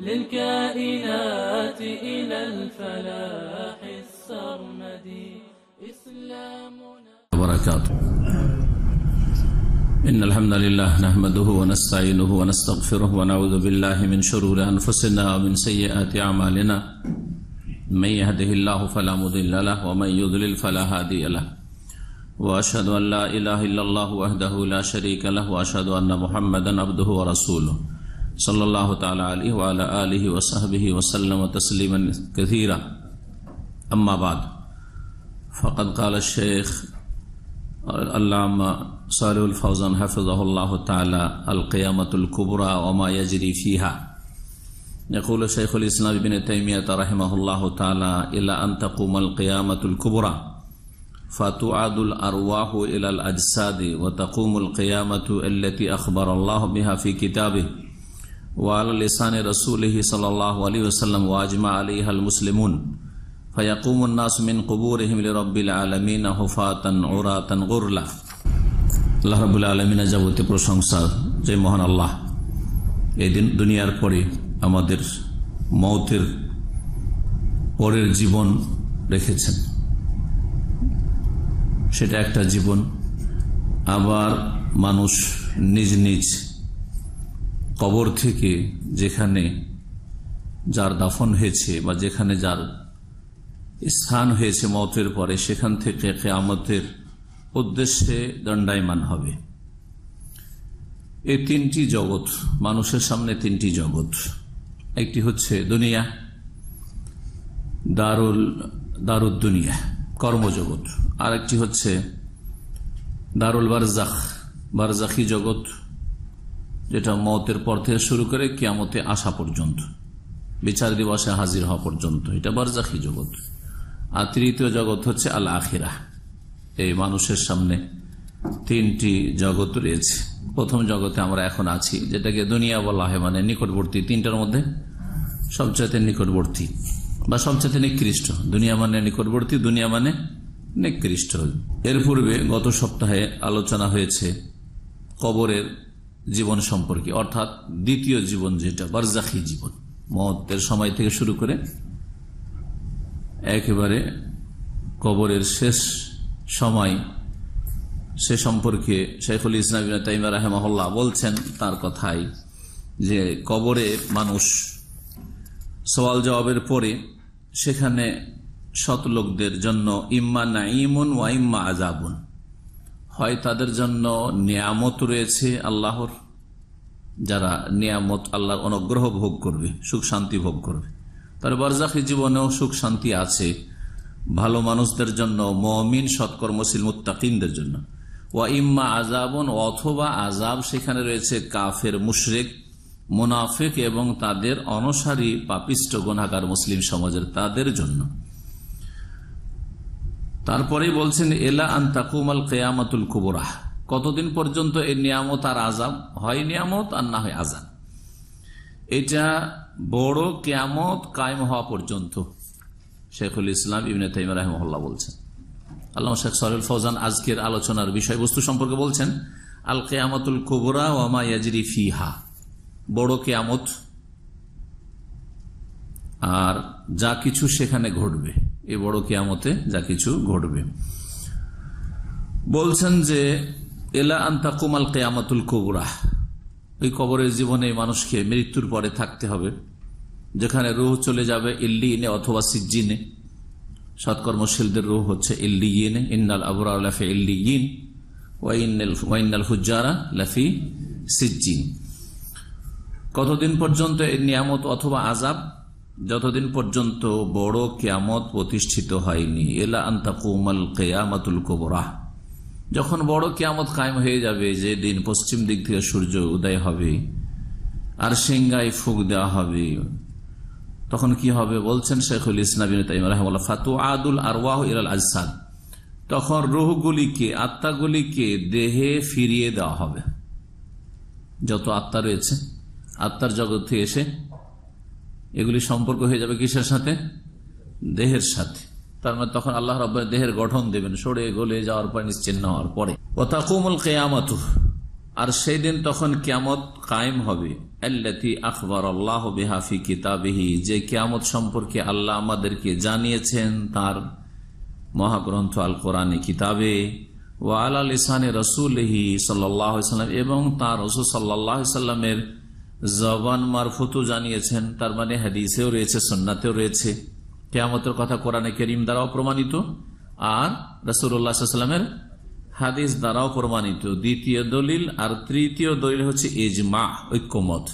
للكائنات إلى الفلاح السرمدي إسلامنا. وبركاته. إن الحمد لله نحمده ونستعينه ونستغفره ونعوذ بالله من شرور أنفسنا ومن سيئات أعمالنا. من يهده الله فلا مضل له ومن يضلل فلا هادي له. وأشهد أن لا إله إلا الله وحده لا شريك له وأشهد أن محمدا عبده ورسوله. صلى الله تعالى عليه وعلى آله وصحبه وسلم تسليما كثيرا. أما بعد فقد قال الشيخ العلامة صالح الفوزان حفظه الله تعالى القيامة الكبرى وما يجري فيها. يقول شيخ الإسلام ابن تيمية رحمه الله تعالى إلى أن تقوم القيامة الكبرى فتعاد الأرواح إلى الأجساد وتقوم القيامة التي أخبر الله بها في كتابه. ওয়াল লিসানে রসুলহি সাল্লাহ আলী ওয়াজমা আলী হাল মুসলিমুন ফয়াকুম উন্নাস কবুর রহিমিল রব্বিল আলমিন হুফাতন ওরাতন গুরলা আল্লাহ রবুল্লা আলমিনা যাবতীয় প্রশংসা জয় মোহন আল্লাহ। এই দিন দুনিয়ার পরে আমাদের মৌতের পরের জীবন রেখেছেন। সেটা একটা জীবন। আবার মানুষ নিজ নিজ কবর থেকে যেখানে যার দাফন হয়েছে বা যেখানে যার স্থান হয়েছে মতের পরে সেখান থেকে কেয়ামতের উদ্দেশ্যে দণ্ডায়মান হবে। এই তিনটি জগৎ, মানুষের সামনে তিনটি জগৎ। একটি হচ্ছে দুনিয়া, দারুল দারুদ দুনিয়া কর্মজগৎ। আর একটি হচ্ছে দারুল বারজাখ, বারজাখি জগৎ। যেটা মতের পর থেকে শুরু করে কিয়ামতে আসা পর্যন্ত। বিচার দিবসে হাজির হওয়া পর্যন্ত। এটা বারজাখি জগৎ। আর তৃতীয় জগৎ হচ্ছে আল আখিরা এই মানুষের সামনে তিনটি জগৎ রয়েছে। প্রথম জগতে আমরা এখন আছি, যেটাকে দুনিয়া বলা হয় মানে নিকটবর্তী তিনটার মধ্যে সবচাইতে নিকটবর্তী বা সবচাইতে নিকৃষ্ট। দুনিয়া মানে নিকটবর্তী, দুনিয়া মানে নিকৃষ্ট। এর পূর্বে গত সপ্তাহে আলোচনা হয়েছে কবরের জীবন সম্পর্কে, অর্থাৎ দ্বিতীয় জীবন যেটা, বারজাখি জীবন। মতের সময় থেকে শুরু করে একেবারে কবরের শেষ সময়, সে সম্পর্কে শেখুল ইসলাম তাইমা রাহেমহল্লা বলছেন তার কথাই যে কবরে মানুষ সওয়াল জবাবের পরে সেখানে শত লোকদের জন্য ইম্মা নাইমুন ওয়া ইম্মা আজাবুন হয় তাদের জন্য নিয়ামত রয়েছে আল্লাহর, যারা নিয়ামত আল্লাহর অনুগ্রহ ভোগ করবে, সুখ শান্তি ভোগ করবে। তার বারজাখি জীবনেও সুখ শান্তি আছে ভালো মানুষদের জন্য, মমিন সৎকর্মশীল মুত্তাকিনদের জন্য। ওয়া ইম্মা আজাবন অথবা আজাব সেখানে রয়েছে কাফের, মুশরেক, মুনাফিক এবং তাদের অনসারী, পাপিষ্ট গুণাগার মুসলিম সমাজের তাদের জন্য। তারপরে বলছেন, এলা আন্তাকুমাল কেয়ামাতুল কুবরাহ। কতদিন পর্যন্ত এই নিয়ামত আর আজাব হয় নিয়ামত আর না হয় আজাব এটা বড় কেয়ামত কায়েম হওয়া পর্যন্ত শেখুল ইসলাম ইবনে তাইম রাহমহল্লা বলছেন। আল্লাহ শেখ সরুল ফৌজান আজকের আলোচনার বিষয়বস্তু সম্পর্কে বলছেন, আল কেয়ামতুল কুবরা ওয়ামা ইয়াজরি ফিহা। বড় কেয়ামত। আর যা কিছু সেখানে ঘটবে। এই বড় কেয়ামতে যা কিছু ঘটবে। বলছেন যে, এলা আন্তা কুমাল কেয়ামতুল কুবরা। ওই কবরের জীবনে মানুষকে মৃত্যুর পরে থাকতে হবে, যেখানে রুহ চলে যাবে ইল্লিনে অথবা সিজ্জিনে। সৎকর্মশীলদের রুহ হচ্ছে ইল্লিনে ইন্নাল আবরা লাফি ইল্লিন ওয়াইনাল হুজারা লাফি সিজ্জিন। কতদিন পর্যন্ত এই নিয়ামত অথবা আজাব যতদিন পর্যন্ত বড় কেয়ামত প্রতিষ্ঠিত হয়নি এলা আন্তা কুমাল কেয়ামাতুল কোবরা। যখন বড় কেয়ামত কায়েম হয়ে যাবে, যে দিন পশ্চিম দিক থেকে সূর্য উদয় হবে, আর সিংগায় ফুক দেওয়া হবে, তখন কি হবে বলছেন শেখুল ইসলাম ফাতু আদুল আর ওয়াহ ইরাল আজসাদ। তখন রুহগুলিকে, আত্মাগুলিকে দেহে ফিরিয়ে দেওয়া হবে। যত আত্মা রয়েছে, আত্মার থেকে এসে এগুলি সম্পর্ক হয়ে যাবে কিসের সাথে? দেহের সাথে। তার মানে তখন আল্লাহ রব দেহের গঠন দেবেন, সরে, গলে যাওয়ার পর নিশ্চিন্ন হওয়ার পরে। কথা কোমল কেয়ামত। আর সেই দিন তখন কেয়ামত কায়েম হবে। আখবর আল্লাহ বেহাফি কিতাবিহি। যে কেয়ামত সম্পর্কে আল্লাহ আমাদেরকে জানিয়েছেন তার মহাগ্রন্থ আল কোরআনে কিতাবে। ও আল ইসানে রসুলহি সাল্লাম এবং তার রসুল সাল্লাহ সাল্লামের জবান মারফুতও জানিয়েছেন, তার মানে হাদিসেও রয়েছে, সন্নাতেও রয়েছে। কেয়ামতের কথা কোরআনে করিম দ্বারাও প্রমাণিত আর রসুল্লাহামের হাদিস দ্বারাও প্রমাণিত। দ্বিতীয় দলিল আর তৃতীয় দলিল হচ্ছে ইজমা, ঐক্যমত।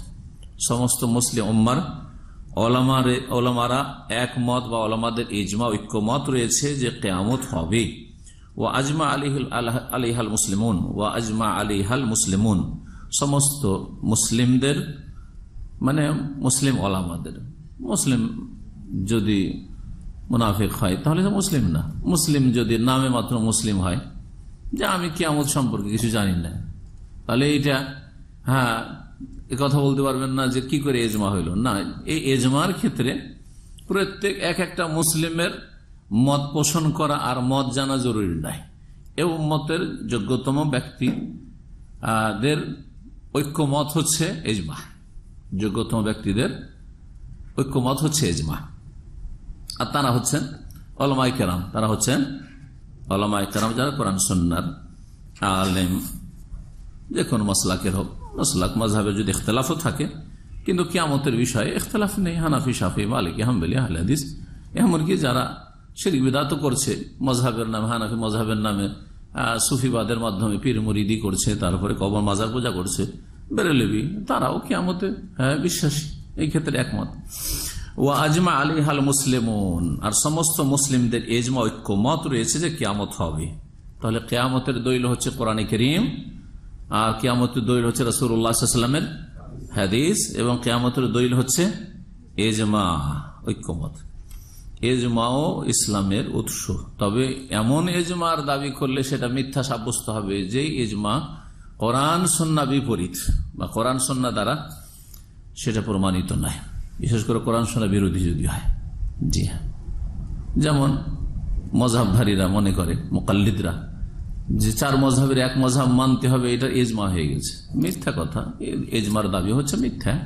সমস্ত মুসলিম উম্মার ওলামারা একমত বা ওলামাদের ইজমা, ঐক্যমত রয়েছে যে কেয়ামত হবে। ও আজমা আলিহুল আলিহাল মুসলিমুন ও আজমা আলিহাল মুসলিমুন। সমস্ত মুসলিমদের মানে মুসলিম ওলামাদের। মুসলিম যদি মুনাফিক হয়, তাহলে তো মুসলিম না। মুসলিম যদি নামে মাত্র মুসলিম হয়, যে আমি কেয়ামত সম্পর্কে কিছু জানি না। তাহলে এইটা হ্যাঁ কথা বলতে পারবেন না যে কি করে এজমা হইল। না, এই এজমার ক্ষেত্রে প্রত্যেক এক একটা মুসলিমের মত পোষণ করা আর মত জানা জরুরি নাই। এ মতের যোগ্যতম ব্যক্তি দের ঐক্যমত হচ্ছে এজমা, যোগ্যতম ব্যক্তিদের ঐক্যমত হচ্ছে এজমা। আর তারা হচ্ছেন অলমাই কেরাম, তারা হচ্ছেন অলমাই কেরাম, যারা কোরআন সন্ন্যার আলেম, যে কোনো মশলাকের হোক মশলাক মজাহের যদি ইখতলাফও থাকে, কিন্তু কিয়ামতের বিষয়ে ইখতলাফ নেই। হানাফি সাফি মালিক, হাম্বেলি আহলাদিস এমনকি যারা শিরিক বিদাত করছে মজহাবের নামে, হানাফি মজহাবের নামে সুফিবাদের মাধ্যমে পীর মুরিদি করছে, তারপরে কবর মাজার পূজা করছে, বেরেলেবি, তারাও কিয়ামতে হ্যাঁ বিশ্বাসী। এই ক্ষেত্রে একমত। ও আজমা আলী হাল মুসলিমন, আর সমস্ত মুসলিমদের এজমা ঐক্য মত রয়েছে যে কেয়ামত হবে। তাহলে কেয়ামতের দৈল হচ্ছে কোরআন করিম, আর কেয়ামতের দৈল হচ্ছে রসুল্লাহামের হাদিস, এবং কেয়ামতের দৈল হচ্ছে এজমা, ঐক্যমত। এজমাও ইসলামের উৎস। তবে এমন এজমার দাবি করলে সেটা মিথ্যা সাব্যস্ত হবে যে এজমা কোরআন, সন্না বিপরীত বা কোরআন, সন্না দ্বারা সেটা প্রমাণিত নয়। বিশেষ করে কোরআন, সন্না বিরোধী যদি হয়। জি হ্যাঁ। যেমন মজাবধারীরা মনে করে, মোকাল্লিদরা, যে চার মজাবের এক মজাব মানতে হবে, এটা এজমা হয়ে গেছে। মিথ্যা কথা। এজমার দাবি হচ্ছে মিথ্যা।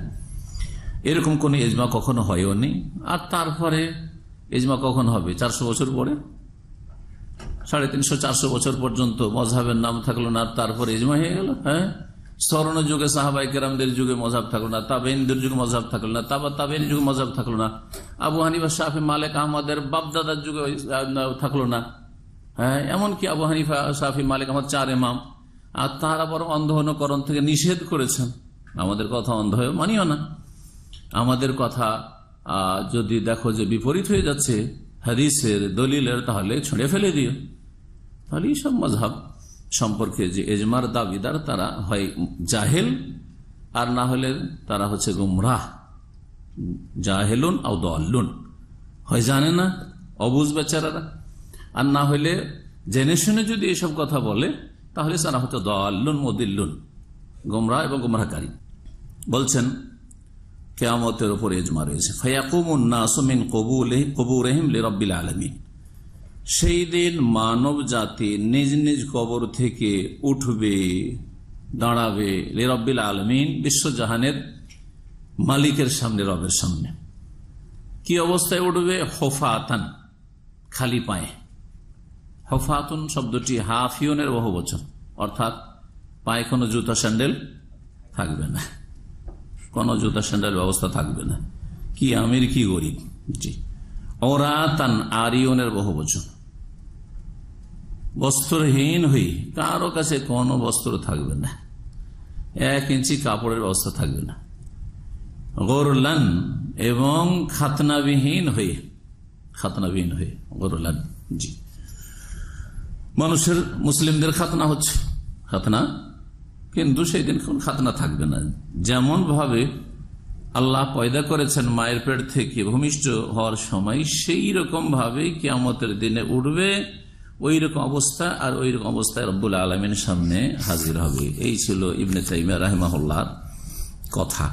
এরকম কোন এজমা কখনো হয়ও নি। আর তারপরে এজমা কখন হবে? চারশো বছর পরে? সাড়ে তিনশো, চারশো বছর পর্যন্ত মজাবের নাম থাকল না, তারপরে এজমা হয়ে গেল হ্যাঁ? স্মরণ যুগে সাহাবাই কেরামদের যুগে মজাব থাকল না তাবেনদের যুগে মজাব থাকল না, তাবা তাবেন যুগে মজাব থাকল না, আবু হানিফা শাহি মালিক, আহমদের বাপদাদার যুগে থাকল না হ্যাঁ? এমনকি আবু হানিফা শাহি মালিক, আহমদ চার এমাম আর তারা বরং অন্ধ অনুকরণ থেকে নিষেধ করেছেন। আমাদের কথা অন্ধ হয়ে মানিও না। আমাদের কথা যদি দেখো যে বিপরীত হয়ে যাচ্ছে হাদিসের দলিলের, তাহলে ছুঁড়ে ফেলে দিও। তাহলে এইসব মজাব সম্পর্কে যে এজমার দাবিদার, তারা হয় জাহেল, আর না হলে তারা হচ্ছে গুমরাহ। জাহেলুন আউ দল্লুন। হয় জানে না? অবুজ বেচারারা। আর না হলে জেনে শুনে যদি এসব কথা বলে, তাহলে তারা হচ্ছে দল্লুন মদিল্লুন গুমরাহ এবং গুমরাহকারী। বলছেন কেয়ামতের উপর এজমা রয়েছে। ফয়াকুমিন কবুরহিম লিরব্বিল আলমিন। সেই দিন মানব জাতি নিজ নিজ কবর থেকে উঠবে, দাঁড়াবে লিরব্বিল আলমিন, বিশ্বজাহানের মালিকের সামনে, রবের সামনে। কি অবস্থায় উঠবে? হোফাতান, খালি পায়ে। হফাতুন শব্দটি হাফিয়নের বহু বচন অর্থাৎ পায়ে কোনো জুতা, স্যান্ডেল থাকবে না। কোনো জুতা স্যান্ডেল ব্যবস্থা থাকবে না। কি আমির, কি গরিব। জি। ওরাতান আরিয়নের বহু বচন। বস্ত্রহীন হই, কারও কাছে কোনো বস্ত্র থাকবে না। এক ইঞ্চি কাপড়ের ব্যবস্থা থাকবে না। গোরলান এবং খাতনাবিহীন হয়ে খাতনাবিহীন হয়ে গোরলান। জি। মানুষের, মুসলিমদের খাতনা হচ্ছে। খাতনা কিন্তু সেই দিন খাতনা থাকবে না। যেমন ভাবে আল্লাহ পয়দা করেছেন মায়ের পেট থেকে ভূমিষ্ঠ হওয়ার সময়, সেই রকম ভাবে কিয়ামতের দিনে উঠবে ওই রকম অবস্থা আর ওই রকম অবস্থায় রব্বুল আলমের সামনে হাজির হবে। এই ছিল ইবনে তাইমিয়া রাহিমাহুল্লাহর কথা।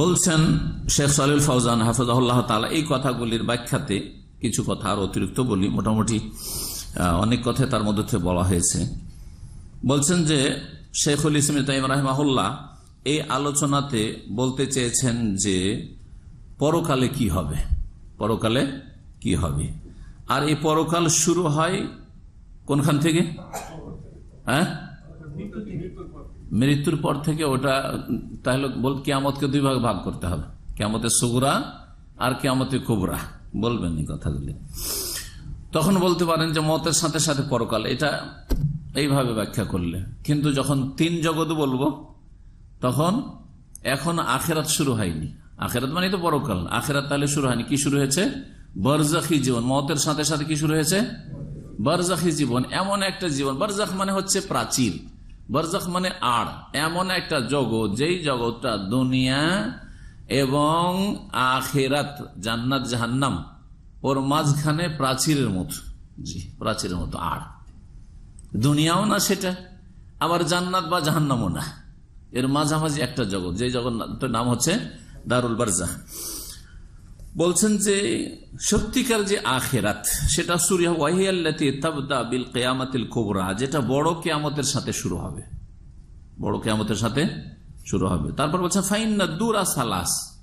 বলছেন শেখ সালিল ফৌজান হাফিজাহুল্লাহ তালা এই কথাগুলির ব্যাখ্যাতে কিছু কথা আর অতিরিক্ত বলি। মোটামুটি অনেক কথা তার মধ্যে বলা হয়েছে। বলছেন যে শেখুল ইসলাম তাইম রাহমাহুল্লাহ এই আলোচনাতে বলতে চেয়েছেন যে পরকালে কি হবে? পরকালে কি হবে? আর এই পরকাল শুরু হয় কোনখান থেকে? হ্যাঁ? মৃত্যুর পর থেকে ওটা তাহলে বল কেয়ামতকে দুই ভাগ ভাগ করতে হবে। কেয়ামতের সুগরা আর কেয়ামতে কুবরা। বলবেন এই কথাগুলি। তখন বলতে পারেন যে মতের সাথে সাথে পরকাল। এটা এইভাবে ব্যাখ্যা করলে। কিন্তু যখন তিন জগৎ বলব, তখন এখন আখেরাত শুরু হয়নি। আখেরাত মানে তো পরকাল আখেরাত তাহলে শুরু হয়নি। কি শুরু হয়েছে? বরজাখি জীবন। মতের সাথে সাথে কি শুরু হয়েছে? বরজাখি জীবন। এমন একটা জীবন। বরজাখ মানে হচ্ছে প্রাচীর। বরজাখ মানে আড়। এমন একটা জগৎ, যেই জগৎটা দুনিয়া এবং আখেরাত, জান্নাত, জাহান্নাম, ওর মাঝখানে প্রাচীরের মতো। জি, প্রাচীরের মতো, আড়। দুনিয়াও না সেটা, আবার জান্নাত বা জাহান্নামও না। এর মাঝামাঝি একটা জগৎ, যে জগন্নাথের নাম হচ্ছে দারুল বারজাহ বলছেন যে, সত্যিকার যে আখেরাত, সেটা সুরিয়া কোবরা, যেটা বড় কেয়ামতের সাথে শুরু হবে। বড় কেয়ামতের সাথে শুরু হবে। তারপর বলছে ফাইন্না দুরা সালাস।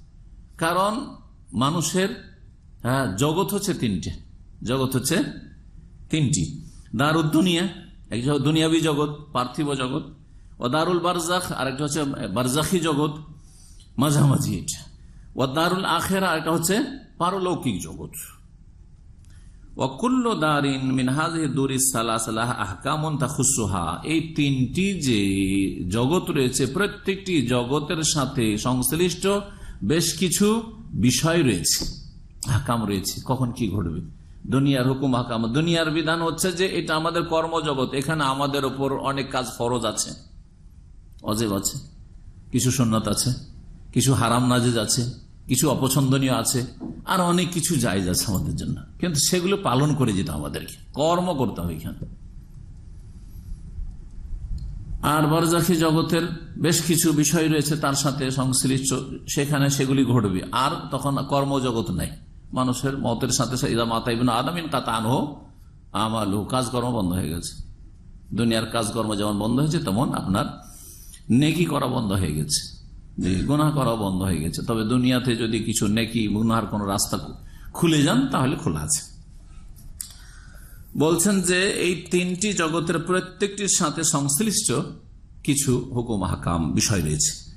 কারণ মানুষের হ্যাঁ জগৎ হচ্ছে তিনটে। জগৎ হচ্ছে তিনটি। দারুদ দুনিয়া এক দুনিয়াবী জগৎ, পার্থিব জগৎ। ও দারুল বারজাখ, আরেকটা হচ্ছে বারজাখি জগৎ, মাঝামাঝি এটা। ও দারুল আখেরা এটা হচ্ছে পারলৌকিক জগৎ। এই তিনটি যে রয়েছে, প্রত্যেকটি জগতের সাথে সংশ্লিষ্ট বেশ কিছু বিষয় রয়েছে হাকাম রয়েছে। কখন কি ঘটবে? দুনিয়ার হুকুম হাকাম। দুনিয়ার বিধান হচ্ছে যে এটা আমাদের কর্মজগৎ, এখানে আমাদের ওপর অনেক কাজ ফরজ আছে, অজেব আছে, কিছু সন্ন্যত আছে, কিছু হারাম নাজেজ আছে, কিছু অপছন্দনীয় আছে, আর অনেক কিছু জায়জ আছে আমাদের জন্য। কিন্তু সেগুলো পালন করে যেতে আমাদেরকে, কর্ম করতে হবে এখানে। আর বরজাখি জগতের বেশ কিছু বিষয় রয়েছে তার সাথে সংশ্লিষ্ট, সেখানে সেগুলি ঘটবে, আর তখন কর্মজগৎ নাই। মানুষের মতের সাথে মাতাইবিন আদামিন কাতা আনহ আমালু কাজকর্ম বন্ধ হয়ে গেছে। দুনিয়ার কাজকর্ম যেমন বন্ধ হয়েছে, তেমন আপনার নেকি করা বন্ধ হয়ে গেছে। যে গুনাহ করা বন্ধ হয়ে গেছে। তবে দুনিয়াতে যদি কিছু নেকি গুনার কোন রাস্তা খুলে যান, তাহলে খোলা আছে। বলছেন যে, এই তিনটি জগতের প্রত্যেকটির সাথে সংশ্লিষ্ট কিছু হুকুম হাকাম বিষয় রয়েছে।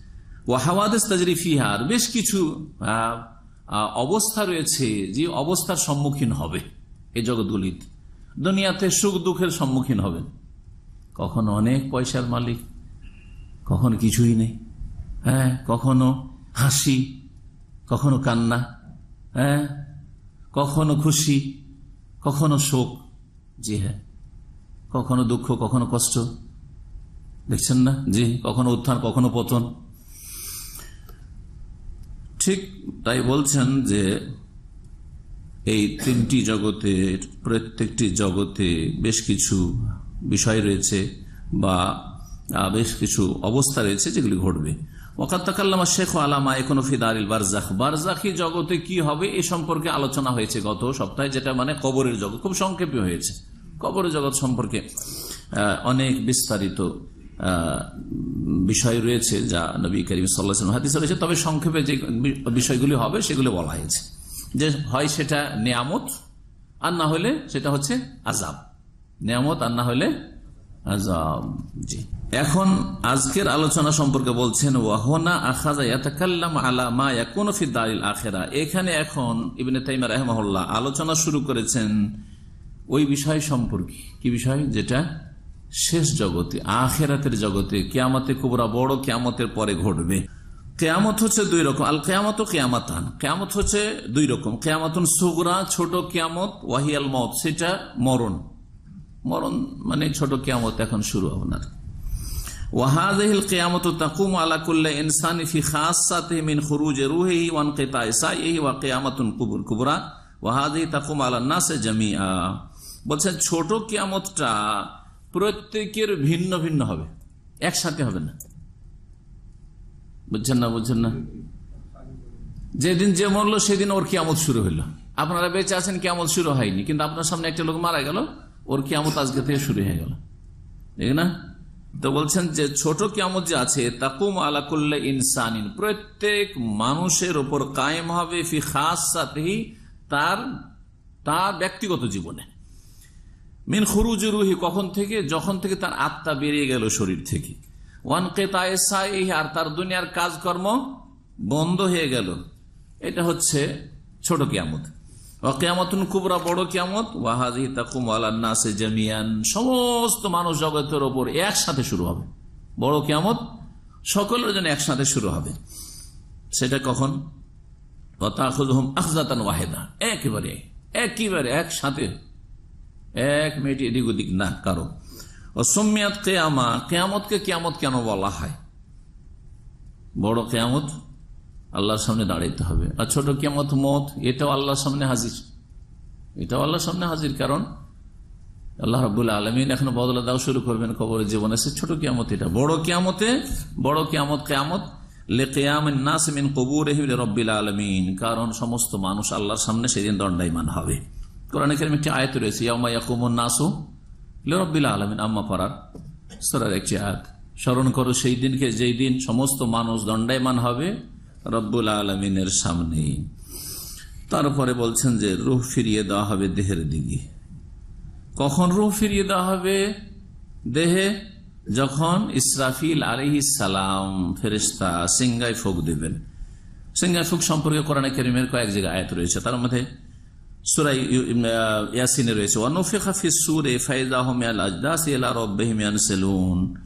ও হাওয়াদেস তাজরি ফিহার বেশ কিছু অবস্থা রয়েছে যে অবস্থার সম্মুখীন হবে এই জগৎগুলিতে। দুনিয়াতে সুখ দুঃখের সম্মুখীন হবেন। কখনো অনেক পয়সার মালিক, কখনো কিছুই নেই। হ্যাঁ কখনো হাসি, কখনো কান্না হ্যাঁ কখনো খুশি, কখনো শোক, জি হ্যাঁ কখনো দুঃখ, কখনো কষ্ট। দেখছেন না? জি, কখনো উত্থান, কখনো পতন। ঠিক তাই বলছেন যে এই তিনটি জগতের, প্রত্যেকটি জগতে বেশ কিছু বিষয় রয়েছে বা বেশ কিছু অবস্থা রয়েছে যেগুলি ঘটবে। ওকাত তাকাল্লামা শেখ আলামা এখনও ফিদারিল বারজাখ। বারজাখি জগতে কি হবে এ সম্পর্কে আলোচনা হয়েছে গত সপ্তাহে, যেটা মানে কবরের জগৎ। খুব সংক্ষেপে হয়েছে। কবরের জগৎ সম্পর্কে অনেক বিস্তারিত বিষয় রয়েছে যা নবী করিম সাল্লাহ হাদিসে রয়েছে। তবে সংক্ষেপে যে বিষয়গুলি হবে সেগুলো বলা হয়েছে। যে হয় সেটা নিয়ামত, আর না হলে সেটা হচ্ছে আজাব নিয়ামত, আর না হলে আজাব জি। এখন আজকের আলোচনা সম্পর্কে বলছেন, ওয়াহনা আখাজা ইয়াতাকাল্লাম আলা মা ইয়াকুনু ফি দারিল আখিরা। এখানে এখন ইবনে তাইমা রাহিমাহুল্লাহ আলোচনা শুরু করেছেন ওই বিষয় সম্পর্কে। কি বিষয়? যেটা শেষ জগতে, আখেরাতের জগতে কেয়ামতে কুবরা বড়, কেয়ামতের পরে ঘটবে। কেয়ামত হচ্ছে দুই রকম, আল কেয়ামত ও কেয়ামাতান। কেয়ামত হচ্ছে দুই রকম, কেয়ামতন সুগরা, ছোট কেয়ামত, ওয়াহিয়াল মত সেটা মরণ। মরণ মানে ছোট কেয়ামত এখন শুরু আপনার। ওয়াহাদিল কেয়ামত তাকুম মিন কুবুর তাকুম আলা নাসে ছোট কিয়ামতটা প্রত্যেকের ভিন্ন ভিন্ন হবে। একসাথে হবে না। বুঝছেন না বুঝছেন না? যেদিন যে মরলো, সেদিন ওর কিয়ামত শুরু হইল। আপনারা বেঁচে আছেন, কিয়ামত শুরু হয়নি। কিন্তু আপনার সামনে একটা লোক মারা গেল, ওর কিয়ামত আজকে থেকে শুরু হয়ে গেল। ঠিক না? তো বলছেন যে, ছোট কিয়ামত যে আছে, তাকুম আলাকুল্লা ইনসানিন। প্রত্যেক মানুষের ওপর কায়েম হবে, ফি খাস তার তার ব্যক্তিগত জীবনে। মিন খুরুজ রুহি, কখন থেকে? যখন থেকে তার আত্মা বেরিয়ে গেল শরীর থেকে। ওয়ান কেতায় আর তার দুনিয়ার কাজকর্ম বন্ধ হয়ে গেল। এটা হচ্ছে ছোট কিয়ামত। কেয়ামতুন কুবরা, বড় কিয়ামত। ওয়াহাজি তাকুম আলান্নাসে জামিয়ান। সমস্ত মানুষ জগতের ওপর একসাথে শুরু হবে। বড় কিয়ামত, সকলের জন্য একসাথে শুরু হবে। সেটা কখন? আখজাতান ওয়াহেদা। একেবারে একেবারে একসাথে। এক মিনিট এদিক ওদিক না কারও ও সোমিয়াত কেয়ামা কেয়ামতকে কেয়ামত কেন বলা হয়? বড় কেয়ামত আল্লাহর সামনে দাঁড়াইতে হবে, আর ছোট কেয়ামত মত, এটাও আল্লাহর সামনে হাজির। এটাও আল্লাহর সামনে হাজির, কারণ আল্লাহ রবুল্লা আলমিন এখন বদলা দেওয়া শুরু করবেন কবরের জীবনে, সে ছোট কেয়ামত এটা। বড় কেয়ামতে, বড় কেয়ামত কেয়ামত কারণ সমস্ত মানুষ আল্লাহর সামনে সেদিন দণ্ডায়মান হবে। কোরআন কেরম একটি আয়ত রয়েছে নাসু রব্বিল আলমিন, আম্মা পাড়ার সরার একটি আয়াত। স্মরণ করো, সেই দিনকে যেই দিন সমস্ত মানুষ দণ্ডায়মান হবে, রব্বুল আলমিনের সামনে। তারপরে বলছেন যে, রুহ ফিরিয়ে দেওয়া হবে দেহের দিকে। কখন রুহ ফিরিয়ে দেওয়া হবে? দেহে যখন ইসরাফিল আলহ সালাম ফেরিস্তা সিঙ্গাই ফোক দেবেন। সিঙ্গাই ফোক সম্পর্কে কোরআন করিমের কয়েক জায়গায় আয়াত রয়েছে। তার মধ্যে সুরাই হোমিয়াল আজদাস সেলুন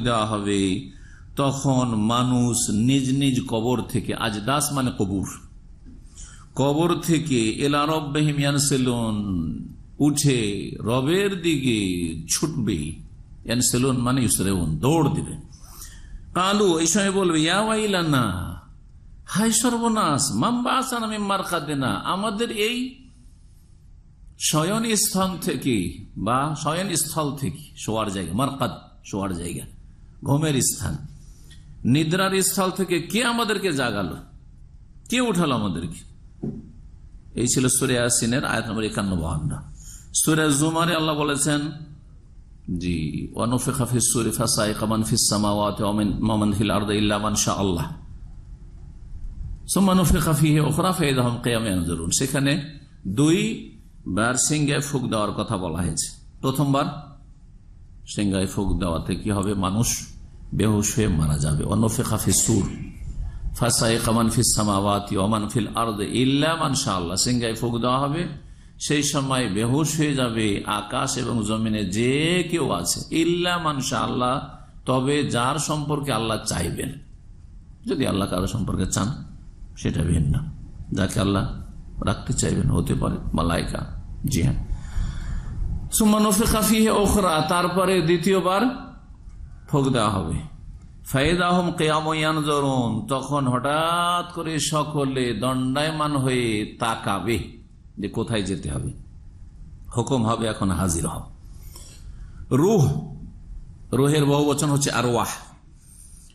দেওয়া হবে, তখন মানুষ নিজ নিজ কবর থেকে, আজদাস মানে কবুর, কবর থেকে এলা রব্বাহিমিয়ান সেলুন উঠে রবের দিকে ছুটবে। সেলুন মানে ইসরেউন দৌড় দিবে। কালু, এই সময় বলবে, ইয়া ওয়াইলানা হাই সর্বনাশ, মাম্বাসান আমি মার্কা দেনা আমাদের এই শয়ন স্থান থেকে বা শয়ন স্থল থেকে শোয়ার জায়গা মার্কাদ শোয়ার জায়গা, ঘুমের স্থান। নিদ্রার স্থল থেকে কে আমাদেরকে জাগালো? কে উঠালো আমাদেরকে? এই ছিল সুরিয়া সিনের আয়াত নম্বর একান্ন বাহান্ন। সুরিয়া জুমারে আল্লাহ বলেছেন, জি ওয়ানুফে খাফিস সুরি ফাসাই কামান ফিস সামাওয়াত মামান ফিল আরদ ইল্লা মান শাহ আল্লাহ সেখানে দুই বার সিংহায় ফুক দেওয়ার কথা বলা হয়েছে। প্রথমবার সিংহায় ফুক দেওয়াতে কি হবে? মানুষ বেহুশ হয়ে মারা যাবে। অনফে খাফি সুর। ফুক দেওয়া হবে, সেই সময় বেহুশ হয়ে যাবে আকাশ এবং জমিনে যে কেউ আছে। ইল্লা মানশা আল্লাহ, তবে যার সম্পর্কে আল্লাহ চাইবেন। যদি আল্লাহ কারও সম্পর্কে চান। সেটা ভিন্ন। যাকে আল্লাহ রাখতে চাইবেন হতে পারে মালাইকা। জি হ্যাঁ। সুমানফে ওখরা তারপরে দ্বিতীয়বার ফোক দেওয়া হবে। ফাইদ আহম কেয়াময়ান জরুন তখন হঠাৎ করে সকলে দণ্ডায়মান হয়ে তাকাবে যে কোথায় যেতে হবে। হুকুম হবে এখন হাজির হব রুহ, রুহের বহু বচন হচ্ছে আর ওয়াহ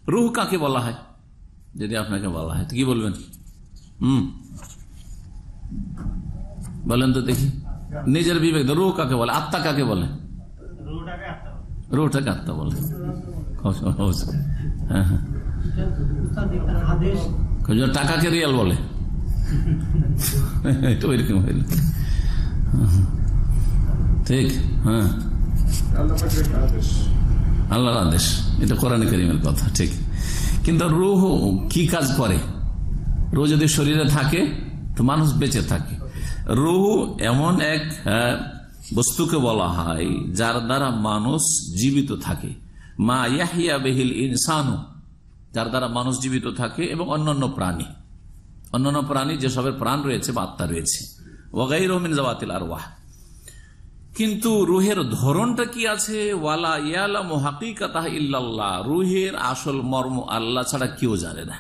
রুহ কাকে বলা হয়? যদি আপনাকে বলা হয় তো কি বলবেন? হুম। বলেন তো দেখি। নিজের বিবেক রুহ কাকে বলে? আত্মা কাকে বলে? রুহটাকে আত্মা বলে। হ্যাঁ হ্যাঁ। টাকাকে রিয়াল বলে? এটা ওইরকম হইল। ঠিক হ্যাঁ। আল্লাহর আদেশ। এটা কোরআন করিমের কথা ঠিক। কিন্তু রুহ কি কাজ করে? রুহ যদি শরীরে থাকে, তো মানুষ বেঁচে থাকে। রুহ এমন এক বস্তুকে বলা হয়, যার দ্বারা মানুষ জীবিত থাকে। মা ইয়াহিয়া বেহিল ইনসানু, যার দ্বারা মানুষ জীবিত থাকে এবং অন্যান্য প্রাণী। অন্যান্য প্রাণী যেসবের প্রাণ রয়েছে বা আত্মা রয়েছে। ওগাই রহমিন জওয়াতিল আর ওয়াহ কিন্তু রুহের ধরনটা কি আছে? ওয়ালা ইয়ালাম হাকিকাতাহ ইল্লাল্লাহ। রুহের আসল মর্ম আল্লাহ ছাড়া কেউ জানে না।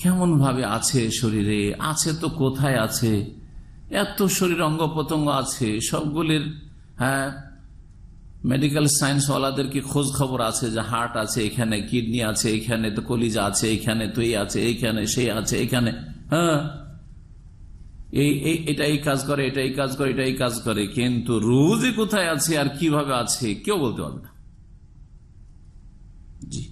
কেমন ভাবে আছে শরীরে? আছে তো কোথায় আছে? এত শরীর অঙ্গ প্রত্যঙ্গ আছে, সবগুলির হ্যাঁ মেডিকেল সায়েন্স ওয়ালাদের কি খোঁজ খবর আছে যে হার্ট আছে, এখানে কিডনি আছে, এখানে তো কলিজা আছে, এখানে তো এই আছে এইখানে সেই আছে, এখানে হ্যাঁ এই এটা এই কাজ করে এটা এই কাজ করে এটা এই কাজ করে, কিন্তু রোজে কোথায় আছে আর কীভাবে আছে, কেউ বলতে পারবে না। জি।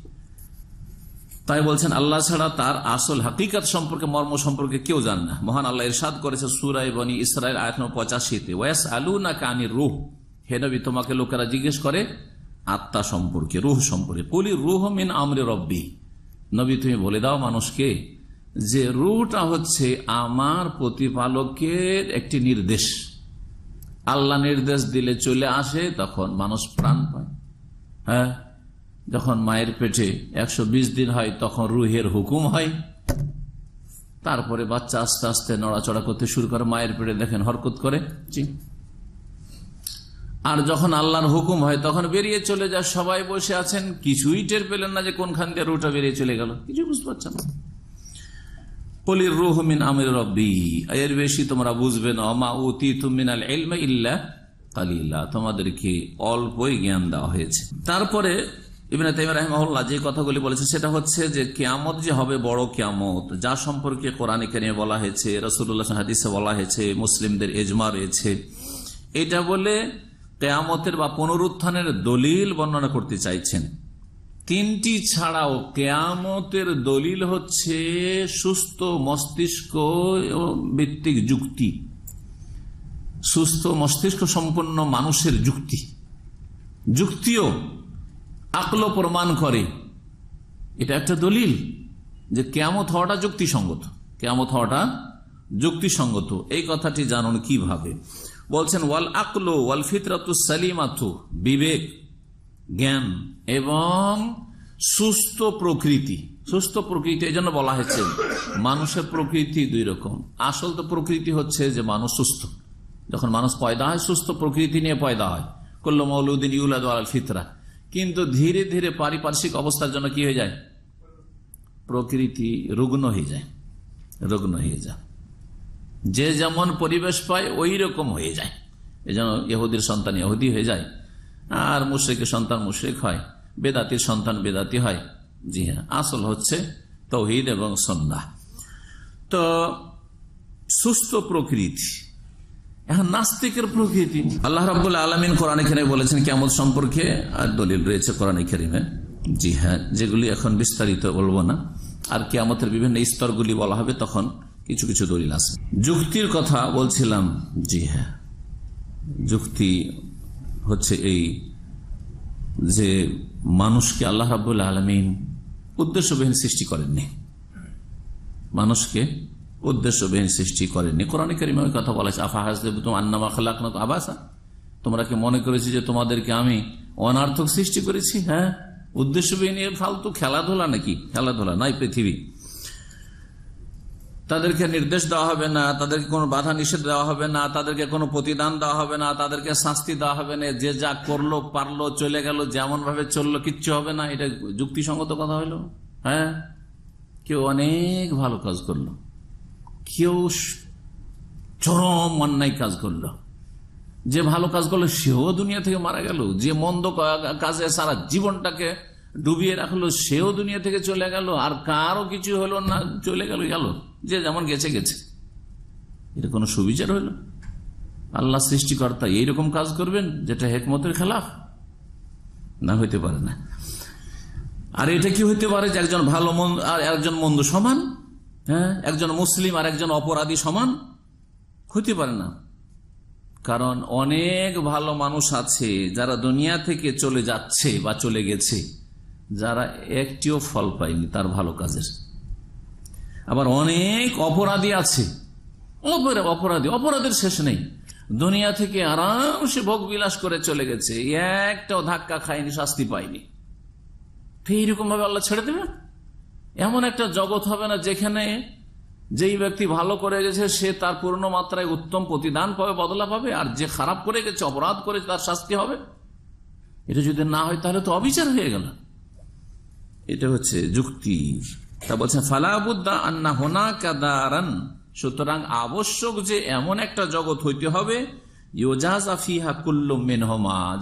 তাই বলছেন, আল্লাহ ছাড়া তার আসল হাকিকাত সম্পর্কে, মর্ম সম্পর্কে কেউ জান না। মহান আল্লাহ ইরশাদ করেছে সুরাই বনি ইসরায়েল আয়াত পঁচাশিতে ওয়াস আলু না কানি রুহ। হে নবী, তোমাকে লোকেরা জিজ্ঞেস করে, আত্মা সম্পর্কে, রুহ সম্পর্কে? কলি রুহ মিন আমরে রব্বি। নবী, তুমি বলে দাও মানুষকে যে রুহটা হচ্ছে আমার প্রতিপালকের একটি নির্দেশ। আল্লাহ নির্দেশ দিলে চলে আসে, তখন মানুষ প্রাণ পায়। হ্যাঁ? যখন মায়ের পেটে একশো বিশ দিন হয়, তখন রুহের হুকুম হয়। তারপরে বাচ্চা আস্তে আস্তে নড়াচড়া করতে শুরু করে, মায়ের পেটে দেখেন হরকত করে। আর যখন আল্লাহর হুকুম হয়, তখন বেরিয়ে চলে যায়। সবাই বসে আছেন, কিছুই টের পেলেন না যে কোনখান দিয়ে রুটা বেরিয়ে চলে গেল। কিছু বুঝতে পারছেন না। কলির রুহ মিন আমির রব্বি। এর বেশি তোমরা বুঝবে না। মা উতি তুমিনাল ইলমা ইল্লা কালিল্লা তোমাদেরকে অল্পই জ্ঞান দেওয়া হয়েছে। তারপরে ইবনে তাইম রাহিমাহুল্লাহ যে কথাগুলি বলেছে, সেটা হচ্ছে যে কিয়ামত যে হবে বড় কিয়ামত। যা সম্পর্কে কোরআনে কারিমে বলা হয়েছে রসুল্লাহ হাদিসে বলা হয়েছে, মুসলিমদের এজমা রয়েছে। এটা বলে কেয়ামতের বা পুনরুত্থানের দলিল বর্ণনা করতে চাইছেন। তিনটি ছাড়াও কেয়ামতের দলিল হচ্ছে সুস্থ মস্তিষ্ক ভিত্তিক যুক্তি। সুস্থ মস্তিষ্ক সম্পন্ন মানুষের যুক্তি। যুক্তিও আকল প্রমাণ করে। এটা একটা দলিল যে কেয়ামত হওয়াটা যুক্তিসঙ্গত। কেয়ামত হওয়াটা যুক্তিসঙ্গত। এই কথাটি জানুন কীভাবে? বলছেন, ওয়াল আকলো ওয়াল ফিতরাতু সালিমাথু বিবেক, জ্ঞান এবং সুস্থ প্রকৃতি সুস্থ প্রকৃতি এই জন্য বলা হয়েছে, মানুষের প্রকৃতি দুই রকম। আসল তো প্রকৃতি হচ্ছে যে মানুষ সুস্থ। যখন মানুষ পয়দা হয়, সুস্থ প্রকৃতি নিয়ে পয়দা হয়। করল মৌলুদ্দিন ইউলাদ আল ফিতরা। কিন্তু ধীরে ধীরে পারিপার্শ্বিক অবস্থার জন্য কি হয়ে যায়? প্রকৃতি রুগ্ন হয়ে যায়, রুগ্ন হয়ে যায়। যে যেমন পরিবেশ পায়, ওই রকম হয়ে যায়। এই জন্য ইহুদির সন্তান ইহুদি হয়ে যায়, আর মুশ্রিকের সন্তান মুশ্রিক হয়। বেদাতির সন্তান বেদাতি হয়। জি হ্যাঁ আসল হচ্ছে তৌহিদ এবং সন্না তো সুস্থ প্রকৃতি। এখন নাস্তিকের প্রকৃতি। আল্লাহ রাবুল আলমিন কোরআন এখানে বলেছেন কেমন সম্পর্কে আর দলিল রয়েছে কোরআন খেরিমে জি হ্যাঁ যেগুলি এখন বিস্তারিত বলব না। আর কেয়ামতের বিভিন্ন স্তরগুলি বলা হবে, তখন কিছু কিছু দলিল আছে। যুক্তির কথা বলছিলাম, জি হ্যাঁ। যুক্তি হচ্ছে এই যে মানুষকে আল্লাহ রাবুল আলমিন উদ্দেশ্যবিহীন সৃষ্টি করেননি। মানুষকে উদ্দেশ্যবিহীন সৃষ্টি করেননি। কোরআন করিম আমি কথা বলেছে আফাহাজ আন্নামা খালাক না আবাসা? তোমরা কি মনে করেছি যে তোমাদেরকে আমি অনার্থক সৃষ্টি করেছি? হ্যাঁ? উদ্দেশ্যবিহীন এর ফালতু খেলাধুলা নাকি? খেলাধুলা নাই পৃথিবী। তাদেরকে নির্দেশ দেওয়া হবে না, তাদেরকে কোনো বাধা নিষেধ দেওয়া হবে না, তাদেরকে কোনো প্রতিদান দেওয়া হবে না, তাদেরকে শাস্তি দেওয়া হবে না, যে যা করল, পারল, চলে গেল যেমন ভাবে চলল, কিচ্ছু হবে না। এটা যুক্তিসঙ্গত কথা হলো হ্যাঁ? কেউ অনেক ভালো কাজ করল। কেউ চরম অন্যায় কাজ করল। যে ভালো কাজ করল, সেও দুনিয়া থেকে মারা গেল। যে মন্দ কাজে সারা জীবনটাকে ডুবিয়ে রাখল, সেও দুনিয়া থেকে চলে গেল। আর কারও কিছু হলো না, চলে গেল গেল। যে যেমন গেছে গেছে। এটা কোনো সুবিচার হলো আল্লাহ সৃষ্টিকর্তা এইরকম কাজ করবেন যেটা হেকমতের খেলাফ? না, হইতে পারে না। আর এটা কি হইতে পারে যে একজন ভালো মন্দ আর একজন মন্দ সমান? হ্যাঁ একজন মুসলিম আর একজন অপরাধী সমান? হইতে পারে না। কারণ অনেক ভালো মানুষ আছে যারা দুনিয়া থেকে চলে যাচ্ছে বা চলে গেছে, যারা একটিও ফল পায়নি তার ভালো কাজের। আবার অনেক অপরাধী আছে। অপরা- অপরাধী, অপরাধের শেষ নেই। দুনিয়া থেকে আরামসে ভোগ বিলাস করে চলে গেছে। একটাও ধাক্কা খায়নি, শাস্তি পায়নি। এইরকম ভাবে আল্লাহ ছেড়ে দেবে? এমন একটা জগৎ হবে না যেখানে যেই ব্যক্তি ভালো করে গেছে, সে তার পূর্ণ মাত্রায় উত্তম প্রতিদান পাবে, বদলা পাবে, আর যে খারাপ করে গেছে, অপরাধ করে তার শাস্তি হবে। এটা যদি না হয়, তাহলে তো অবিচার হয়ে গেল। এটা হচ্ছে যুক্তি তা বলছেন ফালাবুদ্দা আন্না হোনা কাদারান সুতরাং আবশ্যক যে এমন একটা জগৎ হইতে হবে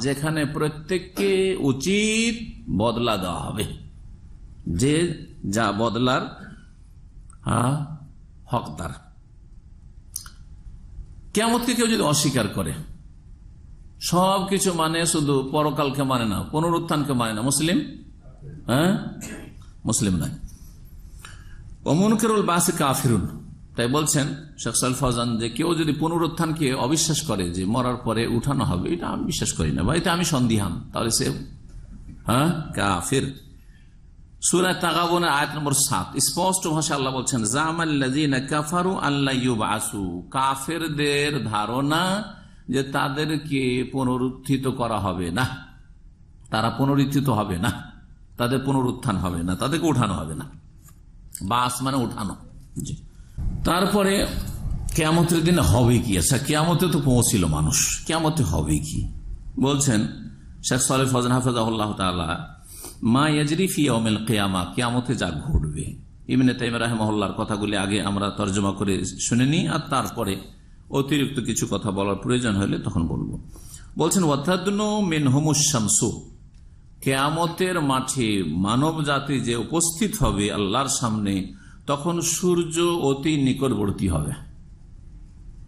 যেখানে প্রত্যেককে উচিত বদলা দেওয়া হবে। যে যা বদলার হ্যাঁ, হকদার। কেমতকে কেউ যদি অস্বীকার করে সব কিছু মানে শুধু পরকালকে মানে না পুনরুত্থানকে মানে না মুসলিম? হ্যাঁ? মুসলিম নয়। অমনকেরুল বাসে কাফিরুন। তাই বলছেন শেখ সাল ফজান যে কেউ যদি পুনরুত্থানকে অবিশ্বাস করে যে মরার পরে উঠানো হবে, এটা আমি বিশ্বাস করি না। বা এটা আমি সন্দিহান। তাহলে সে হ্যাঁ? কাফির। নম্বর স্পষ্ট কাফারু কাফেরদের ধারণা যে তাদেরকে পুনরুত্থিত করা হবে না। তারা পুনরুত্থিত হবে না। তাদের পুনরুত্থান হবে না। তাদেরকে উঠানো হবে না। বাস মানে উঠানো। তারপরে কেয়ামতের দিনে হবে কি? আচ্ছা কেয়ামতে তো পৌঁছিল মানুষ। কেয়ামতে হবে কি? বলছেন শেখ সালে ফজন হাফিজাহুল্লাহ তালা মা ইয়াজরি ফি অমেল কেয়ামা কেয়ামতে যা ঘটবে। ইমিনে তাইম রাহমহল্লার কথাগুলি আগে আমরা তর্জমা করে শুনে নিই, আর তারপরে অতিরিক্ত কিছু কথা বলার প্রয়োজন হলে তখন বলব। বলছেন, ওয়াতাদনু মিন হুমুশামসু কেয়ামতের মাঠে মানব জাতি যে উপস্থিত হবে আল্লাহর সামনে, তখন সূর্য অতি নিকটবর্তী হবে।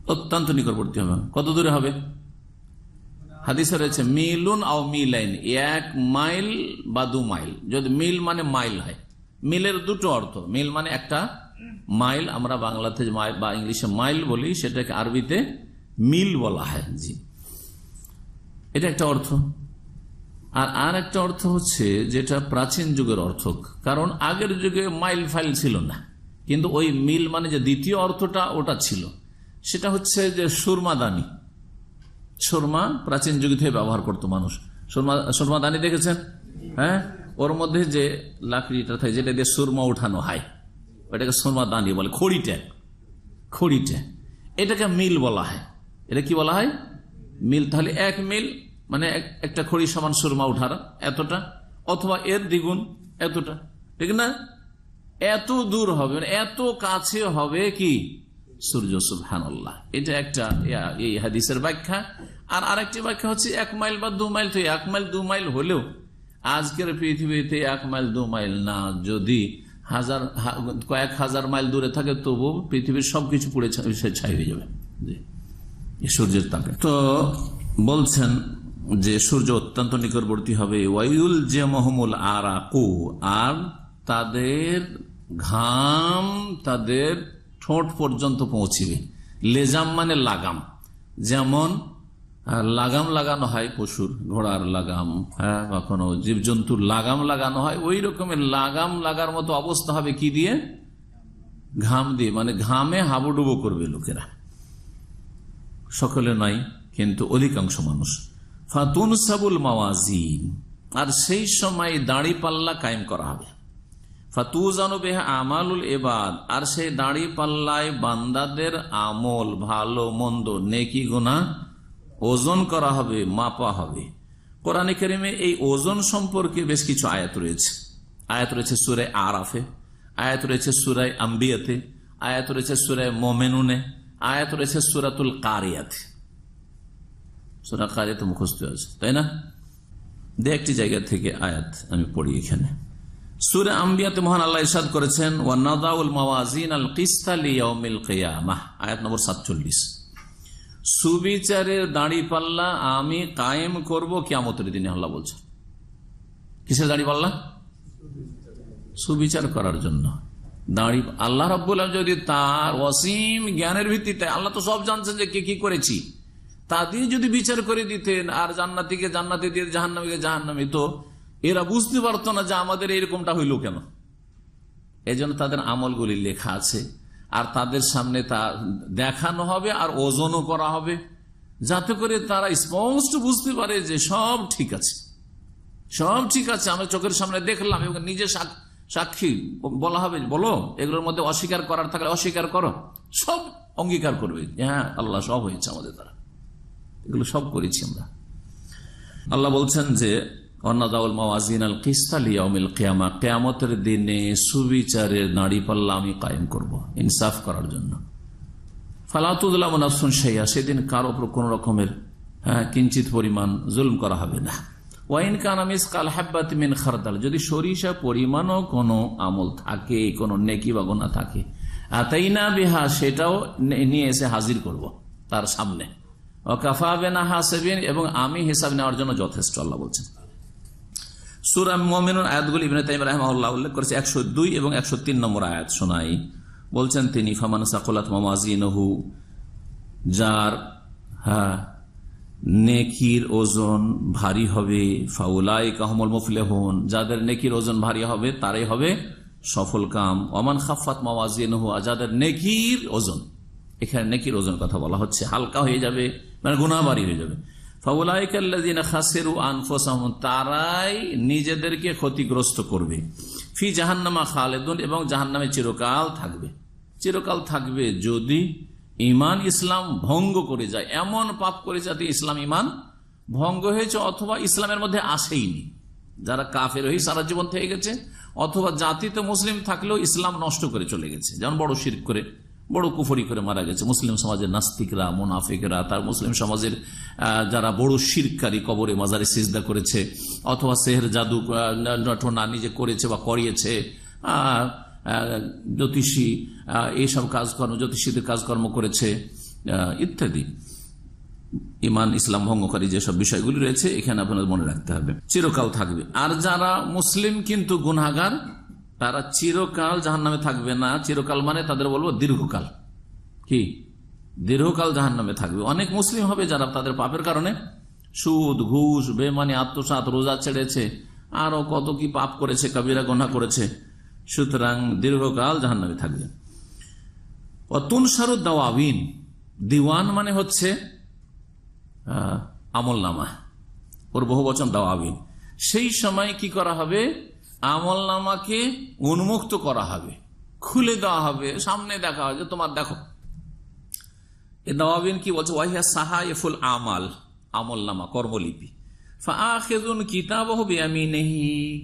অত্যন্ত নিকটবর্তী হবে। কত দূরে হবে? হাদিসে রয়েছে, মিলুন আও মিলাইন, এক মাইল বা দু মাইল। যদি মিল মানে মাইল হয়, মিলের দুটো অর্থ। মিল মানে একটা মাইল, আমরা বাংলাতে বা ইংলিশে মাইল বলি, সেটাকে আরবিতে মিল বলা হয়। জি। এটা একটা অর্থ। আর আর একটা অর্থ হচ্ছে যেটা প্রাচীন যুগের অর্থ কারণ আগের যুগে মাইল ফাইল ছিল না। কিন্তু ওই মিল মানে যে দ্বিতীয় অর্থটা, ওটা ছিল। সেটা হচ্ছে যে সুরমাদানি সুরমা প্রাচীন যুগ থেকে ব্যবহার করতো মানুষ। সুরমা সুরমাদানি দেখেছেন? হ্যাঁ? ওর মধ্যে যে লাকড়িটা থাকে, যেটা দিয়ে সুরমা উঠানো হয়, ওটাকে সুরমা দানি বলে। খড়িটা খড়িটা এটাকে মিল বলা হয়। এটা কি বলা হয়? মিল। তাহলে এক মিল মানে একটা খড়ি সমান সুরমা উঠার। এতটা? অথবা এর দ্বিগুণ এতটা। ঠিক না? এত দূর হবে মানে এত কাছে হবে কি? সূর্য, সুবহানাল্লাহ। এটা একটা এই হাদিসের ব্যাখ্যা। আর আরেকটি ব্যাখ্যা হচ্ছে এক মাইল বা দু মাইল তো, এক মাইল দু মাইল হলেও আজকের পৃথিবীতে এক মাইল দু মাইল না। যদি হাজার কয়েক হাজার মাইল দূরে থাকে তবু পৃথিবীর সবকিছু পুড়ে ছাই হয়ে যাবে। সূর্যের তাপে। তো বলছেন যে সূর্য অত্যন্ত নিকটবর্তী হবে, ওয়াইউল যে মহমুল আরাকু, আর তাদের ঘাম তাদের ঠোঁট পর্যন্ত পৌঁছিবে। লেজাম মানে লাগাম। যেমন লাগাম লাগানো হয় পশুর, ঘোড়ার লাগাম হ্যাঁ বা কোনো জীবজন্তুর লাগাম লাগানো হয়, ওই রকমের লাগাম লাগার মতো অবস্থা হবে কি দিয়ে? ঘাম দিয়ে মানে ঘামে হাবুডুবু করবে লোকেরা। সকলে নয়, কিন্তু অধিকাংশ মানুষ। ফাতুন সাবুল মাওয়াজিন, আর সেই সময় দাড়ি পাল্লা কায়েম করা হবে। বেহা আমালুল এবাদ আর সেই দাড়ি পাল্লায় বান্দাদের আমল, ভালো, মন্দ, নেকি গুণা ওজন করা হবে, মাপা হবে। কোরআন কেরিমে এই ওজন সম্পর্কে বেশ কিছু আয়াত রয়েছে। আয়াত রয়েছে সুরায় আরাফে, আয়াত রয়েছে সুরায় আম্বিয়াতে, আয়াত রয়েছে সুরায় মোমেনুনে, আয়াত রয়েছে সুরাতুল কারিয়াতে। সুরা কারিয়াতে মুখস্থ আছে, তাই না? দু একটি জায়গা থেকে আয়াত আমি পড়ি এখানে। সুরে আম্বিয়াতে মহান আল্লাহ ইরশাদ করেছেন ওয়ানাদাউল মাওয়াজিন আল কিস্তালি ইয়াউমিল কিয়ামাহ আয়াত নম্বর 47 সুবিচারের দাড়ি পাল্লা আমি কায়েম করব কিয়ামতের দিনে, আল্লাহ বলছেন। কিসের দাঁড়ি পাল্লা? সুবিচার করার জন্য। দাঁড়ি, আল্লাহ রব্বুল যদি তার অসীম জ্ঞানের ভিত্তিতে, আল্লাহ তো সব জানছেন যে কে কি করেছি। তা দিয়ে যদি বিচার করে দিতেন, আর জান্নাতিকে জান্নাতি দিয়ে জাহান্নামীকে জাহান্নামি, তো এরা বুঝতে পারতো না যে আমাদের এরকমটা হইল কেন। এই তাদের আমলগুলি লেখা আছে, আর তাদের সামনে তা দেখানো হবে আর ওজনও করা হবে, যাতে করে তারা স্পষ্ট বুঝতে পারে যে সব ঠিক আছে। সব ঠিক আছে, আমরা চোখের সামনে দেখলাম এবং নিজে সাক- সাক্ষী বলা হবে, বলো, এগুলোর মধ্যে অস্বীকার করার থাকলে অস্বীকার করো। সব অঙ্গীকার করবে। হ্যাঁ আল্লাহ সব হয়েছে আমাদের দ্বারা। এগুলো সব করেছি আমরা। আল্লাহ বলছেন যে অন্নাদাউল মাওয়াজিন আল কিয়ামতের দিনে সুবিচারের নাড়ি পাল্লা আমি কায়েম করব ইনসাফ করার জন্য। ফালাতুল্লাহ নাফসুন সাইয়া সেদিন কার ওপর কোন রকমের হ্যাঁ, কিঞ্চিত পরিমাণ জুলম করা হবে না। ওয়াইন কানামিস কাল হাব্বাত যদি সরিষা পরিমাণও কোনো আমল থাকে কোনো নেকি বা গোনা থাকে তাই না বিহা সেটাও নিয়ে এসে হাজির করব তার সামনে। ও কাফা বেনা হাসেবিন এবং আমি হিসাব নেওয়ার জন্য যথেষ্ট, আল্লাহ বলছেন। সুরা মোমিনুর আয়াতগুলি ইবনে তাইম রাহমাহুল্লাহ উল্লেখ করেছে, একশো দুই এবং একশো তিন নম্বর আয়াত শোনাই। বলছেন, তিনি, ফামান সাকুলাত মামাজিনহু যার হ্যাঁ নেকির ওজন ভারী হবে ফাউলাই কাহমল মুফলে হন যাদের নেকির ওজন ভারী হবে, তারাই হবে সফল কাম। অমান খাফাত মাওয়াজিনহু, আর যাদের নেকির ওজন, এখানে নেকির ওজন কথা বলা হচ্ছে, হালকা হয়ে যাবে মানে গুণা বাড়ি হয়ে যাবে। খাসিরু তারাই নিজেদেরকে ক্ষতিগ্রস্ত করবে। ফি জাহান্নামা খালেদুন, এবং জাহান্নামে চিরকাল থাকবে। চিরকাল থাকবে যদি ইমান ইসলাম ভঙ্গ করে যায়। এমন পাপ করে যাতে ইসলাম ইমান ভঙ্গ হয়েছে, অথবা ইসলামের মধ্যে আসেইনি। যারা কাফের হয়ে সারা জীবন থেকে গেছে, অথবা জাতিতে মুসলিম থাকলেও ইসলাম নষ্ট করে চলে গেছে। যেমন বড় শির করে। বড় কুফরি করে মারা গেছে। মুসলিম সমাজের নাস্তিকরা, মুনাফিকরা, তার মুসলিম সমাজের যারা বড় শিরকারী কবরে মাজারে সিজদা করেছে, অথবা সেহের জাদু নটনা নিজে করেছে বা করিয়েছে জ্যোতিষী এইসব কাজকর্ম, জ্যোতিষীদের কাজকর্ম করেছে ইত্যাদি। ইমান, ইসলাম ভঙ্গকারী যেসব বিষয়গুলি রয়েছে, এখানে আপনাদের মনে রাখতে হবে। চিরকাল থাকবে। আর যারা মুসলিম কিন্তু গুনাগার তারা চিরকাল জাহান নামে থাকবে না। চিরকাল মানে তাদের বলব দীর্ঘকাল। কি? দীর্ঘকাল জাহান নামে থাকবে। অনেক মুসলিম হবে যারা তাদের পাপের কারণে সুদ, ঘুষ বেমানি আত্মসাত রোজা ছেড়েছে, আরও কত কি পাপ করেছে, কবিরা গোনা করেছে। সুতরাং দীর্ঘকাল জাহান নামে থাকবে। অতুন সারুদ দাওয়াবিন। দিওয়ান মানে হচ্ছে আমল নামা ওর বহু বচন দাওয়াবিন। সেই সময় কি করা হবে? আমল নামাকে উন্মুক্ত করা হবে। খুলে দেওয়া হবে, সামনে দেখা হবে তোমার দেখো। এ দাওয়াবিন কি বলছে, ওয়াহিয়া সাহা এফুল আমাল আমল নামা, কর্মলিপি।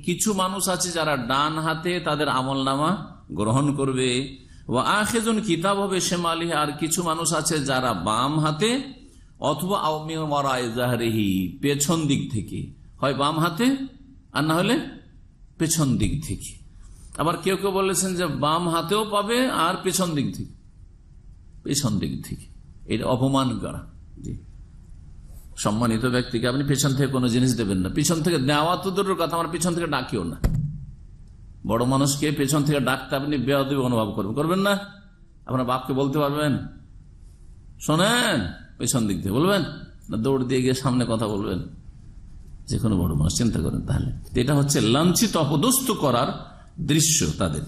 কিছু মানুষ আছে যারা ডান হাতে তাদের আমল নামা গ্রহণ করবে। ও কিতাব হবে শেমালি আর কিছু মানুষ আছে যারা বাম হাতে, অথবা পেছন দিক থেকে। হয় বাম হাতে আর না হলে পেছন দিক থেকে। আবার কেউ কেউ বলেছেন যে বাম হাতেও পাবে আর পেছন দিক থেকে। পেছন দিক থেকে। এটা অপমান করা। জি। সম্মানিত ব্যক্তিকে আপনি পেছন থেকে কোনো জিনিস দেবেন না। পিছন থেকে নেওয়া তো দূরের কথা, আমার পিছন থেকে ডাকিও না। বড় মানুষকে পেছন থেকে ডাকতে আপনি বেয়াদবি অনুভব করবেন করবেন না? আপনার বাপকে বলতে পারবেন? শোনেন, পেছন দিক দিয়ে বলবেন? না দৌড় দিয়ে গিয়ে সামনে কথা বলবেন? যে কোনো বড় মানুষ, চিন্তা করেন তাহলে। এটা হচ্ছে লাঞ্ছিত, অপদস্থ করার দৃশ্য তাদের।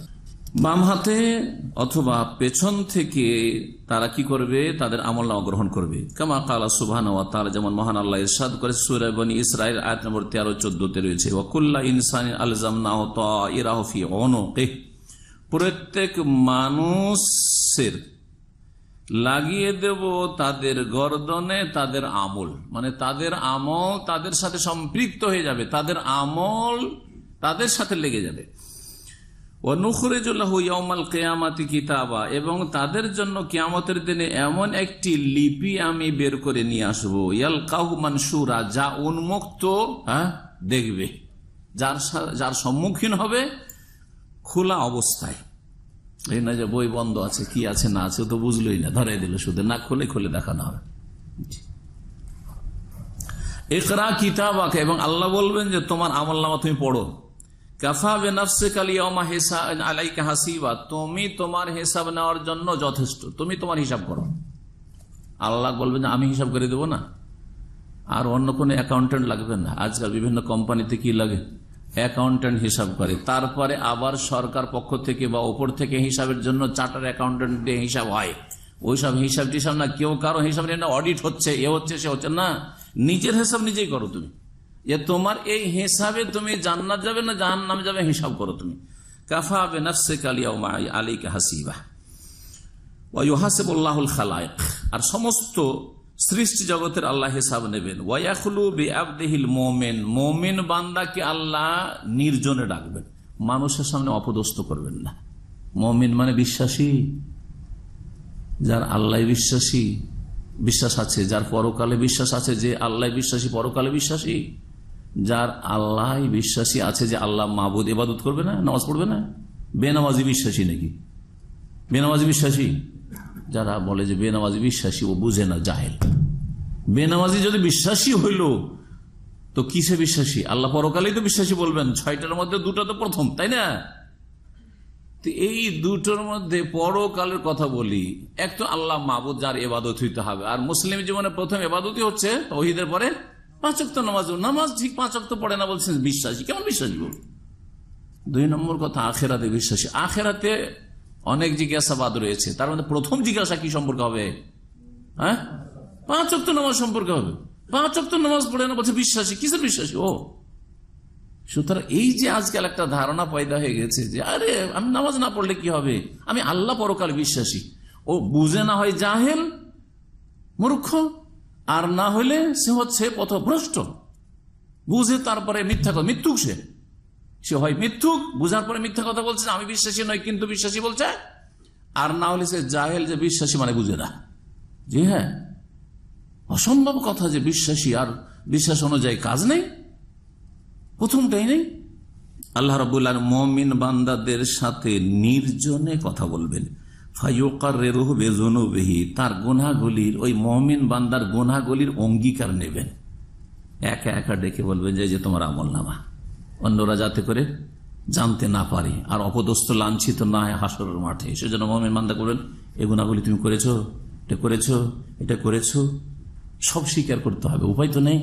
বাম হাতে অথবা পেছন থেকে তারা কি করবে? তাদের আমল নামা গ্রহণ করবে। কামা কালা সুবহান ওয়া তাআলা, যেমন মহান আল্লাহ ইরশাদ করে সূরা বনি ইসরাইল আয়াত নম্বর 13 14 তে রয়েছে, ওয়া কুল্লা ইনসানি আলজামনাহু তাইরাহু ফি উনুকিহ। প্রত্যেক মানুষের লাগিয়ে দেব তাদের গর্দনে তাদের আমল। মানে তাদের আমল তাদের সাথে সম্পৃক্ত হয়ে যাবে। তাদের আমল তাদের সাথে লেগে যাবে। কিতাবা। এবং তাদের জন্য কেয়ামতের দিনে এমন একটি লিপি আমি বের করে নিয়ে আসব। ইয়াল কাহু মানসুরা, যা উন্মুক্ত হ্যাঁ দেখবে। যার যার সম্মুখীন হবে খোলা অবস্থায়। এই না যে বই বন্ধ আছে, কি আছে, না আছে তো বুঝলোই না, ধরাই দিল শুধু, না খুলে খুলে দেখানো হবে। একরা কিতাব আঁকে এবং আল্লাহ বলবেন যে, তোমার আমল নামা তুমি পড়ো। কাফা বেনাফসে কালিয়ামা হেসা আলাইকা হাসিবা, তুমি তোমার হিসাব নেওয়ার জন্য যথেষ্ট, তুমি তোমার হিসাব করো। আল্লাহ বলবেন যে, আমি হিসাব করে দেবো না? আর অন্য কোনো অ্যাকাউন্টেন্ট লাগবে না। আজকাল বিভিন্ন কোম্পানিতে কি লাগে? অ্যাকাউন্টেন্ট হিসাব করে। তারপরে আবার সরকার পক্ষ থেকে বা ওপর থেকে হিসাবের জন্য চার্টার অ্যাকাউন্টেন্ট দিয়ে হিসাব হয়। ওইসব হিসাব টিসাব না, কেউ কারও হিসাব নিয়ে অডিট হচ্ছে, এ হচ্ছে, সে হচ্ছে, না। নিজের হিসাব নিজেই করো তুমি। যে তোমার এই হিসাবে তুমি জান্নাত যাবে না জাহান নামে যাবে, হিসাব করো তুমি। কাফা বেনাফসে কালিয়া আলীকে হাসিবা। ওয়াহাসেবুল্লাহুল খালায়ক আর সমস্ত সৃষ্টি জগতের আল্লাহ হিসাব নেবেন। ওয়াইয়াখলু বে আবদেহিল মোমেন মোমেন বান্দাকে আল্লাহ নির্জনে ডাকবেন। মানুষের সামনে অপদস্থ করবেন না। মমিন মানে বিশ্বাসী, যার আল্লাহ বিশ্বাসী বিশ্বাস আছে, যার পরকালে বিশ্বাস আছে যে আল্লাহ বিশ্বাসী, পরকালে বিশ্বাসী। যার আল্লাহ বিশ্বাসী আছে যে আল্লাহ মাহবুদ এবাদত করবে না, নামাজ পড়বে না। বেনামাজি বিশ্বাসী নাকি? বেনামাজি বিশ্বাসী? যারা বলে যে বেনামাজি বিশ্বাসী, ও বুঝে না, জাহেল। বেনামাজি যদি বিশ্বাসী হইল, তো কিসে বিশ্বাসী? আল্লাহ পরকালেই তো বিশ্বাসী বলবেন, ছয়টার মধ্যে দুটো তো প্রথম, তাই না? তো এই দুটোর মধ্যে পরকালের কথা বলি, এক তো আল্লাহ মাহবুদ যার এবাদত হইতে হবে। আর মুসলিম জীবনে প্রথম এবাদতই হচ্ছে তহিদের পরে পাঁচক্ত নামাজ। নামাজ ঠিক পাঁচক্ত পড়ে না বলছেন, বিশ্বাসী, কেমন বিশ্বাসী বল দুই নম্বর কথা, আখেরাতে বিশ্বাসী। আখেরাতে অনেক জিজ্ঞাসাবাদ রয়েছে। তার মধ্যে প্রথম জিজ্ঞাসা কি সম্পর্ক হবে? হ্যাঁ? পাঁচ অক্ট নামাজ সম্পর্কে হবে। পাঁচ অক্ট নামাজ পড়ে না, বলছে বিশ্বাসী। কিসের বিশ্বাসী? ও। সুতরাং এই যে আজকাল একটা ধারণা পয়দা হয়ে গেছে যে, আরে, আমি নামাজ না পড়লে কি হবে? আমি আল্লাহ পরকাল বিশ্বাসী। ও বুঝে না হয় জাহেল, মূর্খ, আর না হলে সে হচ্ছে পথভ্রষ্ট। বুঝে তারপরে মিথ্যা কথা মিথ্যুক সে। সে হয় মিথ্যুক, বুঝার পরে মিথ্যা কথা বলছে, আমি বিশ্বাসী নয় কিন্তু বিশ্বাসী বলছে, আর না হলে সে জাহেল যে বিশ্বাসী মানে বুঝে না। জি হ্যাঁ। অসম্ভব কথা যে বিশ্বাসী আর বিশ্বাস অনুযায়ী কাজ নেই। প্রথমটাই নেই। আল্লাহ রবুল্লাহ মমিন বান্দাদের সাথে নির্জনে কথা বলবেন। তার গোনাগুলির ওই মমিন বান্দার গোনাগুলির অঙ্গীকার নেবেন। একা একা ডেকে বলবেন যে তোমার আমল নামা অন্যরা যাতে করে জানতে না পারে আর অপদস্থ লাঞ্ছিত না হয় হাসরের মাঠে। সেজন্য মমিন বান্দা করবেন এই গুণাগুলি তুমি করেছ, এটা করেছ এটা করেছ, সব স্বীকার করতে হবে, উপায় তো নেই।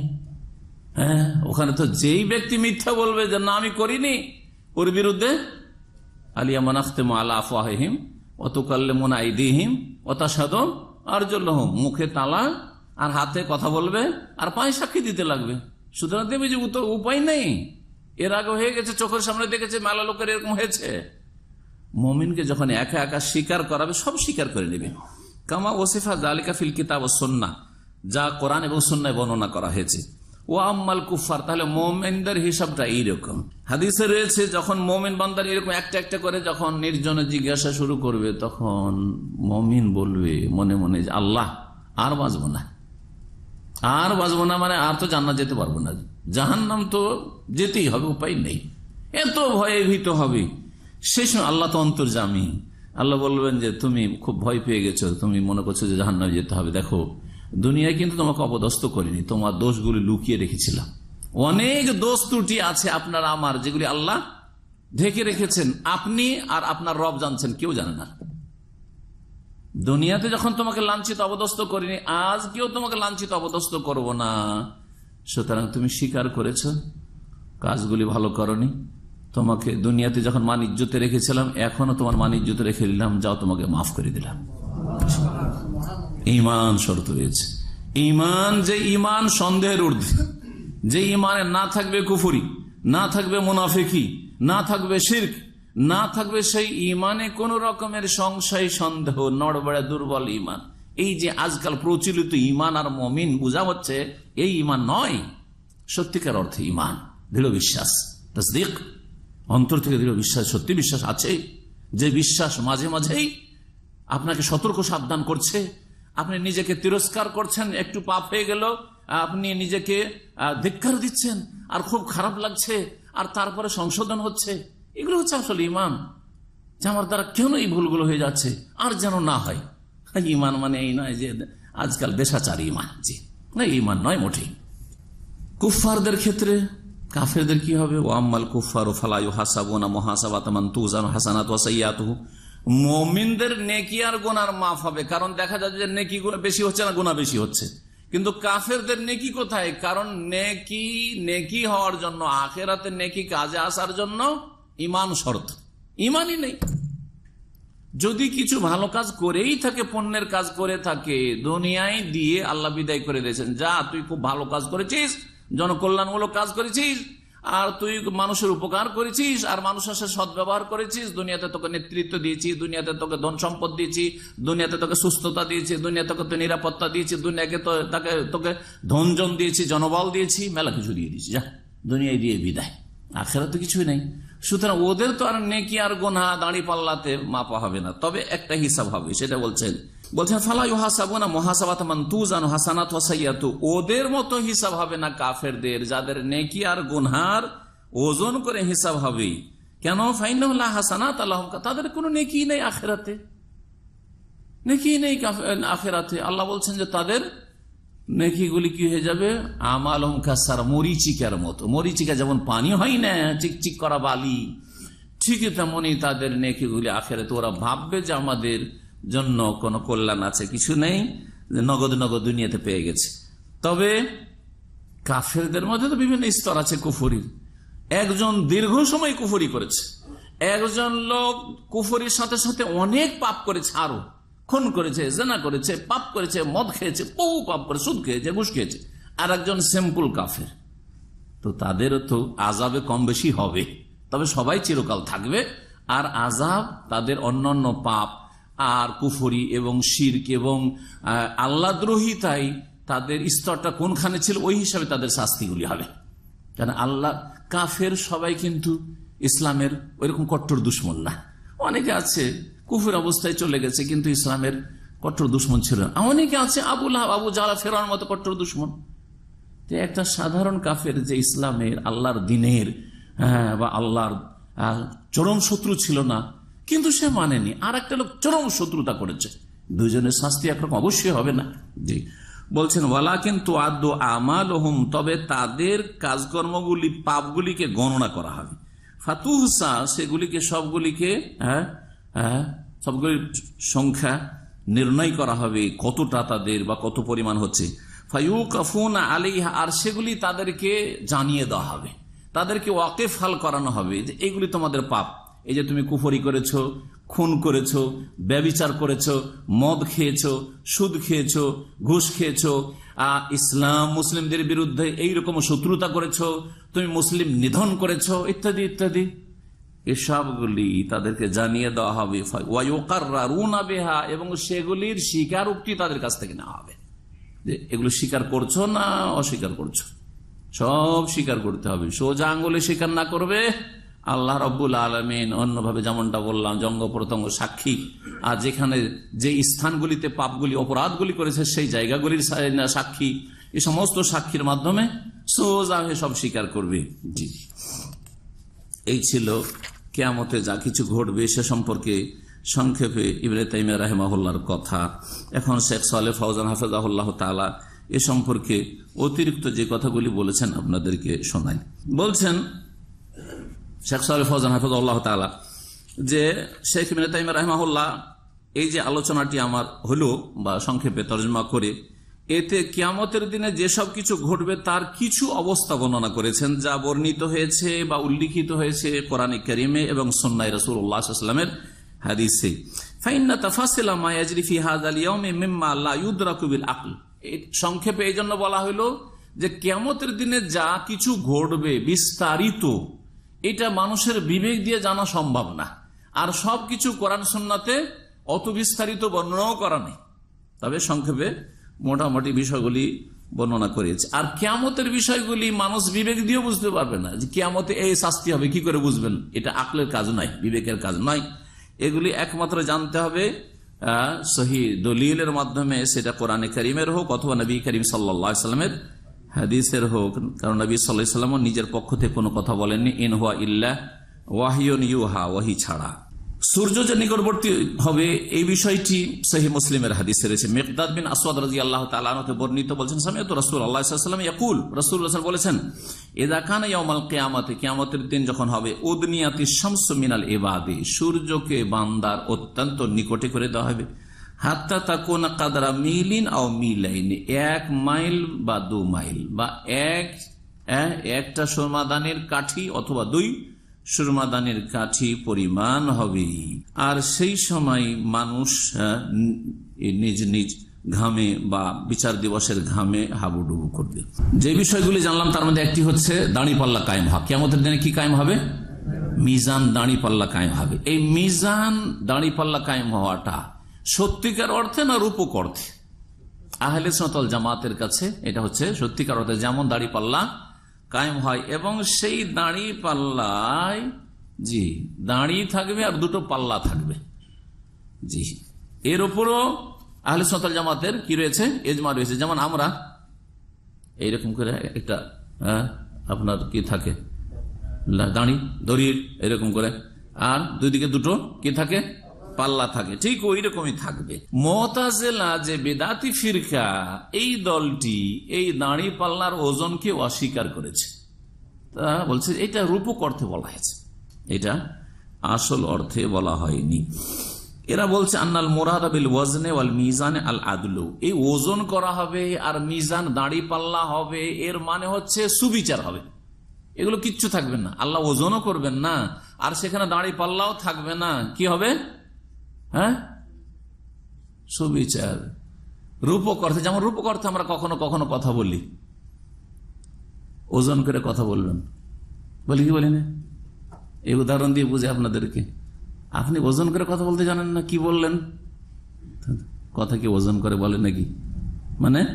হ্যাঁ ওখানে তো যেই ব্যক্তি মিথ্যা বলবে যে, না, আমি করিনি, ওর বিরুদ্ধে আলিয়া মানাফতে আলা আফাহিম অত কাল্লে মন আইদিহিম অতাসাদম আর জল্লহম মুখে তালা আর হাতে কথা বলবে আর পায়ে সাক্ষী দিতে লাগবে। সুতরাং দেবে যে উপায় নেই। এর আগে হয়ে গেছে, চোখের সামনে দেখেছে, মেলা লোকের এরকম হয়েছে। মমিনকে যখন একা একা স্বীকার করাবে, সব স্বীকার করে নেবে। কামা ওসিফা জালিকা ফিল কিতাব ও সন্না, যা কোরআন এবং সন্ন্যায় বর্ণনা করা হয়েছে। ও আম্মাল কুফার তাহলে মোমেনদের হিসাবটা এইরকম। হাদিসে রয়েছে, যখন মোমেন বান্দার এরকম একটা একটা করে যখন নির্জনে জিজ্ঞাসা শুরু করবে, তখন মমিন বলবে মনে মনে আল্লাহ, আর বাঁচবো না। আর বাঁচবো না মানে আর তো জান্নাত যেতে পারব না। জাহান নাম তো যেতেই হবে, উপায় নেই। এত ভয়ে ভীত হবে। সেই সময় আল্লাহ তো অন্তর্জামী। আল্লাহ বলবেন যে, তুমি খুব ভয় পেয়ে গেছো, তুমি মনে করছ যে জাহান নামে যেতে হবে। দেখো, দুনিয়ায় কিন্তু তোমাকে অপদস্থ করিনি, তোমার দোষগুলি লুকিয়ে রেখেছিলাম। অনেক দোষ ত্রুটি আছে আপনার, আমার, যেগুলি আল্লাহ ঢেকে রেখেছেন। আপনি আর আপনার রব জানছেন, কেউ জানে না। দুনিয়াতে যখন তোমাকে লাঞ্ছিত অবদস্ত করিনি আজ কেউ তোমাকে লাঞ্ছিত অবদস্ত করব না। সুতরাং তুমি স্বীকার করেছ, কাজগুলি ভালো করনি। তোমাকে দুনিয়াতে যখন মান ইজ্জতে রেখেছিলাম এখনও তোমার মান ইজ্জতে রেখে দিলাম, যাও তোমাকে মাফ করে দিলাম। ইমান শর্ত রয়েছে। ইমান যে ইমান সন্দেহের ঊর্ধ্বে। যে ইমানে না থাকবে কুফুরি, না থাকবে মুনাফিকি, না থাকবে শির্ক, না থাকবে সেই ইমানে কোন রকমের সংশয়, সন্দেহ, নড়বড়ে, দুর্বল ইমান এই যে আজকাল প্রচলিত ইমান আর মমিন বোঝা হচ্ছে এই ইমান নয় সত্যিকার অর্থে ইমান দৃঢ় বিশ্বাস তসদিক। অন্তর থেকে দৃঢ় বিশ্বাস সত্যি বিশ্বাস আছে। যে বিশ্বাস মাঝে মাঝেই আপনাকে সতর্ক সাবধান করছে আপনি নিজেকে তিরস্কার করছেন একটু পাপ হয়ে গেল আপনি নিজেকে আহ, ধিক্কার দিচ্ছেন আর খুব খারাপ লাগছে আর তারপরে সংশোধন হচ্ছে এগুলো হচ্ছে আসলে ইমান যে আমার দ্বারা কেন এই ভুলগুলো হয়ে যাচ্ছে আর যেন না হয়। ইমান মানে এই নয় যে আজকাল দেশাচারী ইমান জি। না ইমান নয়, মোটেই। কুফফারদের ক্ষেত্রে কাফেরদের কি হবে? ও আম্মাল কুফার ও ফালায়ু হাসাবুনা মহাসাবাতামান তুজান হাসানাত ওয়াসাইয়াতুহু মমিনদের নেকি আর গুনার মাফ হবে। কারণ দেখা যাচ্ছে যে নেকি বেশি হচ্ছে না গুনাহ বেশি হচ্ছে। কিন্তু কাফেরদের নেকি কোথায়? কারণ নেকি নেকি হওয়ার জন্য, আখেরাতে নেকি কাজে আসার জন্য ইমান শর্ত। ইমানই নেই। যদি কিছু ভালো কাজ করেই থাকে, পণ্যের কাজ করে থাকে, দুনিয়ায় দিয়ে আল্লাহ বিদায় করে দিয়েছেন। যা, তুই খুব ভালো কাজ করেছিস, জনকল্যাণমূলক কাজ করেছিস, আর তুই মানুষের উপকার করেছিস, আর মানুষের সাথে সদ্ব্যবহার করেছিস, দুনিয়াতে তোকে নেতৃত্ব দিয়েছি, দুনিয়াতে তোকে ধন সম্পদ দিয়েছি, দুনিয়াতে তোকে সুস্থতা দিয়েছি, দুনিয়াতে তোকে তো নিরাপত্তা দিয়েছি, দুনিয়াকে তাকে, তোকে ধনজন দিয়েছি, জনবল দিয়েছি, মেলা কিছু দিয়ে দিয়েছি। যা, দুনিয়ায় দিয়ে বিদায়। আখেরা তো কিছুই নেই। সুতরাং ওদের তো আর নেকি আর গোনা দাঁড়ি পাল্লাতে মাপা হবে না। তবে একটা হিসাব হবে, সেটা বলছেন বলছেন ফালাই হাসাবুনা মহাসাবাত তুজান হাসানাত ওয়াসাইয়াতু ওদের মতো হিসাব হবে না কাফেরদের, যাদের নেকি আর গুনহার ওজন করে হিসাব হবে। কেন? ফাইনাল্লাহ হাসানাত আল্লাহ তাদের কোনো নেকি নেই আখেরাতে। নেকি নেই আখেরাতে। আল্লাহ বলছেন যে তাদের নেকিগুলি কি হয়ে যাবে? আমাল কাসার, মরিচিকার মতো। মরিচিকা যেমন পানি হয় না চিকচিক করা বালি, ঠিকই তেমনই তাদের নেকিগুলি আখেরে তো ওরা ভাববে যে আমাদের জন্য কোনো কল্যাণ আছে, কিছু নেই নগদ নগদ দুনিয়াতে পেয়ে গেছে। তবে কাফেরদের মধ্যে তো বিভিন্ন স্তর আছে কুফরির। একজন দীর্ঘ সময় কুফুরি করেছে। একজন লোক কুফুরির সাথে সাথে অনেক পাপ করেছে আরও। খুন করেছে, জেনা করেছে, পাপ করেছে, মদ খেয়েছে, বহু পাপ করে, সুদ খেয়েছে, ঘুষ খেয়েছে। আর একজন সিম্পল কাফের। তো তাদেরও তো আজাবে কম বেশি হবে। তবে সবাই চিরকাল থাকবে। আর আজাব তাদের অন্যান্য পাপ, আর কুফরি এবং শির্ক এবং আল্লাদ্রোহিতাই তাদের স্তরটা কোনখানে ছিল, ওই হিসাবে তাদের শাস্তিগুলি হবে। কারণ আল্লাহ, কাফের সবাই কিন্তু ইসলামের ওইরকম কট্টর দুশ্মন না। অনেকে আছে কুফের অবস্থায় চলে গেছে কিন্তু ইসলামের কট্টর দুশ্মন ছিল না। অনেকে আছে আবুল আবু জালা ফেরার মতো কট্টর দুশ্মন। একটা সাধারণ কাফের যে ইসলামের আল্লাহর দিনের হ্যাঁ, বা আল্লাহর চরম শত্রু ছিল না কিন্তু সে মানেনি। আর একটা লোক চরম শত্রুতা করেছে। দুজনের শাস্তি একরকম অবশ্যই হবে না। জি। বলছেন ওয়ালা কিন্তু আদ্য আমাল হুম তবে তাদের কাজকর্মগুলি পাপগুলিকে গণনা করা হবে। ফাতুহসা সেগুলিকে সবগুলিকে হ্যাঁ হ্যাঁ সবগুলির সংখ্যা নির্ণয় করা হবে কতটা তাদের বা কত পরিমাণ হচ্ছে। ফাইউকাফুন আলিহা আর সেগুলি তাদেরকে জানিয়ে দেওয়া হবে। তাদেরকে ওয়াকেফ হাল করানো হবে যে এগুলি তোমাদের পাপ। এই যে তুমি কুফরি করেছ, খুন করেছ, ব্যবিচার করেছ, মদ খেয়েছো, সুদ খেয়েছ, ঘুষ খেয়েছো ইসলাম মুসলিমদের বিরুদ্ধে এইরকম শত্রুতা করেছ, তুমি মুসলিম নিধন করেছ, ইত্যাদি ইত্যাদি। এসবগুলি তাদেরকে জানিয়ে দেওয়া হবে। বেহা, এবং সেগুলির স্বীকার উক্তি তাদের কাছ থেকে নেওয়া হবে। যে এগুলো স্বীকার করছ না অস্বীকার করছ? সব স্বীকার করতে হবে। সোজা আঙ্গুলে স্বীকার না করবে, আল্লাহ রব্বুল আলমিন অন্যভাবে যেমনটা বললাম, জঙ্গ প্রত্যঙ্গ সাক্ষী। আর যেখানে যে স্থানগুলিতে পাপগুলি, অপরাধগুলি করেছে, সেই জায়গাগুলির সাক্ষী। এই সমস্ত সাক্ষীর মাধ্যমে সোজা হয়ে সব স্বীকার করবে। জি। এই ছিল কেয়ামতে যা কিছু ঘটবে সে সম্পর্কে সংক্ষেপে ইবনে তাইমিয়া রাহেমাহুল্লার কথা। এখন শেখ সালে ফৌজান হাফেজাহুল্লাহ তালা এ সম্পর্কে অতিরিক্ত যে কথাগুলি বলেছেন আপনাদেরকে শোনাই। বলছেন শেখ সালে ফৌজান হাফেজাহুল্লাহ তালা যে শেখ ইবনে তাইমিয়া রাহেমাহুল্লাহ এই যে আলোচনাটি আমার হলো বা সংক্ষেপে তর্জমা করে এতে কিয়ামতের দিনে যেসব কিছু ঘটবে, তার কিছু অবস্থা বর্ণনা করেছেন, যা বর্ণিত হয়েছে বা উল্লিখিত হয়েছে কোরআন করিমে এবং সন্ন্যাই রসুল্লাহামের হাদিসে। ফাইন্না তাফাসিলা মায়াজরি ফি হাদাল ইয়াউমি মিম্মা লা ইউদরাকু বিল আকল। সংক্ষেপে এই জন্য বলা হলো যে, কিয়ামতের দিনে যা কিছু ঘটবে বিস্তারিত, এটা মানুষের বিবেক দিয়ে জানা সম্ভব না। আর সবকিছু কোরআন সন্নাতে অত বিস্তারিত বর্ণনাও করা নেই। তবে সংক্ষেপে মোটামুটি বিষয়গুলি বর্ণনা করেছে। আর কেয়ামতের বিষয়গুলি মানুষ বিবেক দিয়েও বুঝতে পারবে না যে কেয়ামতে এই শাস্তি হবে, কি করে বুঝবেন? এটা আকলের কাজ নয়, বিবেকের কাজ নয়। এগুলি একমাত্র জানতে হবে সহি দলিলের মাধ্যমে সেটা কোরআনে করিমের হোক অথবা নবী করিম সাল্লা সাল্লামের হাদিসের হোক। কারণ নবী সাল্লাহ নিজের পক্ষ থেকে কোনো কথা বলেননি, ইন হুয়া ইল্লা ওয়াহিয়ন ইউহা, ওয়াহি ছাড়া। সূর্য যে নিকটবর্তী হবে এই বিষয়টি সহি মুসলিমের হাদিসে রয়েছে। মেকদাদ বিন আসওয়াদ রাজি আল্লাহ তালানতে বর্ণিত বলছেন সামিয়ত রসুল আল্লাহ সাল্লাম ইয়াকুল। রসুল রসুল বলেছেন এদা খান ইয়ামাল কেয়ামতে কেয়ামতের দিন যখন হবে উদনিয়াতি শামস মিনাল এবাদে সূর্যকে বান্দার অত্যন্ত নিকটে করে দেওয়া হবে। হাত্তা কাদরা মিলিন মিলাইন এক মাইল বা দু মাইল বা এক হ্যাঁ, একটা সমাধানের কাঠি অথবা দুই সুরমাদানের কাঠি পরিমাণ হবে। আর সেই সময় মানুষ নিজ নিজ ঘামে বা বিচার দিবসের ঘামে হাবুডুবু করবে। যে বিষয়গুলি জানলাম, তার মধ্যে একটি হচ্ছে দাঁড়ি পাল্লা কায়েম হওয়া কেমতের দিনে কি কায়েম হবে? মিজান দাঁড়ি পাল্লা কায়েম হবে। এই মিজান দাঁড়ি পাল্লা কায়েম হওয়াটা সত্যিকার অর্থে না রূপক অর্থে? আহলে সতল জামাতের কাছে এটা হচ্ছে সত্যিকার অর্থে যেমন দাড়ি পাল্লা কায়েম হয় এবং সেই দাঁড়ি পাল্লায় জি দাড়ি থাকবে আর দুটো পাল্লা থাকবে। জি এর উপরও আহলে সতল জামাতের কি রয়েছে? এজমা রয়েছে। যেমন আমরা এইরকম করে একটা হ্যাঁ, আপনার কি থাকে? দাঁড়ি দড়ির এরকম করে। আর দুই দিকে দুটো কি থাকে? পাল্লা থাকে, ঠিক ওই রকমই থাকবে। মতাজেলা যে বেদাতি ফিরকা, এই দলটি এই দাঁড়ি পাল্লার ওজনকে অস্বীকার করেছে। তা বলছে, এটা রূপক অর্থে বলা হয়েছে। এটা আসল অর্থে বলা হয়নি। এরা বলছে, আন্নাল মোরাদ বিল ওয়াজনে ওয়াল মিজানে আল আদলু। এই ওজন করা হবে আর মিজান দাঁড়ি পাল্লা হবে, এর মানে হচ্ছে সুবিচার হবে। এগুলো কিচ্ছু থাকবে না। আল্লাহ ওজনও করবেন না, আর সেখানে দাঁড়ি পাল্লাও থাকবে না। কি হবে? হ্যাঁ? সুবিচার। রূপক অর্থে যেমন রূপক অর্থে আমরা কখনো কখনো কথা বলি। ওজন করে কথা বলবেন। বলি কি বলি না? এই উদাহরণ দিয়ে বুঝে আপনাদেরকে। আপনি ওজন করে কথা বলতে জানেন না, কি বললেন? কথা কি ওজন করে বলে নাকি? মানে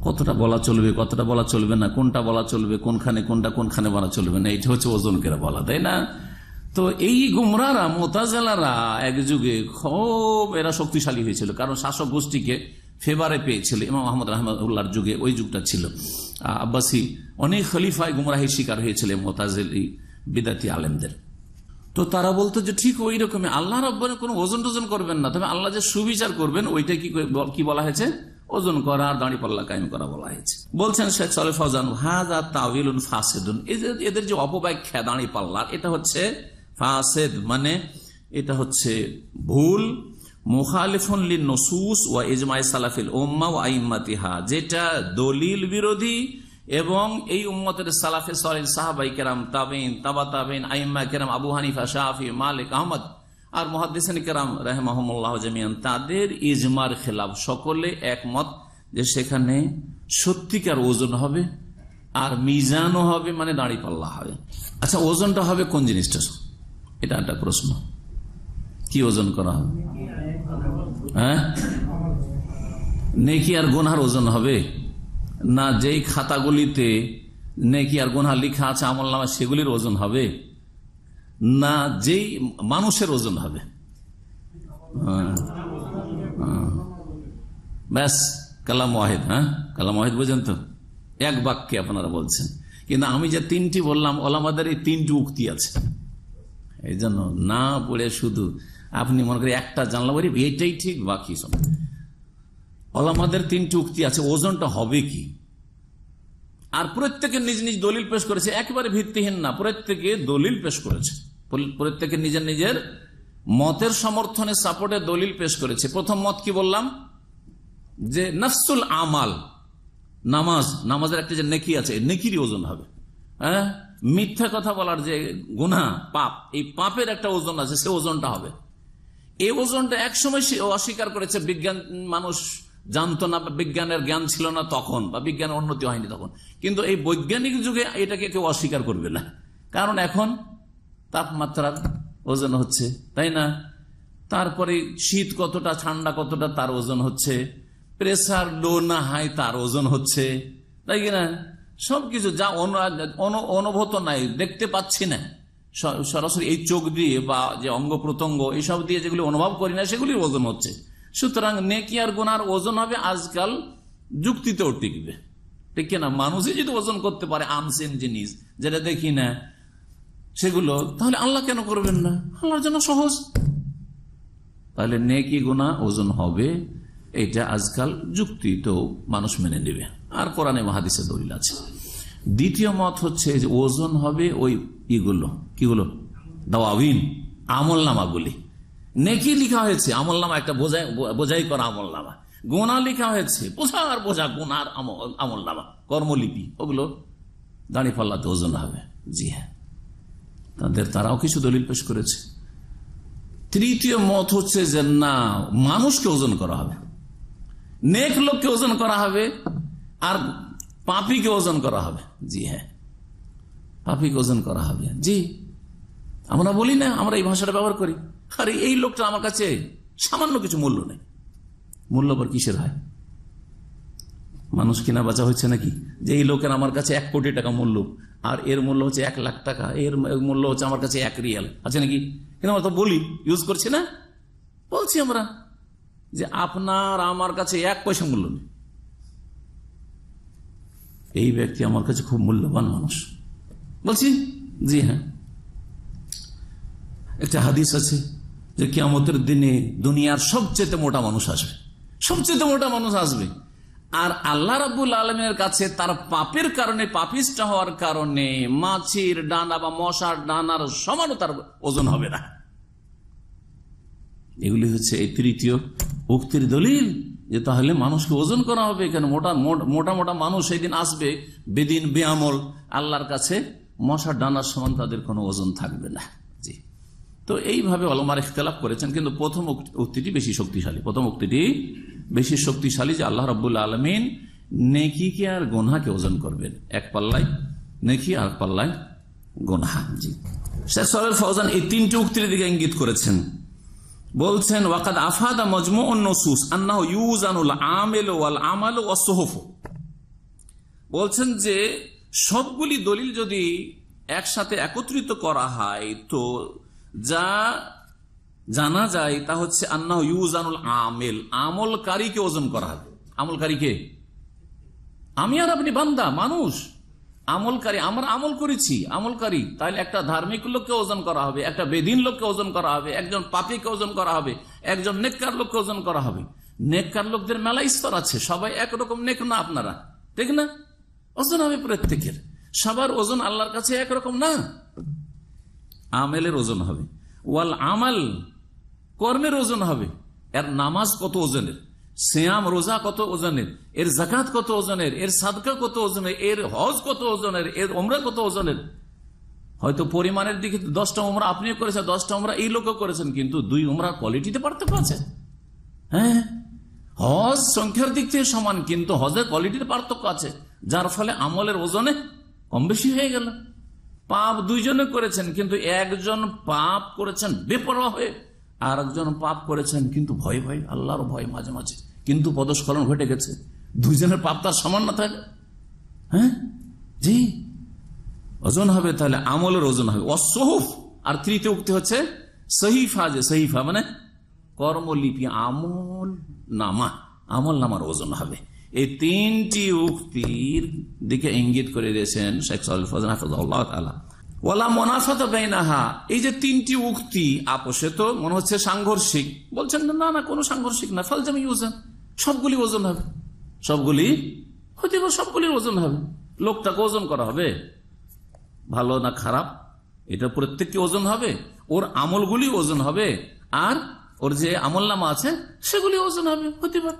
কতটা বলা চলবে, কতটা বলা চলবে না, কোনটা বলা চলবে, কোনখানে কোনটা, কোনখানে বলা চলবে না, এইটা হচ্ছে ওজন করে বলা, তাই না? তো এই গুমরারা মোতাজেলারা এক যুগে খুব এরা শক্তিশালী হয়েছিল। কারণ শাসক গোষ্ঠীকে ফেভারে পেয়েছিল ইমাম আহমদ রহমদুল্লাহর যুগে ওই যুগটা ছিল। আব্বাসী অনেক খলিফায় গুমরাহির শিকার হয়েছিল মোতাজেলি বিদাতি আলেমদের। তো তারা বলতো যে, ঠিক ওই রকমই আল্লাহ রব্বানে কোনো ওজন টোজন করবেন না। তবে আল্লাহ যে সুবিচার করবেন, ওইটা কি কি বলা হয়েছে? ওজন করা আর দাঁড়ি পাল্লা কায়েম করা বলা হয়েছে। বলছেন শেখ সালে ফজান হাজা এদের এদের যে অপব্যাখ্যা, দাঁড়ি পাল্লার এটা হচ্ছে ফাসেদ মানে এটা হচ্ছে ভুল, মুখালিফুন লিন নসুস ওয়া ইজমাই সালাফিল উম্মা ওয়া আইম্মাতিহা, যেটা দলিল বিরোধী এবং এই উম্মতের সালাফে সলিন সাহাবাই কেরাম তাবিন তাবা তাবিন আইম্মা কেরাম, আবু হানিফা শাহি মালিক, আহমদ আর মহাদিসান কেরাম রাহমাহমুল্লাহ জামিয়ান তাদের ইজমার খেলাফ সকলে একমত যে সেখানে সত্যিকার ওজন হবে আর মিজানও হবে মানে দাঁড়ি পাল্লা হবে। আচ্ছা ওজনটা হবে কোন জিনিসটা এটা একটা প্রশ্ন। কি ওজন করা হবে? হ্যাঁ? নেকি আর গোনার ওজন হবে? না যেই খাতাগুলিতে নেকি আর গোনা লিখা আছে আমল নামা সেগুলির ওজন হবে? না যেই মানুষের ওজন হবে? হ্যাঁ, হ্যাঁ। ব্যাস কালাম ওয়াহেদ হ্যাঁ? কালাম ওয়াহেদ বোঝেন তো? এক বাক্যে আপনারা বলছেন। কিন্তু আমি যে তিনটি বললাম ওলামাদের এই তিনটি উক্তি আছে। এই জন্য না পড়ে শুধু আপনি মনে করেন একটা জানলা বলি এইটাই ঠিক, বাকি সব। ওলামাদের তিনটি উক্তি আছে, ওজনটা হবে কি? আর প্রত্যেকে নিজ নিজ দলিল পেশ করেছে, একেবারে ভিত্তিহীন না, প্রত্যেকে দলিল পেশ করেছে। প্রত্যেকে নিজের নিজের মতের সমর্থনে সাপোর্টে দলিল পেশ করেছে। প্রথম মত কি বললাম? যে নফসুল আমাল, নামাজ, নামাজের একটা যে নেকি আছে, নেকিরই ওজন হবে। হ্যাঁ? মিথ্যা কথা বলার যে গুনা পাপ, এই পাপের একটা ওজন আছে, সে ওজনটা হবে। এই ওজনটা একসময় সে অস্বীকার করেছে, বিজ্ঞান, মানুষ জানতো না, বা বিজ্ঞানের জ্ঞান ছিল না তখন, বা বিজ্ঞানের উন্নতি হয়নি তখন। কিন্তু এই বৈজ্ঞানিক যুগে এটাকে কেউ অস্বীকার করবে না। কারণ এখন তাপমাত্রার ওজন হচ্ছে, তাই না? তারপরে শীত কতটা, ঠান্ডা কতটা, তার ওজন হচ্ছে। প্রেসার লো না হাই, তার ওজন হচ্ছে। তাই কিনা সবকিছু যা অনু- অনু- অনুভূত নাই, দেখতে পাচ্ছি না। সরাসরি এই চোখ দিয়ে বা যে অঙ্গ প্রত্যঙ্গ এইসব দিয়ে যেগুলি অনুভব করি না সেগুলির ওজন হচ্ছে। সুতরাং নেকি আর গোনার ওজন হবে আজকাল যুক্তিতেও টিকবে। ঠিক কিনা? মানুষই যদি ওজন করতে পারে আনসেন জিনিস, যেটা দেখি না, সেগুলো, তাহলে আল্লাহ কেন করবেন না? আল্লাহর জন্য সহজ। তাহলে নেকি গুণা ওজন হবে, এটা আজকাল যুক্তি তো মানুষ মেনে নেবে। আর কোরআনে মহাদিসে দলিল আছে। দ্বিতীয় মত হচ্ছে যে ওজন হবে ওই ইগুলো। কিগুলো? দাওয়াবিন আমল নামাগুলি নেকি লিখা হয়েছে আমল নামা একটা বোঝাই বোঝাই করা আমল নামা গোনা লিখা হয়েছে, বোঝার বোঝা, গোনার আমল নামা কর্মলিপি, ওগুলো দাঁড়ি পাল্লাতে ওজন হবে। জি হ্যাঁ। তাদের তারাও কিছু দলিল পেশ করেছে। তৃতীয় মত হচ্ছে যে না, মানুষকে ওজন করা হবে। নেক লোককে ওজন করা হবে আর পাপিকে ওজন করা হবে। জি হ্যাঁ। পাপিকে ওজন করা হবে। জি। আমরা বলি না, আমরা এই ভাষাটা ব্যবহার করি। আরে, এই লোকটা আমার কাছে সামান্য কিছু মূল্য নেই। মূল্য আবার কিসের হয়? মানুষ কিনা বাঁচা হচ্ছে নাকি? যে এই লোকের আমার কাছে এক কোটি টাকা মূল্য, আর এর মূল্য হচ্ছে এক লাখ টাকা, এর মূল্য হচ্ছে আমার কাছে এক রিয়াল। আছে নাকি? কিন্তু আমরা তো বলি ইউজ করছি না? বলছি আমরা যে আপনার আমার কাছে এক পয়সা মূল্য নেই। এই ব্যক্তি আমার কাছে খুব মূল্যবান মানুষ। বলছি, জি হ্যাঁ। একটা হাদিস আছে যে কিয়ামতের দিনে দুনিয়ার সবচেয়ে মোটা মানুষ আসবে। সবচেয়ে মোটা মানুষ আসবে। আর আল্লাহ রাবুল আলমের কাছে তার পাপের কারণে পাপিস্টা হওয়ার কারণে মাছির ডানা বা মশার ডানার সমানও তার ওজন হবে না। এগুলি হচ্ছে এই তৃতীয় উক্তির দলিল। যে তাহলে মানুষকে ওজন করা হবে এখানে মোটা মোটা মোটা মানুষ সেই দিন আসবে, বেদিন, বেআমল, আল্লাহর কাছে মশার ডানার সমান তাদের কোনো ওজন থাকবে না। জি। তো এইভাবে অলমার ইখতলাফ করেছেন, কিন্তু প্রথম উক্তিটি বেশি শক্তিশালী। প্রথম উক্তিটি বেশি শক্তিশালী যে আল্লাহ রব্বুল আলমিন নেকিকে আর গোনাকে ওজন করবেন। এক পাল্লায় নেকি আর পাল্লায় গোনা জি। শেখ সাহেব ফৌজান এই তিনটি উক্তির দিকে ইঙ্গিত করেছেন। বলছেন, ওয়াকাদ আফাদা মজমু নসুস আন্নাহ ইউজানুল আমেল ওয়াল আমাল ও সোহফ। বলছেন যে, সবগুলি দলিল যদি একসাথে একত্রিত করা হয়, তো যা জানা যায় তা হচ্ছে আন্নাহ ইউজানুল আমেল, আমলকারীকে ওজন করা হবে। আমলকারীকে আমি আর আপনি বান্দা, মানুষ। আমলকারী, আমরা আমল করেছি, আমলকারী। তাহলে একটা ধার্মিক লোককে ওজন করা হবে, একটা বেদিন লোককে ওজন করা হবে, একজন পাপিকে ওজন করা হবে, একজন নেককার লোককে ওজন করা হবে। নেককার লোকদের মেলা স্তর আছে, সবাই একরকম নেক না আপনারা, ঠিক না? ওজন হবে প্রত্যেকের। সবার ওজন আল্লাহর কাছে একরকম না। আমেলের ওজন হবে। ওয়াল আমাল, কর্মের ওজন হবে। এর নামাজ কত ওজনের? শ্যাম রোজা কত ওজনের এর জাকাত কত ওজনের এর সাদকা কত ওজনের এর হজ কত ওজনের এর ওমরা কত ওজনের হয়তো পরিমাণের দিকে দশটা উমরা আপনিও করেছেন দশটা উমরা এই লোকও করেছেন কিন্তু দুই উমরা কোয়ালিটিতে পার্থক্য আছে হ্যাঁ হজ সংখ্যার দিক থেকে সমান, কিন্তু হজের কোয়ালিটির পার্থক্য আছে। যার ফলে আমলের ওজনে কম বেশি হয়ে গেল। পাপ দুইজনে করেছেন, কিন্তু একজন পাপ করেছেন বেপরোয়া হয়ে আর একজন পাপ করেছেন কিন্তু ভয় ভয়, আল্লাহর ভয় মাঝে মাঝে। কিন্তু পদস্খলন ঘটে গেছে। দুইজনের পাপ তার সমান না থাকে হ্যাঁ? জি। ওজন হবে তাহলে আমলের ওজন হবে। অসহুফ। আর তৃতীয় উক্তি হচ্ছে সহিফা যে সহিফা মানে কর্মলিপি, আমল নামা। আমল নামার ওজন হবে। এই তিনটি উক্তির দিকে ইঙ্গিত করে দিয়েছেন শেখ সাল্লাহ ওলা মোনাফাত বেনাহা এই যে তিনটি উক্তি আপোষে তো মনে হচ্ছে সাংঘর্ষিক। বলছেন, না না, কোনো সাংঘর্ষিক না। ফালজামি ওজন সবগুলি ওজন হবে। সবগুলি? হতে সবগুলির ওজন হবে। লোকটাকে ওজন করা হবে? ভালো না খারাপ? এটা প্রত্যেককে ওজন হবে। ওর আমলগুলি ওজন হবে। আর ওর যে আমল নামা আছে সেগুলি ওজন হবে। হতে পারে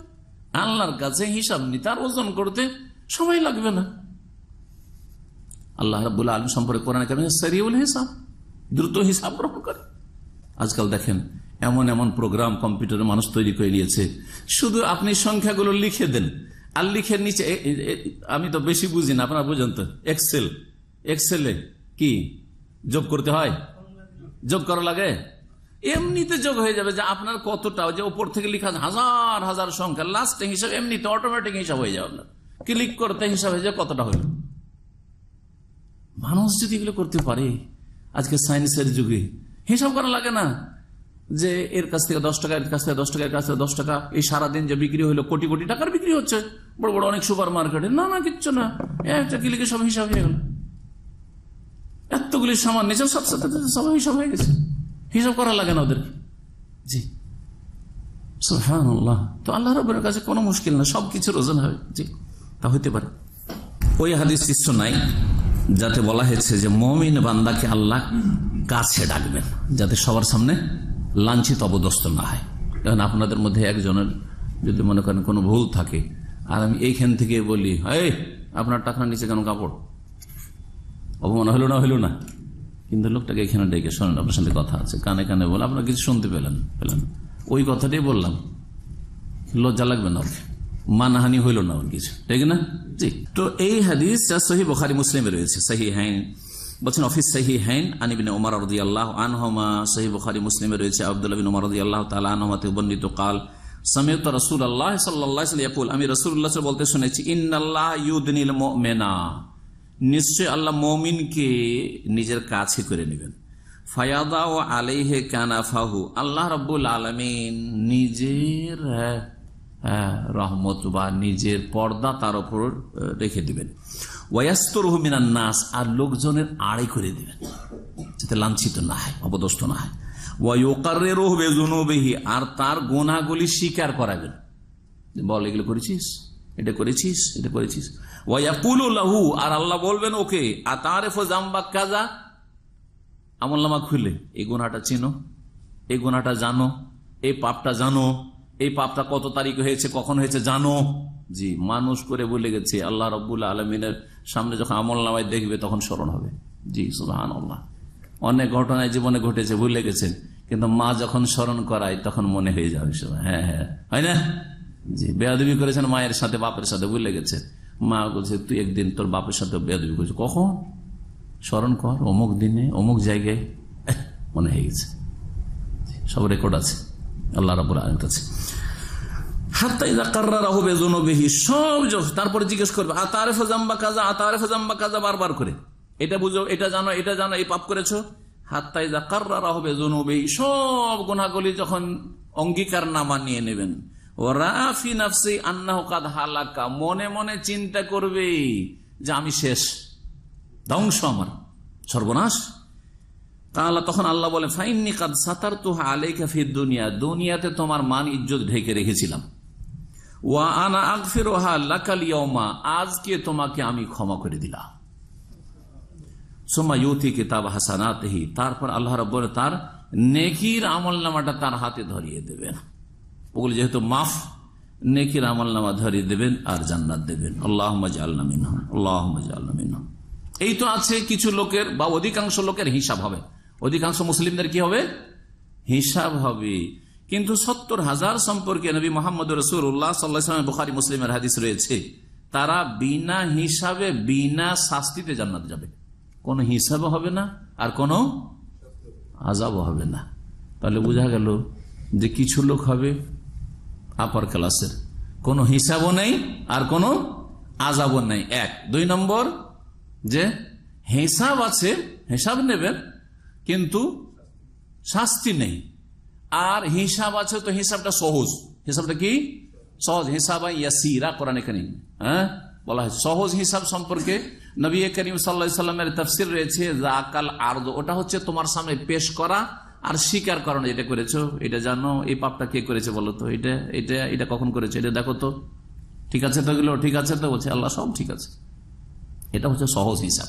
আল্লাহর কাছে হিসাব নি তার ওজন করতে সময় লাগবে না। আল্লাহ রাবুল আলম সম্পর্কে কোরআন সারিউল হিসাব দ্রুত হিসাব গ্রহণ করে। আজকাল দেখেন এমন এমন প্রোগ্রাম কম্পিউটারে মানুষ তৈরি করে নিয়েছে। শুধু আপনি সংখ্যাগুলো লিখে দেন। আর লিখে নিচে আমি তো বেশি বুঝি না, আপনারা বুঝেন তো। এক্সেল এক্সেলে কি যোগ করতে হয়? যোগ করা লাগে? এমনিতে যোগ হয়ে যাবে যে আপনার কতটা যে উপর থেকে লিখা হাজার হাজার সংখ্যা। লাস্টে হিসাব এমনিতে অটোমেটিক হিসাব হয়ে যাবে আপনার। ক্লিক করতে হিসাব হয়ে যাবে কতটা হইল মানুষ যদি এগুলো করতে পারে, আজকে সায়েন্সের যুগে হিসাব করা লাগে না। যে এর কাছ থেকে দশ টাকা, এর কাছ থেকে দশ টাকা, এর কাছ থেকে দশ টাকা, এই সারাদিন যে বিক্রি হলো কোটি কোটি টাকার বিক্রি হচ্ছে। বড় বড় অনেক সুপার মার্কেটে। না না, কিচ্ছু না। একটা ক্লিকে সব হিসাব হয়ে গেল। এতগুলি সামান নিচে সব সাথে সব হিসাব হয়ে গেছে। হিসাব করা লাগে না ওদের জি। সুবহানাল্লাহ। তো আল্লাহ রবের কাছে কোনো মুশকিল না, সব কিছুর ওজন হবে। জি, তা হইতে পারে। ওই হাদিস শিষ্য নাই, যাতে বলা হয়েছে যে মমিন বান্দাকে আল্লাহ কাছে ডাকবেন, যাতে সবার সামনে লাঞ্ছিত অবদস্ত না হয়। কারণ আপনাদের মধ্যে একজনের যদি মনে করেন কোনো ভুল থাকে, আর আমি এইখান থেকে বলি এই আপনার টাকার নিচে কেন কাপড়? অপমান হলো না হলো না। কিন্তু লোকটাকে এখানে ডেকে শোনেন, আপনার সাথে কথা আছে, কানে কানে বলে, আপনার কিছু শুনতে পেলেন পেলেন। ওই কথাটাই বললাম। লজ্জা লাগবে না ওকে মানহানি হইল না ওর কিছু। ঠিক না? জি। তো এই হাদিস সহি বখারি, মুসলিমে রয়েছে। সহি হাইন বলছেন, অফিস সহি হাইন আনিবিন ওমর রদি আল্লাহ আনহমা। সহি বখারি, মুসলিমে রয়েছে। আব্দুল বিন ওমর রদি আল্লাহ তালা আনহমাতে বর্ণিত কাল সমিয়ত রসুল আল্লাহ সাল্লাহ আমি রসুল্লাহ বলতে শুনেছি, ইন্নাল্লাহ ইউদিনিল মেনা নিশ্চয় আল্লাহ মমিনকে নিজের কাছে করে নেবেন। ফায়াদা ও আলাইহে কানাফাহু। আল্লাহ রব্বুল আলমিন নিজের রহমত বা নিজের পর্দা তার উপর রেখে দিবেন। ওয়াস্তর মিনান নাস, আর লোকজনের আড়ে করে দিবেন। যাতে লাঞ্ছিত না হয়, অপদস্থ না হয়। ওয়াইকারের বেজুনবেহি আর তার গোনাগুলি স্বীকার করাবেন। বল, এগুলো করেছিস? এটা করেছিস? এটা করেছিস? ওয়াকুল লাহু, আর আল্লাহ বলবেন, ওকে আর তার জাম্বা কাজা আমল্লামা খুলে, এই গুণাটা চিনো, এই গুণাটা জানো, এই পাপটা জানো, এই পাপটা কত তারিখ হয়েছে, কখন হয়েছে জানো। জি, মানুষ করে বলে গেছে, আল্লাহ রব্বুল আলমিনের সামনে যখন আমল নামায় দেখবে তখন স্মরণ হবে। জি সুহান আল্লাহ অনেক ঘটনায় জীবনে ঘটেছে ভুলে গেছেন। কিন্তু মা যখন স্মরণ করায় তখন মনে হয়ে যাবে হ্যাঁ হ্যাঁ। হয় না? জি, বেয়াদবি করেছেন মায়ের সাথে, বাপের সাথে ভুলে গেছে। মা বলছে, তুই একদিন তোর বাপের সাথে বেয়াদবি করেছিস। কখন? স্মরণ কর, অমুক দিনে, অমুক জায়গায়। মনে হয়ে গেছে। সব রেকর্ড আছে। আল্লাহ রাবুল আলম কাছে। সব যখন- তারপরে জিজ্ঞেস করবে বারবার করে। এটা এটা জানো এটা জানো, এই পাপ করেছ? হবে সব যখন অঙ্গীকার নামা নিয়ে নেবেন। রাফি নাফসি আন্নাহ কাদ হালাকা, মনে মনে চিন্তা করবে যে আমি শেষ। ধ্বংস আমার, সর্বনাশ। তাহলে তখন আল্লাহ বলে ফাইননি কাদ সাতার তুহা আলেখা ফির দুনিয়া, দুনিয়াতে তোমার মান ইজ্জত ঢেকে রেখেছিলাম। ওয়া আনা আগফির লাকালিয়মা আজকে তোমাকে আমি ক্ষমা করে দিলাম। সোমা ইউথি কিতাব হাসানাতহি, তারপর আল্লাহ রব তার নেকির আমল নামাটা তার হাতে ধরিয়ে দেবেন। ওগুলো যেহেতু মাফ, নেকির আমল নামা ধরিয়ে দেবেন আর জান্নাত দেবেন। আল্লাহ মিনহম আল্লাহ মিনহম। এই তো আছে কিছু লোকের, বা অধিকাংশ লোকের হিসাব হবে। অধিকাংশ মুসলিমদের কি হবে? হিসাব হবে। কিন্তু সত্তর হাজার সম্পর্কে নবী মোহাম্মদ রসুল্লাহ সাল্লাহ বুখারি, মুসলিমের হাদিস রয়েছে, তারা বিনা হিসাবে, বিনা শাস্তিতে জান্নাত যাবে। কোনো হিসাব হবে না আর কোনো আজাবও হবে না। তাহলে বোঝা গেল যে কিছু লোক হবে আপার ক্লাসের কোনো হিসাবও নেই আর কোনো আজাবও নেই। এক। দুই নম্বর যে হিসাব আছে, হিসাব নেবেন, কিন্তু শাস্তি নেই। আর হিসাব আছে তো হিসাবটা সহজ। হিসাবটা কি? সহজ। হিসাব হ্যাঁ? বলা হয় সহজ হিসাব সম্পর্কে নবী করিম সাল্লা সাল্লামের তফসির রয়েছে জাকাল আর্দ ওটা হচ্ছে তোমার সামনে পেশ করা আর স্বীকার করানো। এটা করেছ, এটা জানো, এই পাপটা কে করেছে বলো তো? এটা এটা এটা কখন করেছে? এটা দেখো তো। ঠিক আছে তো এগুলো? ঠিক আছে তো? বলছে, আল্লাহ, সব ঠিক আছে। এটা হচ্ছে সহজ হিসাব।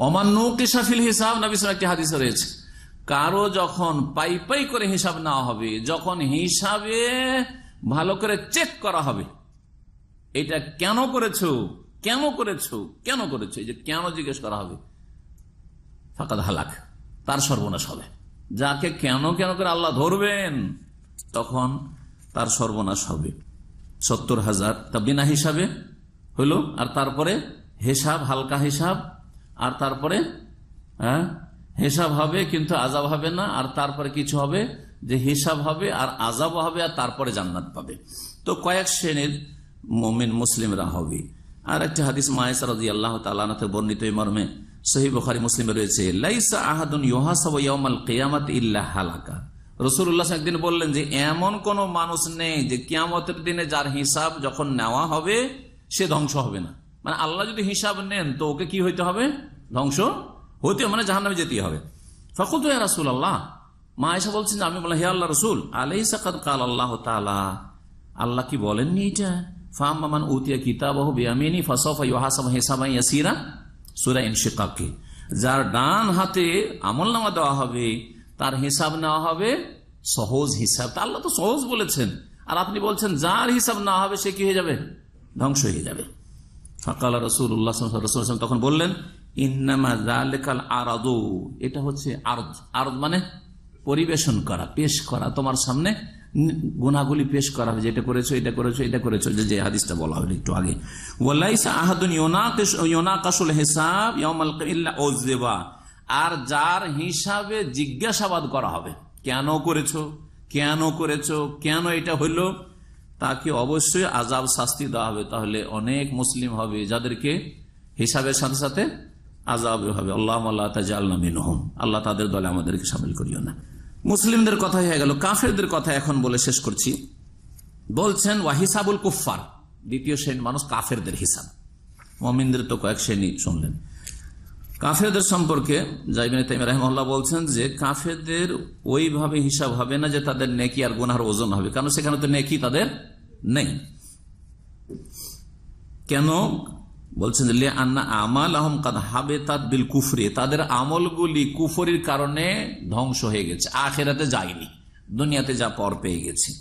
অমান্য কিসাফিল হিসাব? নবী সাল একটি হাদিসে রয়েছে। কারও যখন পাই পাই করে হিসাব নেওয়া হবে, যখন হিসাবে ভালো করে চেক করা হবে, এটা কেন করেছ কেন করেছ কেন করেছ, এই যে কেন জিজ্ঞেস করা হবে ফাঁকা হালাক, তার সর্বনাশ হবে। যাকে কেন কেন করে আল্লাহ ধরবেন, তখন তার সর্বনাশ হবে। সত্তর হাজার, তা বিনা হিসাবে হইল আর তারপরে হিসাব, হালকা হিসাব, আর তারপরে হ্যাঁ হিসাব হবে, কিন্তু আজাব হবে না, আর তারপরে কিছু হবে যে হিসাব হবে, আর আজাব হবে, আর তারপরে জান্নাত পাবে। তো কয়েক শ্রেণির মমিন মুসলিমরা হবে। আর একটা হাদিস মায়েসারদি আল্লাহ তালানাতে বর্ণিত মর্মে সহি বখারি মুসলিমে রয়েছে আহাদুন ইয়াউমাল কিয়ামাত হালাকা। রসুল্লাহ একদিন বললেন যে, এমন কোন মানুষ নেই যে কিয়ামতের দিনে যার হিসাব যখন নেওয়া হবে, সে ধ্বংস হবে না। মানে আল্লাহ যদি হিসাব নেন, তো ওকে কি হইতে হবে? ধ্বংস হবে, মানে জাহান্নামে যেতে হবে। ফকুল তো রাসুল আল্লাহ মা এসে বলছেন আমি বললাম হে আল্লাহ রসুল আলাই সাকাত কাল আল্লাহ তালা আল্লাহ কি বলেননি এটা? ফামান উতিয়া কিতাব বিয়ামিনী ফাসফা ইহাসাম হেসামা ইয়াসিরা সুরা ইনশিকাকে। যার ডান হাতে আমল নামা দেওয়া হবে তার হিসাব নেওয়া হবে সহজ হিসাব। আল্লাহ তো সহজ বলেছেন। আর আপনি বলছেন যার হিসাব না হবে সে কি হয়ে যাবে? ধ্বংস হয়ে যাবে। ফাকাল রসুল্লাহ রসুল তখন বললেন এটা হচ্ছে আরদ। আরদ মানে পরিবেশন করা, পেশ করা। তোমার সামনে গুণাগুলি পেশ করা হবে যেটা করেছ, এটা করেছ এটা করেছ। যে হাদিসটা বলা হলো একটু আগে। আহাদুন হিসাব আর যার হিসাবে জিজ্ঞাসাবাদ করা হবে, কেন করেছ কেন করেছ, কেন এটা হইল, তাকে অবশ্যই আজাব শাস্তি দেওয়া হবে। তাহলে অনেক মুসলিম হবে যাদেরকে হিসাবের সাথে সাথে আজাব হবে। আল্লাহ আল্লাহ তাজাল্লা মিনহুম। আল্লাহ তাদের দলে আমাদেরকে সামিল করিও না। মুসলিমদের কথা হয়ে গেল, কাফেরদের কথা এখন বলে শেষ করছি। বলছেন ওয়াহিসাবুল কুফার দ্বিতীয় শ্রেণি মানুষ কাফেরদের হিসাব। মমিনদের তো কয়েক শ্রেণি শুনলেন। কাফেরদের সম্পর্কে জাইবিন বলছেন যে, কাফেরদের ওইভাবে হিসাব হবে না যে তাদের নেকি আর গুনার ওজন হবে। কারণ সেখানে তো নেকি তাদের নেই। কেন? বলছেন যে আন্না আমাল আহম কাদ হাবে বিল কুফরি। তাদের আমলগুলি কুফরির কারণে ধ্বংস হয়ে গেছে। আখেরাতে যায়নি। দুনিয়াতে যা পর পেয়ে গেছে।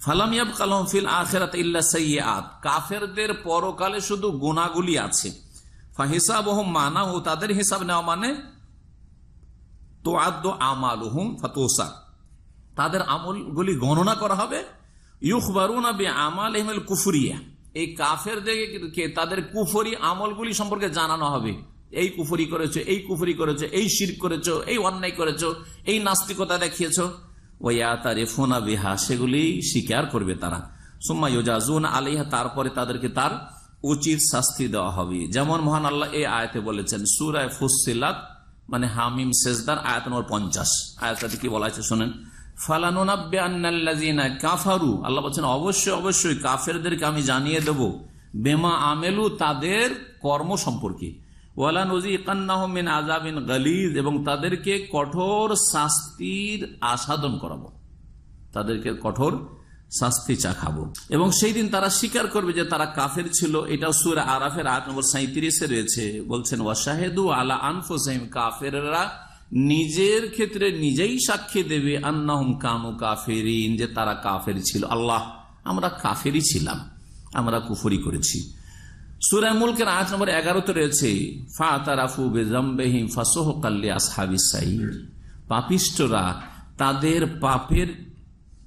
ফালামিয়াব কালম ফিল আখেরাত ইল্লা সৈয়াত কাফেরদের পরকালে শুধু গুণাগুলি আছে। ফাহিসাব মানা ও তাদের হিসাব নেওয়া মানে তো আদ্য আমাল হুম ফাতোসা। তাদের আমলগুলি গণনা করা হবে। ইউখবারুনা বে আমাল এহমেল কুফরিয়া। এই কাফের কাফেরদেরকে তাদের কুফরি আমলগুলি সম্পর্কে জানানো হবে। এই কুফরি করেছ, এই কুফরি করেছ, এই শির করেছ, এই অন্যায় করেছ, এই নাস্তিকতা দেখিয়েছো। ওয়া তারে ফোনা বিহা, সেগুলি স্বীকার করবে তারা। সুম্মা ইউজাজুন আলিহা তারপরে তাদেরকে তার উচিত শাস্তি দেওয়া হবে। যেমন মহান আল্লাহ এই আয়াতে বলেছেন, সুরায় ফুসিলাত মানে হামিম সেজদার আয়াত নম্বর পঞ্চাশ। আয়াতটাতে কি বলা আছে শোনেন? ফালানুনাব্বে কাফারু। অবশ্যই অবশ্যই কাফেরদেরকে আমি জানিয়ে বেমা আমেলু তাদের কর্ম সম্পর্কে। ওয়ালা গালিজ এবং তাদেরকে কঠোর শাস্তির আসাদন করাবো। তাদেরকে কঠোর শাস্তি চাখাবো। এবং সেই দিন তারা স্বীকার করবে যে তারা কাফের ছিল। এটাও সুর আরাফের আট নম্বর সাঁত্রিশে রয়েছে। বলছেন, ওয়াশাহেদু আলা আনফোসাইম কাফেররা নিজের ক্ষেত্রে নিজেই সাক্ষী দেবে, আন্নাহুম কানু কাফেরিন, যে তারা কাফের ছিল। আল্লাহ, আমরা কাফেরই ছিলাম, আমরা কুফরি করেছি। আট নম্বর এগারোতে রয়েছে ফা তারাফু তাদের পাপের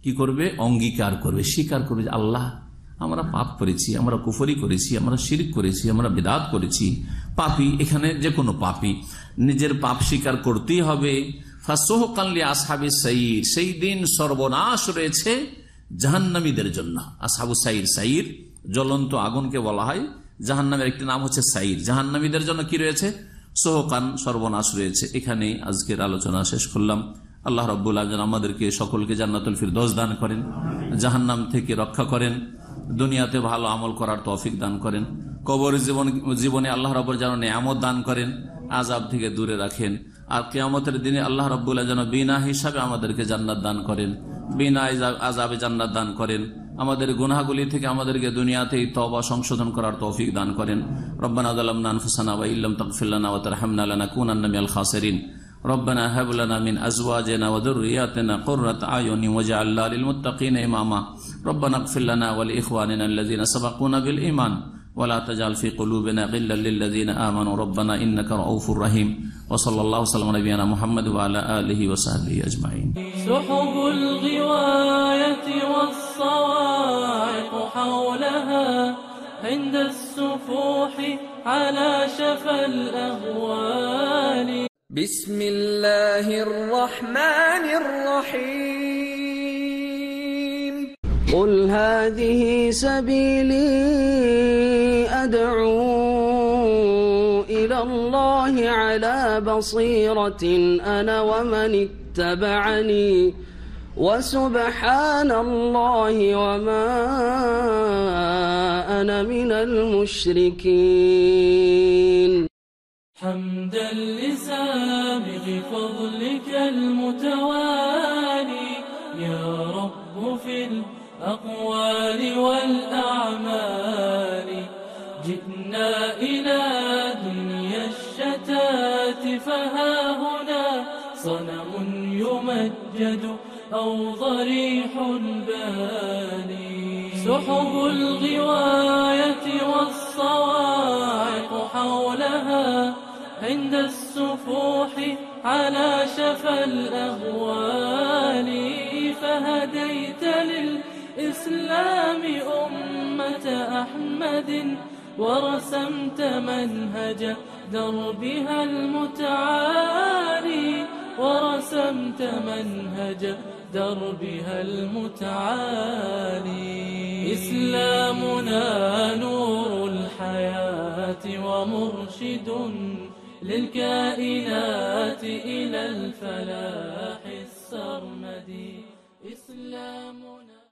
কি করবে? অঙ্গীকার করবে, স্বীকার করবে যে আল্লাহ, আমরা পাপ করেছি, আমরা কুফরি করেছি, আমরা শিরিক করেছি, আমরা বেদাত করেছি। পাপি এখানে যে কোনো পাপি। নিজের পাপ স্বীকার করতেই হবে। ফাসোহ কাল্লি আসহাবি সাইর, সেই দিন সর্বনাশ রয়েছে জাহান্নামীদের জন্য। আসহাবু সাইর সাইর, জ্বলন্ত আগুনকে বলা হয়। জাহান্নামের একটি নাম হচ্ছে সাইর। জাহান্নামীদের জন্য কি রয়েছে? সোহকান সর্বনাশ রয়েছে। এখানে আজকের আলোচনা শেষ করলাম। আল্লাহ রব্বুল আলম আমাদেরকে সকলকে জান্নাতুল ফিরদৌস দান করেন, জাহান্নাম থেকে রক্ষা করেন। দুনিয়াতে ভালো আমল করার তফিক দান করেন। কবর জীবন জীবনে আল্লাহ রব যেন নেয়ামত দান করেন আজাব থেকে দূরে রাখেন। আর কেয়ামতের দিনে আল্লাহ রব্বুল্লাহ যেন বিনা হিসাবে আমাদেরকে জান্নাত দান করেন, বিনা আজাবে জান্নাত দান করেন। আমাদের গুনাগুলি থেকে আমাদেরকে দুনিয়াতেই তবা সংশোধন করার তৌফিক দান করেন। রব্বানা আদালামনানফুসানা ওয়া ইল্লাম তাগফিরলানা ওয়া তারহামনা লানাকুনান্না মিনাল খাসিরিন। রব্বানা হাব মিন আজওয়াজিনা ওয়া যুররিয়াতিনা কুররাতা আয়ুনি ওয়াজআল লিল মুত্তাকিনা ইমামা। ربنا اغفر لنا ولإخواننا الذين سبقونا بالإيمان ولا تجعل في قلوبنا غلا للذين آمنوا. ربنا إنك رؤوف رحيم. وصلى الله وسلم على نبينا محمد وعلى آله وصحبه أجمعين. سحب الغواية والصواعق حولها عند السفوح على شفا الأهوال. بسم الله الرحمن الرحيم. قل هذه سبيلي أدعو إلى الله على بصيرة أنا ومن اتبعني وسبحان الله وما أنا من المشركين. حمدا لسابق فضلك المتوالي يا رب في الأقوال والأعمال. جئنا إلى دنيا الشتات فها هنا صنم يمجد أو ضريح باني سحب الغواية والصواعق حولها عند السفوح على شفا الأهوال فهديت للإسلام أمة أحمد ورسمت منهج دربها المتعالي ورسمت منهج دربها المتعالي. إسلامنا نور الحياة ومرشد للكائنات إلى الفلاح السرمدي. إسلامنا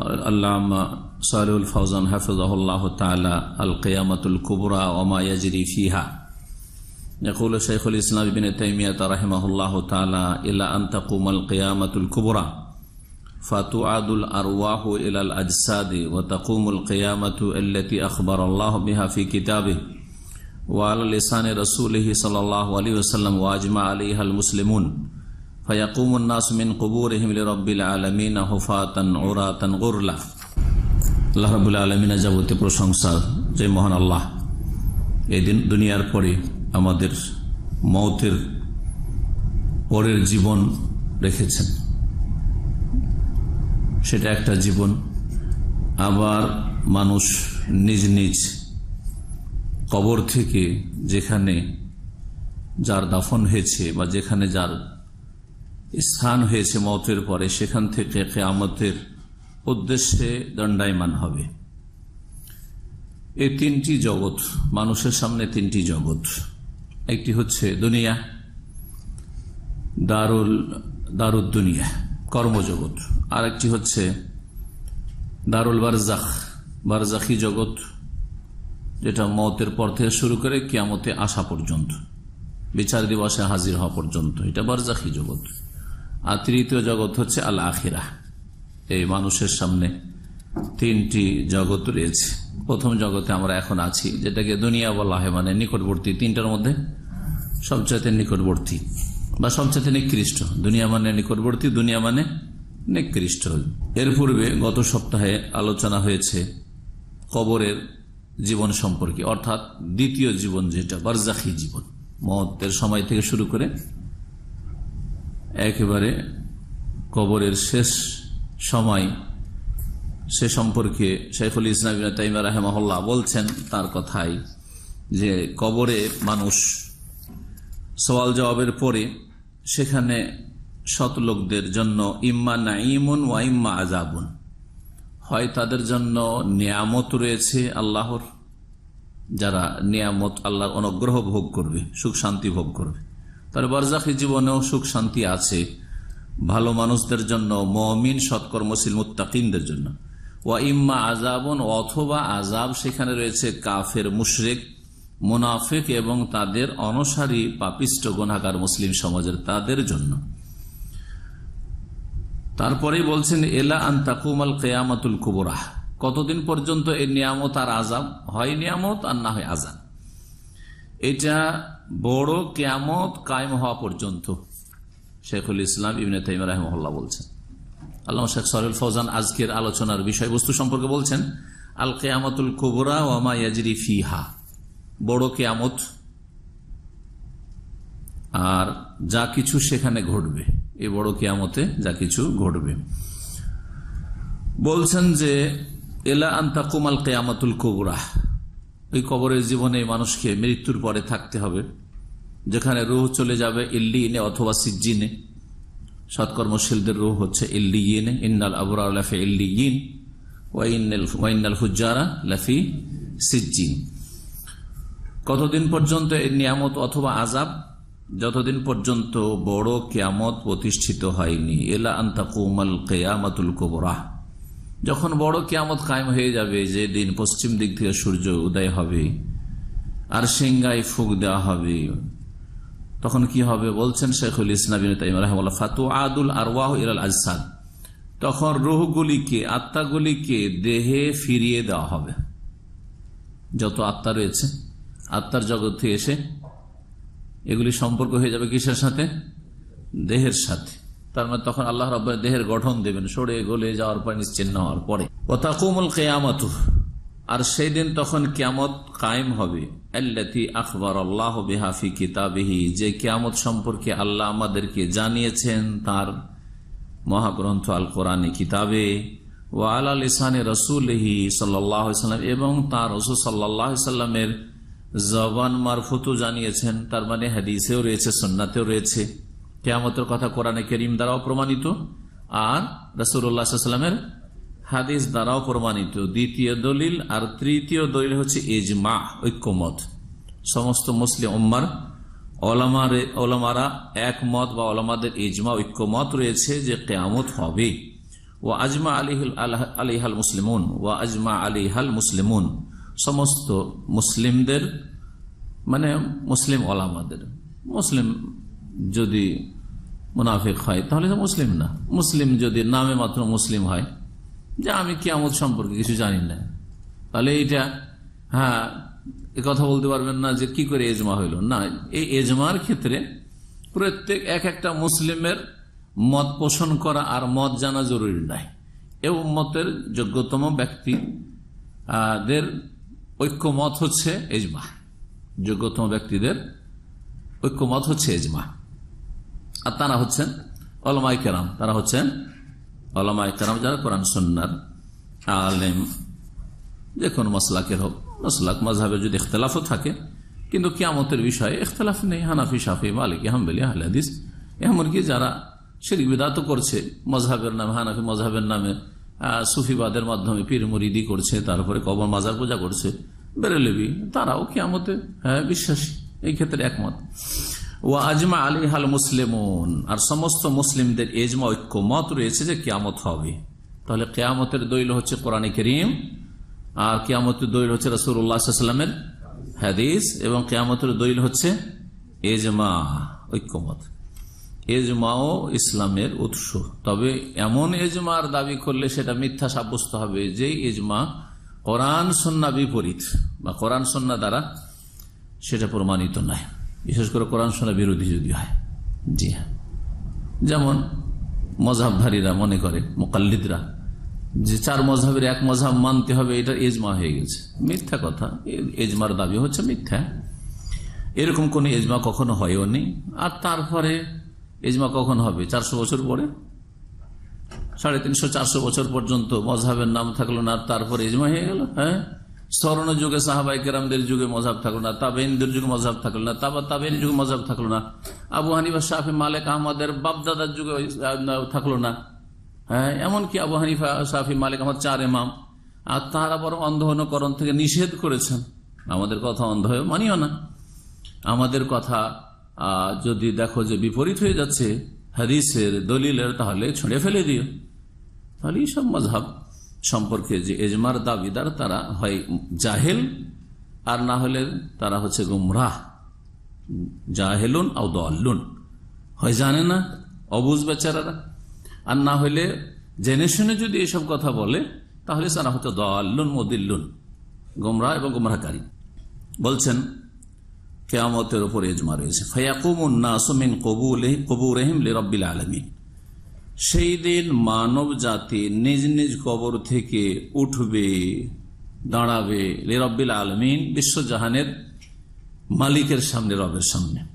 العلامة صالح الفوزان حفظه الله تعالى القيامة الكبرى وما يجري فيها. يقول شيخ الإسلام ابن تيمية رحمه الله تعالى إلى أن تقوم القيامة الكبرى فتعاد الأرواح إلى الأجساد وتقوم القيامة التي أخبر الله بها في كتابه. وعلى لسان رسوله صلى الله عليه وسلم وأجمع عليها المسلمون. ফয়াকুম উন্নাসমিন কবুর রহিমিল রব্বিল আলমিন হুফাতন ওরাতন গোরলা। আল্লাহ রবুল্লা আলমিনা যাবতীয় প্রশংসা যে মহান আল্লাহ এদিন দুনিয়ার পরে আমাদের মৌতের পরের জীবন রেখেছেন। সেটা একটা জীবন, আবার মানুষ নিজ নিজ কবর থেকে যেখানে যার দাফন হয়েছে বা যেখানে যার স্থান হয়েছে মতের পরে, সেখান থেকে কেয়ামতের উদ্দেশ্যে দণ্ডায়মান হবে। এই তিনটি জগৎ, মানুষের সামনে তিনটি জগৎ। একটি হচ্ছে দুনিয়া, দারুল দারুদ দুনিয়া কর্মজগৎ। আর একটি হচ্ছে দারুল বারজাখ, বারজাখি জগৎ, যেটা মতের পর থেকে শুরু করে কিয়ামতে আসা পর্যন্ত, বিচার দিবসে হাজির হওয়া পর্যন্ত। এটা বারজাখি জগৎ। আর তৃতীয় জগৎ হচ্ছে আল আখিরা এই মানুষের সামনে তিনটি জগৎ রয়েছে। প্রথম জগতে আমরা এখন আছি, যেটাকে দুনিয়া বলা হয় মানে নিকটবর্তী, তিনটার মধ্যে সবচাইতে নিকটবর্তী বা সবচাইতে নিকৃষ্ট। দুনিয়া মানে নিকটবর্তী, দুনিয়া মানে নিকৃষ্ট। এর পূর্বে গত সপ্তাহে আলোচনা হয়েছে কবরের জীবন সম্পর্কে, অর্থাৎ দ্বিতীয় জীবন যেটা, বারজাখি জীবন। মতের সময় থেকে শুরু করে একেবারে কবরের শেষ সময় সে সম্পর্কে শেখুল ইসলাম তাইমা রাহেমহল্লা বলছেন তার কথাই যে কবরে মানুষ সওয়াল জবাবের পরে সেখানে শত লোকদের জন্য ইম্মা নাইমুন ওয়া ইম্মা আজাবুন হয় তাদের জন্য নিয়ামত রয়েছে আল্লাহর, যারা নিয়ামত আল্লাহর অনুগ্রহ ভোগ করবে, সুখ শান্তি ভোগ করবে। তার বারজাখি জীবনেও সুখ শান্তি আছে। ভালো মানুষদের জন্য, মমিন সৎকর্মশীল মুত্তাকিনদের জন্য। ওয়া ইম্মা আজাবন অথবা আজাব সেখানে রয়েছে কাফের, মুশরেক, মুনাফিক এবং তাদের অনসারী, পাপিষ্ট গুনাগার মুসলিম সমাজের তাদের জন্য। তারপরেই বলছেন, এলা আন্তাকুমাল কেয়ামাতুল কুবরাহ কতদিন পর্যন্ত এই নিয়ামত আর আজাব হয় নিয়ামত আর না হয় আজাব এটা বড় কেয়ামত কায়েম হওয়া পর্যন্ত শেখুল ইসলাম ইবনে তাইম রাহমহল্লা বলছেন। আল্লাহ শেখ সরুল ফৌজান আজকের আলোচনার বিষয়বস্তু সম্পর্কে বলছেন, আল কেয়ামতুল কুবরা ওয়ামা ইয়াজরি ফিহা। বড় কেয়ামত আর যা কিছু সেখানে ঘটবে, এই বড় কেয়ামতে যা কিছু ঘটবে। বলছেন যে, এলা আন্তাকুমাল কেয়ামতুল কবুরা। ওই কবরের জীবনে মানুষকে মৃত্যুর পরে থাকতে হবে। যেখানে রুহ চলে যাবে ইল্লিনে অথবা সিজ্জিনে। সৎকর্মশীলদের রুহ হচ্ছে ইল্লিনে ইন্নাল আবরা লাফি ইল্লিন ওয়াইনাল হুজারা লাফি সিজ্জিন। কতদিন পর্যন্ত এই নিয়ামত অথবা আজাব যতদিন পর্যন্ত বড় কেয়ামত প্রতিষ্ঠিত হয়নি। এলা আন্তাকুমাল কেয়ামাতুল কবরা। যখন বড় কেয়ামত কায়েম হয়ে যাবে, যে দিন পশ্চিম দিক থেকে সূর্য উদয় হবে, আর সিংগায় ফুক দেওয়া হবে, তখন কি হবে বলছেন শেখুল ইসলাম ফাতু আদুল আরওয়াহ ইরাল আজসাদ। তখন রুহগুলিকে, আত্মাগুলিকে দেহে ফিরিয়ে দেওয়া হবে। যত আত্মা রয়েছে, আত্মার থেকে এসে এগুলি সম্পর্ক হয়ে যাবে কিসের সাথে? দেহের সাথে। তার মানে তখন আল্লাহ রব দেহের গঠন দেবেন, সরে গলে যাওয়ার পর নিশ্চিন্ন হওয়ার পরে। ওতাকুমুল কেয়ামত, আর সেই দিন তখন কেয়ামত কায়েম হবে। আল্লাতি আখবর আল্লাহ কিতাবিহি, যে কেয়ামত সম্পর্কে আল্লাহ আমাদেরকে জানিয়েছেন তার মহাগ্রন্থ আল কোরআনে কিতাবে। ও আল ইসানে রসুলহি সাল্লাম, এবং তার রসুল সাল্লাহ সাল্লামের জবান মারফতও জানিয়েছেন। তার মানে হাদিসেও রয়েছে, সন্নাতেও রয়েছে। কেয়ামতের কথা কোরআনে করিম দ্বারাও প্রমাণিত আর রসুল্লাহামের হাদিস দ্বারাও প্রমাণিত। দ্বিতীয় দলিল আর তৃতীয় দলিল হচ্ছে ইজমা, ঐক্যমত। সমস্ত মুসলিম উম্মার ওলামারা একমত বা ওলামাদের ইজমা, ঐক্যমত রয়েছে যে কেয়ামত হবে। ও আজমা আলিহুল আলিহাল মুসলিমুন ও আজমা আলিহাল মুসলিমুন। সমস্ত মুসলিমদের মানে মুসলিম ওলামাদের। মুসলিম যদি মুনাফিক হয়, তাহলে তো মুসলিম না। মুসলিম যদি নামে মাত্র মুসলিম হয়, যে আমি কেয়ামত সম্পর্কে কিছু জানি না। তাহলে এইটা হ্যাঁ কথা বলতে পারবেন না যে কি করে এজমা হইল। না, এই এজমার ক্ষেত্রে প্রত্যেক এক একটা মুসলিমের মত পোষণ করা আর মত জানা জরুরি নাই। এ মতের যোগ্যতম ব্যক্তি দের ঐক্যমত হচ্ছে এজমা। যোগ্যতম ব্যক্তিদের ঐক্যমত হচ্ছে এজমা। আর তারা হচ্ছেন অলমাই কেরাম। তারা হচ্ছেন অলমাই কেরাম, যারা কোরআন সন্ন্যার আলেম। যে কোনো মশলাকের হোক মশলাক মজাহের যদি ইখতলাফও থাকে, কিন্তু কিয়ামতের বিষয়ে ইখতলাফ নেই। হানাফি সাফি মালিক, হাম্বেলি আহলাদিস এমনকি যারা শিরিক বিদাত করছে মজহাবের নামে, হানাফি মজহাবের নামে সুফিবাদের মাধ্যমে পীর মুরিদি করছে, তারপরে কবর মাজার পূজা করছে, বেরেলেবি, তারাও কিয়ামতে হ্যাঁ বিশ্বাসী। এই ক্ষেত্রে একমত। ও আজমা আলী হাল মুসলিমন। আর সমস্ত মুসলিমদের এজমা ঐক্য মত রয়েছে যে কেয়ামত হবে। তাহলে কেয়ামতের দৈল হচ্ছে কোরআন করিম, আর কেয়ামতের দৈল হচ্ছে রসুল্লাহামের হাদিস, এবং কেয়ামতের দৈল হচ্ছে এজমা, ঐক্যমত। এজমাও ইসলামের উৎস। তবে এমন এজমার দাবি করলে সেটা মিথ্যা সাব্যস্ত হবে যে এজমা কোরআন সন্না বিপরীত, বা কোরআন সন্না দ্বারা সেটা প্রমাণিত নয়। বিশেষ করে কোরআন সন্না বিরোধী যদি হয়। জি হ্যাঁ। যেমন মজাবধারীরা মনে করে, মোকাল্লিদরা, যে চার মজাবের এক মজাব মানতে হবে, এটা এজমা হয়ে গেছে। মিথ্যা কথা। এজমার দাবি হচ্ছে মিথ্যা। এরকম কোন এজমা কখনো হয়ও নি। আর তারপরে এজমা কখন হবে? চারশো বছর পরে? সাড়ে তিনশো, চারশো বছর পর্যন্ত মজাবের নাম থাকল না তারপরে এজমা হয়ে গেল? হ্যাঁ? স্মরণ যুগে সাহাবাই কেরামদের যুগে মজাব থাকল না তাবেনদের যুগে মজাব থাকল না, তাবা তাবেন যুগে মজাব থাকল না, আবু হানিফা শাহি মালিক, আহমদের বাপদাদার যুগে থাকল না। হ্যাঁ এমনকি আবু হানিফা শাহি মালিক আহমদ চার এমাম আর তারা বরং অন্ধকরণ থেকে নিষেধ করেছেন। আমাদের কথা অন্ধ হয়ে মানিও না। আমাদের কথা যদি দেখো যে বিপরীত হয়ে যাচ্ছে, হাদিসের দলিলের তাহলে ছুঁড়ে ফেলে দিও। তাহলে এইসব মজাব। সম্পর্কে যে এজমার দাবিদার তারা হয় জাহেল, আর না হলে তারা হচ্ছে গুমরাহ। জাহেলুন আউ দল্লুন। হয় জানে না? অবুজ বেচারারা। আর না হলে জেনে শুনে যদি এসব কথা বলে, তাহলে তারা হচ্ছে দল্লুন, মদিল্লুন। গুমরাহ এবং গুমরাহকারী। বলছেন, কেয়ামতের উপর এজমা রয়েছে। ফয়াকুমিন কবুরহিম রব্বিল আলমিন। সেই দিন মানব জাতি নিজ নিজ কবর থেকে উঠবে, দাঁড়াবে। রব্বিল আলমিন বিশ্বজাহানের মালিকের সামনে, রবের সামনে।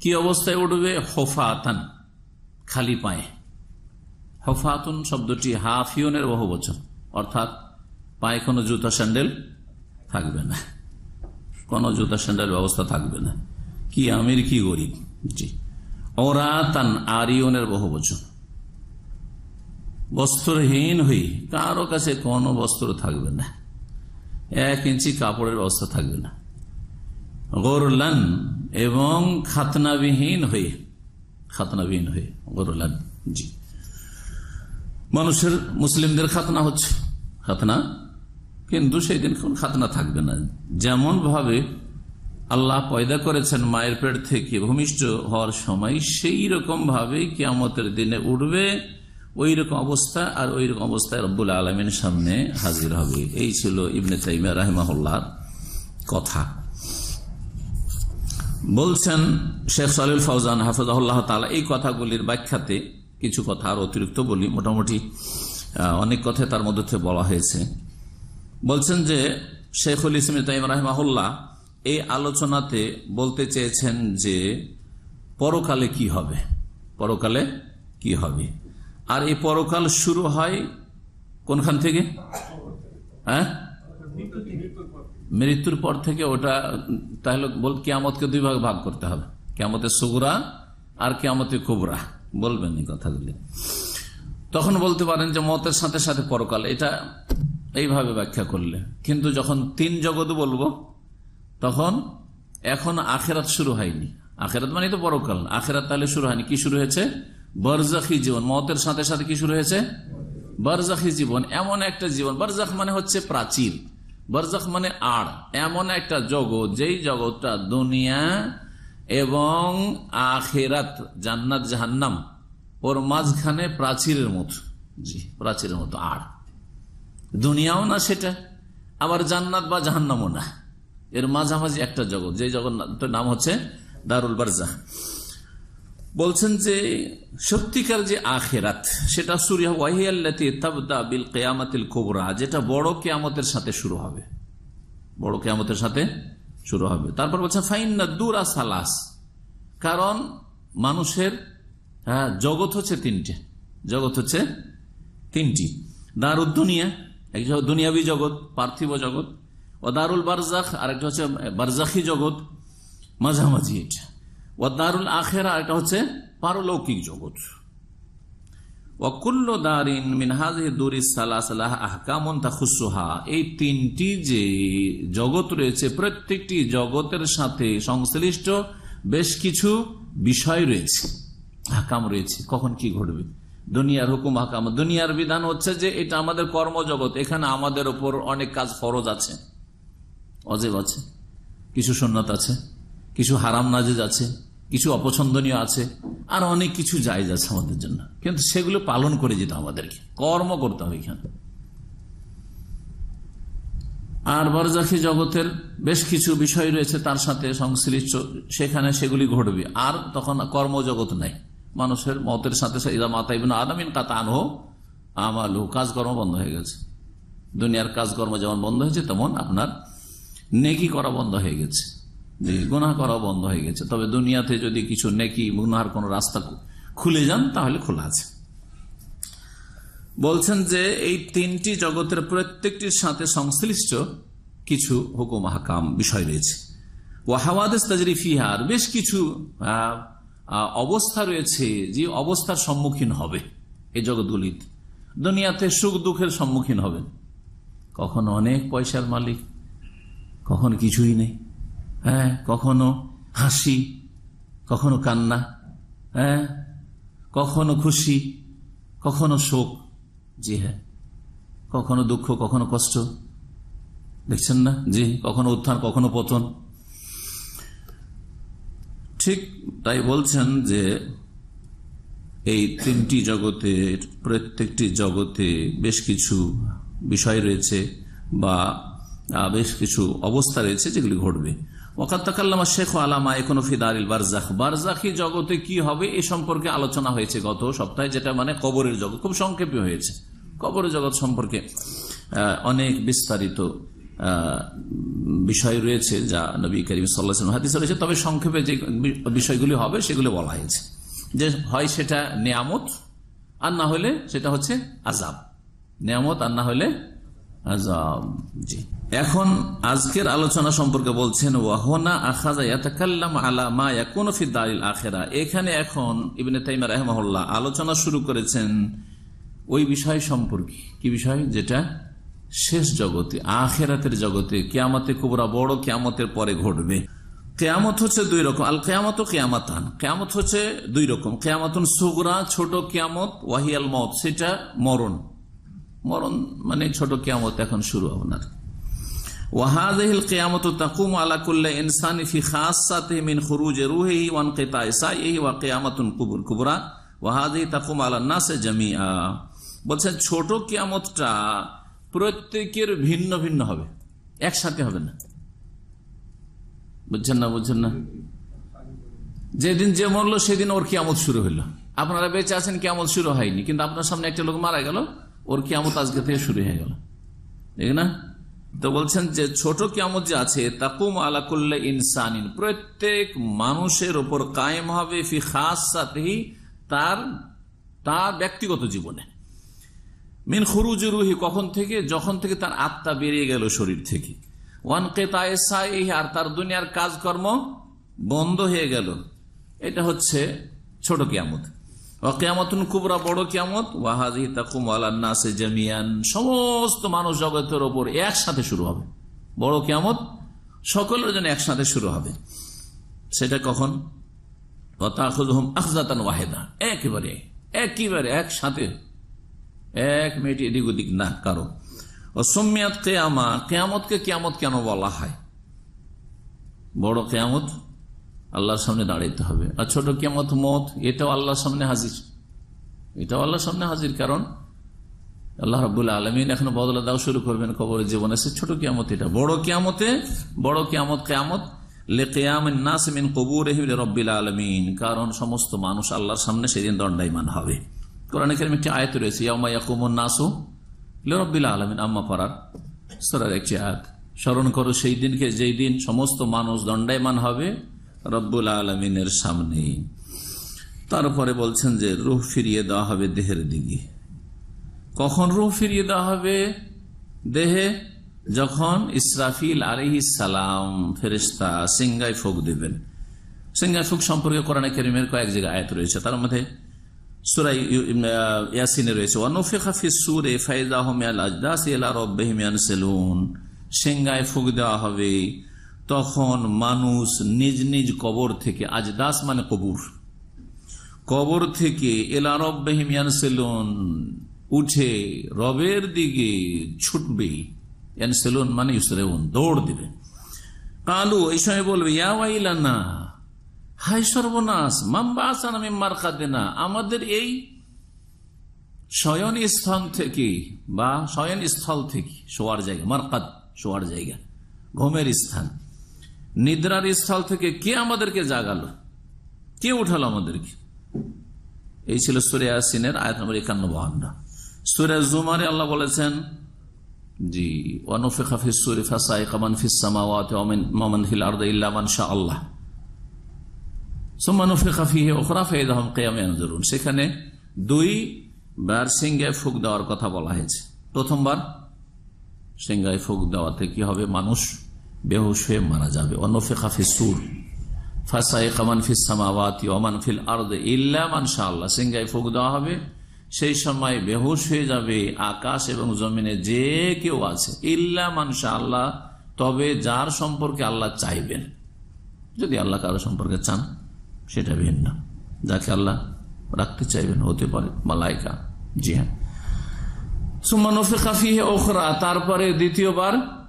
কি অবস্থায় উঠবে? হোফাতান, খালি পায়ে। হফাতুন শব্দটি হাফিয়নের বহু বচন। অর্থাৎ পায়ে কোনো জুতা, স্যান্ডেল থাকবে না। কোনো জুতা, স্যান্ডেল ব্যবস্থা থাকবে না। কি আমির, কি গরিব। জি। ওরাতান আরিয়নের বহু বচন। বস্ত্রহীন হই, কারও কাছে কোনো বস্ত্র থাকবে না। এক ইঞ্চি কাপড়ের ব্যবস্থা থাকবে না। গোরলান এবং খাতনাবিহীন হয়ে খাতনাবিহীন হয়ে গোরলান, জি। মানুষের, মুসলিমদের খাতনা হচ্ছে, খাতনা। কিন্তু সেই দিন খাতনা থাকবে না। যেমন ভাবে আল্লাহ পয়দা করেছেন মায়ের পেট থেকে ভূমিষ্ঠ হওয়ার সময় সেই রকম ভাবে কিয়ামতের দিনে উঠবে। ওই রকম অবস্থা আর ওই রকম অবস্থায় রব্বুল আলমের সামনে হাজির হবে। এই ছিল ইবনে তাইমিয়া রাহিমাহুল্লাহর কথা। বলছেন শেখ সালিল ফৌজান হাফিজাহুল্লাহ এই কথাগুলির ব্যাখ্যাতে কিছু কথা আর অতিরিক্ত বলি। মোটামুটি অনেক কথা তার মধ্যে বলা হয়েছে। বলছেন যে শেখুল ইসলাম তাইম রাহমাহুল্লাহ এই আলোচনাতে বলতে চেয়েছেন যে পরকালে কি হবে? পরকালে কি হবে? আর এই পরকাল শুরু হয় কোনখান থেকে? হ্যাঁ? মৃত্যুর পর থেকে ওটা, তাহলে বল কেয়ামতকে দুই ভাগ ভাগ করতে হবে। কেয়ামতের সুগরা আর কেয়ামতে কুবরা। বলবেন এই কথাগুলি। তখন বলতে পারেন যে মতের সাথে সাথে পরকাল, এটা এইভাবে ব্যাখ্যা করলে। কিন্তু যখন তিন জগৎ বলব, তখন এখন আখেরাত শুরু হয়নি। আখেরাত মানে তো পরকাল। আখেরাত তাহলে শুরু হয়নি। কি শুরু হয়েছে? বরজাখি জীবন। মতের সাথে সাথে কি শুরু হয়েছে? বরজাখি জীবন। এমন একটা জীবন। বরজাখ মানে হচ্ছে প্রাচীর বরজাখ মানে আড়। এমন একটা জগৎ, যেই জগৎটা দুনিয়া এবং আখেরাত, জান্নাত, জাহান্নাম, ওর মাঝখানে প্রাচীরের মতো। জি, প্রাচীরের মতো, আড়। দুনিয়াও না সেটা, আবার জান্নাত বা জাহান্নামও না। এর মাঝামাঝি একটা জগৎ যে জগন্নাথের নাম হচ্ছে দারুল বারজাহ বলছেন যে সত্যিকার যে আখেরাত, সেটা সুরিয়া ওয়াহিয়াল্লাতি তাবদা বিল কেয়ামাতিল কোবরা, যেটা বড় কেয়ামতের সাথে শুরু হবে। বড় কেয়ামতের সাথে শুরু হবে। তারপর বলছেন, ফাইন্না দুরা সালাস, কারণ মানুষের হ্যাঁ জগৎ হচ্ছে তিনটে। জগৎ হচ্ছে তিনটি। দারুদ দুনিয়া এক দুনিয়াবি জগৎ, পার্থিব জগৎ, ও দারুল বারজাখ, আরেকটা হচ্ছে বারজাখি জগৎ, মাঝামাঝি এটা। ও দারুল আখেরা, এটা হচ্ছে পারলৌকিক জগৎ। ওকুল্ল দারিন মিনহাজ দুরি সালাহ আহকামন তাহুসুহা এই তিনটি যে জগৎ রয়েছে, প্রত্যেকটি জগতের সাথে সংশ্লিষ্ট বেশ কিছু বিষয় রয়েছে হাকাম রয়েছে। কখন কি ঘটবে? দুনিয়ার হুকুম হাকাম দুনিয়ার বিধান হচ্ছে যে এটা আমাদের কর্মজগৎ, এখানে আমাদের ওপর অনেক কাজ ফরজ আছে, অজেব আছে, কিছু সন্ন্যত আছে। কিছু হারাম নাজেজ আছে, কিছু অপছন্দনীয় আছে, আর অনেক কিছু জায়জ আছে আমাদের জন্য। কিন্তু সেগুলো পালন করে যেতে আমাদেরকে, কর্ম করতে হবে এখানে। আর বরজাখি জগতের বেশ কিছু বিষয় রয়েছে তার সাথে সংশ্লিষ্ট, সেখানে সেগুলি ঘটবে। আর তখন কর্মজগৎ নাই। মানুষের মতের সাথে মাতা ইবিন আদামিন কাতা আনহ, আমালু, কাজকর্ম বন্ধ হয়ে গেছে। দুনিয়ার কাজকর্ম যেমন বন্ধ হয়েছে, তেমন আপনার নেকি করা বন্ধ হয়ে গেছে। যে গুনাহ করা বন্ধ হয়ে গেছে। তবে দুনিয়াতে যদি কিছু নেকি গুনার কোন রাস্তা খুলে যান, তাহলে খোলা আছে। বলছেন যে এই তিনটি জগতের প্রত্যেকটির সাথে সংশ্লিষ্ট কিছু হুকুম হাকাম বিষয় রয়েছে। ও হাওয়াদেস তাজরি ফিহার বেশ কিছু অবস্থা রয়েছে যে অবস্থার সম্মুখীন হবে এই জগৎগুলিতে দুনিয়াতে সুখ দুঃখের সম্মুখীন হবেন। কখনো অনেক পয়সার মালিক, কখন কিছুই নেই। হ্যাঁ কখনো হাসি, কখনো কান্না হ্যাঁ কখনো খুশি, কখনো শোক। জি হ্যাঁ কখনো দুঃখ, কখনো কষ্ট। দেখছেন না? জি, কখনো উত্থান, কখনো পতন। ঠিক তাই বলছেন যে এই তিনটি জগতের, প্রত্যেকটি জগতে বেশ কিছু বিষয় রয়েছে বা বেশ কিছু অবস্থা রয়েছে যেগুলি ঘটবে। ওকাত্তাকাল্লামা শেখ আলামা এখনও ফিদারিল বারজাখ। বারজাখি জগতে কি হবে এ সম্পর্কে আলোচনা হয়েছে গত সপ্তাহে, যেটা মানে কবরের জগৎ। খুব সংক্ষেপে হয়েছে। কবরের জগৎ সম্পর্কে অনেক বিস্তারিত বিষয় রয়েছে যা নবী করিম সাল্লাহ হাদিসে রয়েছে। তবে সংক্ষেপে যে বিষয়গুলি হবে, সেগুলো বলা হয়েছে। যে হয় সেটা নিয়ামত, আর না হলে সেটা হচ্ছে আজাব নিয়ামত, আর না হলে আজাব জি। এখন আজকের আলোচনা সম্পর্কে বলছেন, ওয়াহনা আখাজা ইয়াতাকাল্লাম আলা মা ইয়াকুনু ফি দারিল আখিরা। এখানে এখন ইবনে তাইমা রাহিমাহুল্লাহ আলোচনা শুরু করেছেন ওই বিষয় সম্পর্কে। কি বিষয়? যেটা শেষ জগতে, আখেরাতের জগতে, কেয়ামতে কুবরা বড়, কেয়ামতের পরে ঘটবে। কেয়ামত হচ্ছে দুই রকম, আল কেয়ামত ও কেয়ামাতান। কেয়ামত হচ্ছে দুই রকম, কেয়ামতন সুগরা, ছোট কেয়ামত, ওয়াহিয়াল মত সেটা মরণ। মরণ মানে ছোট কেয়ামত এখন শুরু আপনার তাকুম মিন ওয়া কিয়ামাতুন কুবুর কুবরা। তাকুম জামিআ। বলছেন ছোট কিয়ামতটা প্রত্যেকের ভিন্ন ভিন্ন হবে, একসাথে হবে না। বুঝছেন না বুঝছেন না? যেদিন যে মরলো সেদিন ওর কিয়ামত শুরু হইল। আপনারা বেঁচে আছেন, কিয়ামত শুরু হয়নি, কিন্তু আপনার সামনে একটা লোক মারা গেল, ওর কিয়ামত আজকে থেকে শুরু হয়ে গেল। না? তো বলছেন যে ছোট কিয়ামত যে আছে, তাকুম আলাকুল্লা ইনসানিন, প্রত্যেক মানুষের ওপর কায়েম হবে, ফি খাস সাথেই তার তার ব্যক্তিগত জীবনে। মিন খুরুজ রুহি, কখন থেকে? যখন থেকে তার আত্মা বেরিয়ে গেল শরীর থেকে। ওয়ান কেতায় আর তার দুনিয়ার কাজকর্ম বন্ধ হয়ে গেল। এটা হচ্ছে ছোট কিয়ামত। কেয়ামতুন কুবরা, বড় কিয়ামত। ওয়াহাজি তাকুম আলান্নাসে জামিয়ান সমস্ত মানুষ জগতের ওপর একসাথে শুরু হবে। বড় কিয়ামত, সকলের জন্য একসাথে শুরু হবে। সেটা কখন? আখজাতান ওয়াহেদা। একেবারে একসাথে। এক মিনিট এদিক ওদিক না, কারও। কেয়ামা। কেয়ামতকে কেয়ামত কেন বলা হয়? বড় কেয়ামত আল্লাহর সামনে দাঁড়াইতে হবে। আর ছোট কেয়ামত মত, এটাও আল্লাহর সামনে হাজির। এটাও আল্লাহর সামনে হাজির কারণ আল্লাহ রবুল্লা আলমিন এখনও বদলা দেওয়া শুরু করবেন কবরের জীবনে। সে ছোট কেয়ামত এটা। বড় কেয়ামতে, বড় কেয়ামত কেয়ামত। নাসমিন কবুর রব্বিল আলমিন। কারণ সমস্ত মানুষ আল্লাহর সামনে সেদিন দণ্ডায়মান হবে। কোরআন কেরম একটি আয়ত রয়েছে নাসু রব্বিল আলমিন। আম্মা পাড়ার সরার একটি আয়াত। স্মরণ করো, সেই দিনকে যেই দিন সমস্ত মানুষ দণ্ডায়মান হবে রব্বুল আলমিনের সামনে। তারপরে বলছেন যে, রুহ ফিরিয়ে দেওয়া হবে দেহের দিকে। কখন রুহ ফিরিয়ে দেওয়া হবে? দেহে? যখন ইসরাফিল আলহ সালাম ফেরিস্তা সিঙ্গাই ফোক দেবেন। সিঙ্গাই ফোক সম্পর্কে কোরআন করিমের কয়েক জায়গায় আয়ত রয়েছে। তার মধ্যে সুরাই রয়েছে সিঙ্গায় ফুক দেওয়া হবে। তখন মানুষ নিজ নিজ কবর থেকে, আজ দাস মানে কবুর, কবর থেকে এলা উঠে রবের দিকে ছুটবে। ইয়ান মানে ইসরেউন দৌড় দিবে। কালু এই সময় বলবে, ইয়া না হাই সর্বনাশ মাম্বাসান আমি মার্কা দেনা আমাদের এই শয়ন স্থান থেকে বা শয়ন স্থল থেকে শোয়ার জায়গা, মারকাদ শোয়ার জায়গা, ঘুমের স্থান নিদ্রার স্থল থেকে কে আমাদেরকে জাগালো? কে উঠালো আমাদেরকে? এই ছিল সুরে আসিনের আয়াত নম্বর একান্ন বাহান্ন। সুরে জুমারে আল্লাহ বলেছেন, জি শাহ আল্লাহ। সেখানে দুই বার সিংহায় ফুক দেওয়ার কথা বলা হয়েছে। প্রথমবার সিংহায় ফুক দেওয়াতে কি হবে? মানুষ বেহুশ হয়ে মারা যাবে। অনফে হবে। সেই সময় বেহুশ হয়ে যাবে আকাশ এবং জমিনে যে কেউ আছে। ইল্লা মানশা আল্লাহ তবে যার সম্পর্কে আল্লাহ চাইবেন। যদি আল্লাহ কারও সম্পর্কে চান, সেটা ভিন্ন। যাকে আল্লাহ রাখতে চাইবেন, হতে পারে মালাইকা। জি হ্যাঁ। সুমানফে কাফি ওখরা তারপরে দ্বিতীয়বার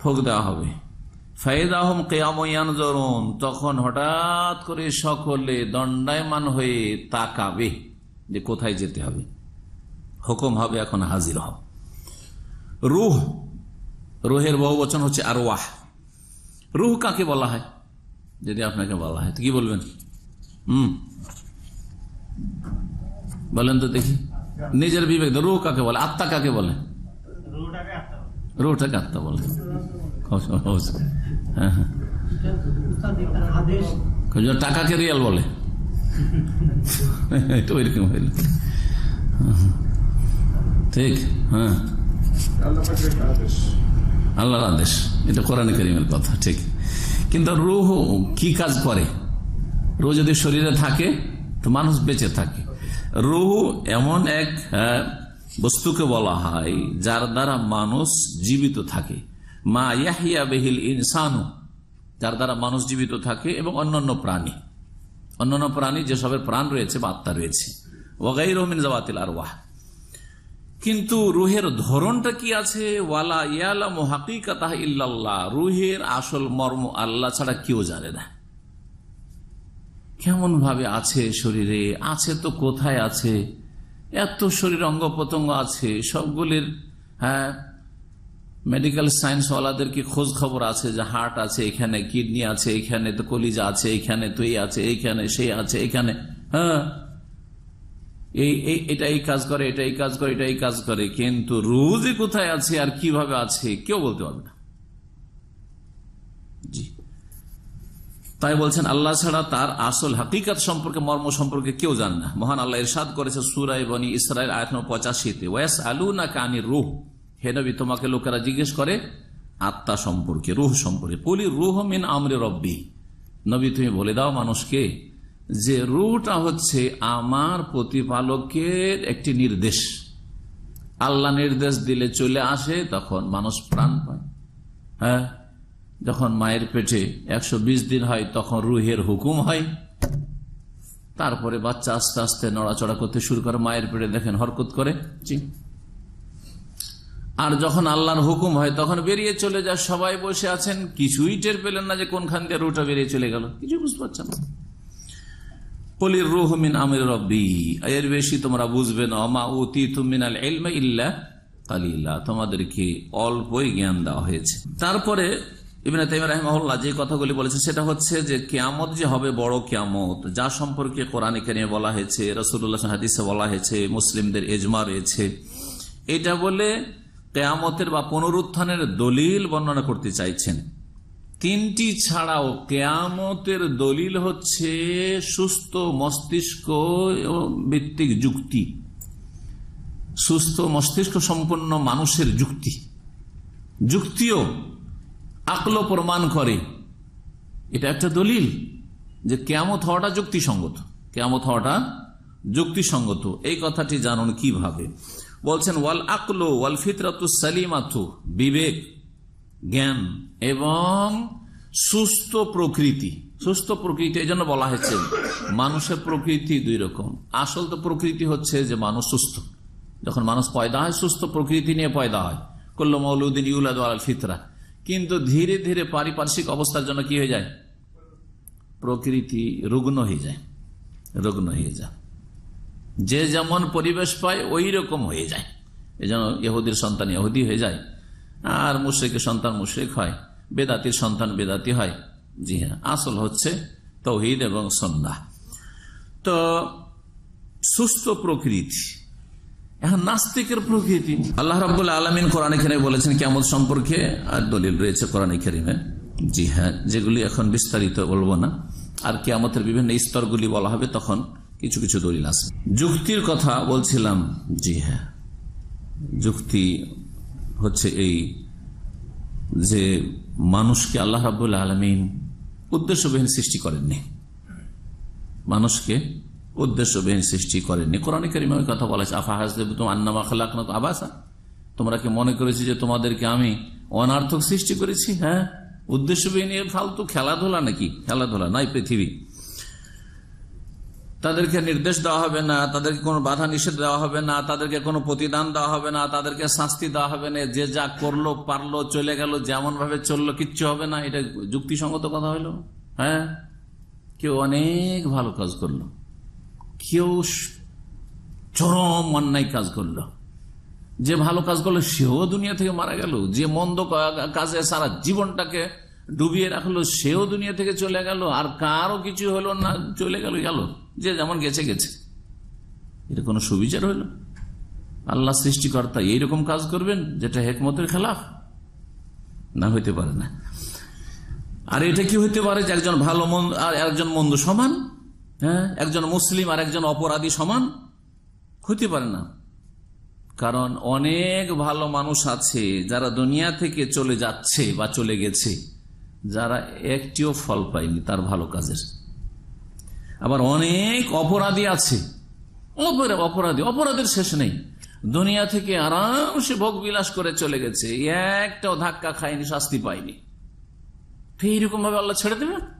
ফোক দেওয়া হবে। ফাইদ আহম জরুন তখন হঠাৎ করে সকলে দণ্ডায়মান হয়ে তাকাবে যে কোথায় যেতে হবে। হুকুম হবে এখন হাজির হব রুহ, রুহের বহু বচন হচ্ছে আর ওয়াহ রুহ কাকে বলা হয়? যদি আপনাকে বলা হয়, তো কি বলবেন? হুম। বলেন তো দেখি। নিজের বিবেক রুহ কাকে বলে? আত্মা কাকে বলে? রুহটাকে আত্মা বলে। হ্যাঁ হ্যাঁ। টাকাকে রিয়াল বলে। এটা ওইরকম হইল। ঠিক হ্যাঁ। আল্লাহর আদেশ। এটা কোরআন করিমের কথা, ঠিক। কিন্তু রুহ কি কাজ করে? রুহ যদি শরীরে থাকে, তো মানুষ বেঁচে থাকে। রুহ এমন এক বস্তুকে বলা হয়, যার দ্বারা মানুষ জীবিত থাকে। মা ইয়াহিয়া বেহিল ইনসানু, যার দ্বারা মানুষ জীবিত থাকে এবং অন্যান্য প্রাণী। অন্যান্য প্রাণী যেসবের প্রাণ রয়েছে বা আত্মা রয়েছে। ওগাই রহমিন জবাতিল আর ওয়াহ কিন্তু রুহের ধরনটা কি আছে? ওয়ালা ইয়ালা হাকিকাত ইল্লাল্লাহ, রুহের আসল মর্ম আল্লাহ ছাড়া কেউ জানে না। কেমন ভাবে আছে শরীরে? আছে তো কোথায় আছে? এত শরীর অঙ্গ প্রত্যঙ্গ আছে, সবগুলির হ্যাঁ মেডিকেল সায়েন্স ওয়ালাদের কি খোঁজ খবর আছে যে হার্ট আছে এখানে কিডনি আছে এখানে, তো কলিজা আছে এখানে, তো এই আছে এইখানে সেই আছে এখানে হ্যাঁ। এই- এটা এই কাজ করে এটা এই কাজ করে এটা এই কাজ করে, কিন্তু রোজে কোথায় আছে আর কীভাবে আছে, কেউ বলতে পারবে না জি তাই বলছেন, আল্লাহ ছাড়া তার আসল হাকিকাত সম্পর্কে, মর্ম সম্পর্কে কেউ জান না। মহান আল্লাহ ইরশাদ করেছে সুরাই বনি ইসরায়েল, আয়াত পঁচাশিতে। ওয়াস আলু না কানি রুহ। হে তোমাকে লোকেরা জিজ্ঞেস করে, আত্মা সম্পর্কে, রুহ সম্পর্কে। বলি রুহ মিন আমরে রব্বি। নবী, তুমি বলে দাও মানুষকে যে রুহটা হচ্ছে আমার প্রতিপালকের একটি নির্দেশ। আল্লাহ নির্দেশ দিলে চলে আসে, তখন মানুষ প্রাণ পায়। হ্যাঁ? যখন মায়ের পেটে একশো বিশ দিন হয়, তখন রুহের হুকুম হয়। তারপরে বাচ্চা আস্তে আস্তে নড়াচড়া করতে শুরু করে, মায়ের পেটে দেখেন হরকত করে। আর যখন আল্লাহর হুকুম হয়, তখন বেরিয়ে চলে যায়। সবাই বসে আছেন, কিছুই টের পেলেন না যে কোনখান দিয়ে রুটা বেরিয়ে চলে গেল। কিছু বুঝতে পারছেন না। পলির রুহ মিন আমির রব্বি, এর বেশি তোমরা বুঝবে না। মা উতি তুমিনাল তোমাদেরকে অল্পই জ্ঞান দেওয়া হয়েছে। তারপরে ইবিন তাইম রাহমাহুল্লাহ যে কথাগুলি বলেছে সেটা হচ্ছে যে কেয়ামত যে হবে বড় কেয়ামত, যা সম্পর্কে কোরআনে নিয়ে বলা হয়েছে রসুল্লাহ হাদিসে বলা হয়েছে, মুসলিমদের এজমা রয়েছে। এটা বলে কেয়ামতের বা পুনরুত্থানের দলিল বর্ণনা করতে চাইছেন। তিনটি ছাড়াও কেয়ামতের দলিল হচ্ছে সুস্থ মস্তিষ্ক ভিত্তিক যুক্তি। সুস্থ মস্তিষ্ক সম্পন্ন মানুষের যুক্তি। যুক্তিও আকল প্রমাণ করে। এটা একটা দলিল যে কেয়ামত হওয়াটা যুক্তিসঙ্গত। কেয়ামত হওয়াটা যুক্তিসঙ্গত। এই কথাটি জানুন কীভাবে। বলছেন, ওয়াল আকলো, ওয়াল ফিতরাতু সালিমাতু বিবেক, জ্ঞান এবং সুস্থ প্রকৃতি। সুস্থ প্রকৃতি, এই জন্য বলা হয়েছে, মানুষের প্রকৃতি দুই রকম। আসল তো প্রকৃতি হচ্ছে যে মানুষ সুস্থ। যখন মানুষ পয়দা হয়, সুস্থ প্রকৃতি নিয়ে পয়দা হয়। করল মৌলুদ্দিন ইউলাদ ফিতরা। কিন্তু ধীরে ধীরে পারিপার্শ্বিক অবস্থার জন্য কি হয়ে যায়? প্রকৃতি রুগ্ন হয়ে যায়, রুগ্ন হয়ে যায়। যে যেমন পরিবেশ পায় ওই রকম হয়ে যায়। এই যেন ইহুদির সন্তান ইহুদি হয়ে যায়, আর মুশ্রিকের সন্তান মুশ্রিক হয়, বেদাতির সন্তান বেদাতি হয়। জি হ্যাঁ আসল হচ্ছে তৌহিদ এবং সন্ধ্যা তো সুস্থ প্রকৃতি এখন নাস্তিকের প্রকৃতি। আল্লাহ রাবুল আলমিন কোরআন এখানে বলেছেন কেমন সম্পর্কে আর দলিল রয়েছে কোরআন খেরিমে জি হ্যাঁ যেগুলি এখন বিস্তারিত বলব না। আর কেয়ামতের বিভিন্ন স্তরগুলি বলা হবে, তখন কিছু কিছু দলিল আছে। যুক্তির কথা বলছিলাম, জি হ্যাঁ। যুক্তি হচ্ছে এই যে মানুষকে আল্লাহ রাবুল আলমিন উদ্দেশ্যবিহীন সৃষ্টি করেননি। মানুষকে উদ্দেশ্যবিহীন সৃষ্টি করেননি। কোরআন করিমের কথা বলেছে আফাহাজ আন্নামা খালাক না তো আবাসা? তোমরা কি মনে করেছি যে তোমাদেরকে আমি অনার্থক সৃষ্টি করেছি? হ্যাঁ? উদ্দেশ্যবিহীন ফালতু খেলাধুলা নাকি? খেলাধুলা নাই পৃথিবী। তাদেরকে নির্দেশ দেওয়া হবে না, তাদেরকে কোনো বাধা নিষেধ দেওয়া হবে না, তাদেরকে কোনো প্রতিদান দেওয়া হবে না, তাদেরকে শাস্তি দেওয়া হবে না, যে যা করল, পারল, চলে গেল যেমন ভাবে চলল, কিচ্ছু হবে না। এটা যুক্তিসঙ্গত কথা হলো। হ্যাঁ? কেউ অনেক ভালো কাজ করল। কেউ চরম অন্যায় কাজ করল। যে ভালো কাজ করল, সেও দুনিয়া থেকে মারা গেল। যে মন্দ কাজে সারা জীবনটাকে ডুবিয়ে রাখল, সেও দুনিয়া থেকে চলে গেল। আর কারও কিছু হলো না, চলে গেল গেল। যে যেমন গেছে গেছে। এটা কোনো সুবিচার হইল আল্লাহ সৃষ্টিকর্তা এইরকম কাজ করবেন, যেটা হেকমতের খেলাফ? না, হইতে পারে না। আর এটা কি হইতে পারে যে একজন ভালো মন্দ, আর একজন মন্দ সমান? হ্যাঁ? একজন মুসলিম আর একজন অপরাধী সমান হইতে পারে না। কারণ অনেক ভালো মানুষ আছে যারা দুনিয়া থেকে চলে যাচ্ছে বা চলে গেছে, যারা একটিও ফল পায়নি তার ভালো কাজের। আবার অনেক অপরাধী আছে। অপরা- অপরাধী, অপরাধের শেষ নেই। দুনিয়া থেকে আরামসে ভোগ বিলাস করে চলে গেছে, একটাও ধাক্কা খায়নি, শাস্তি পায়নি। এইরকম ভাবে আল্লাহ ছেড়ে দেবে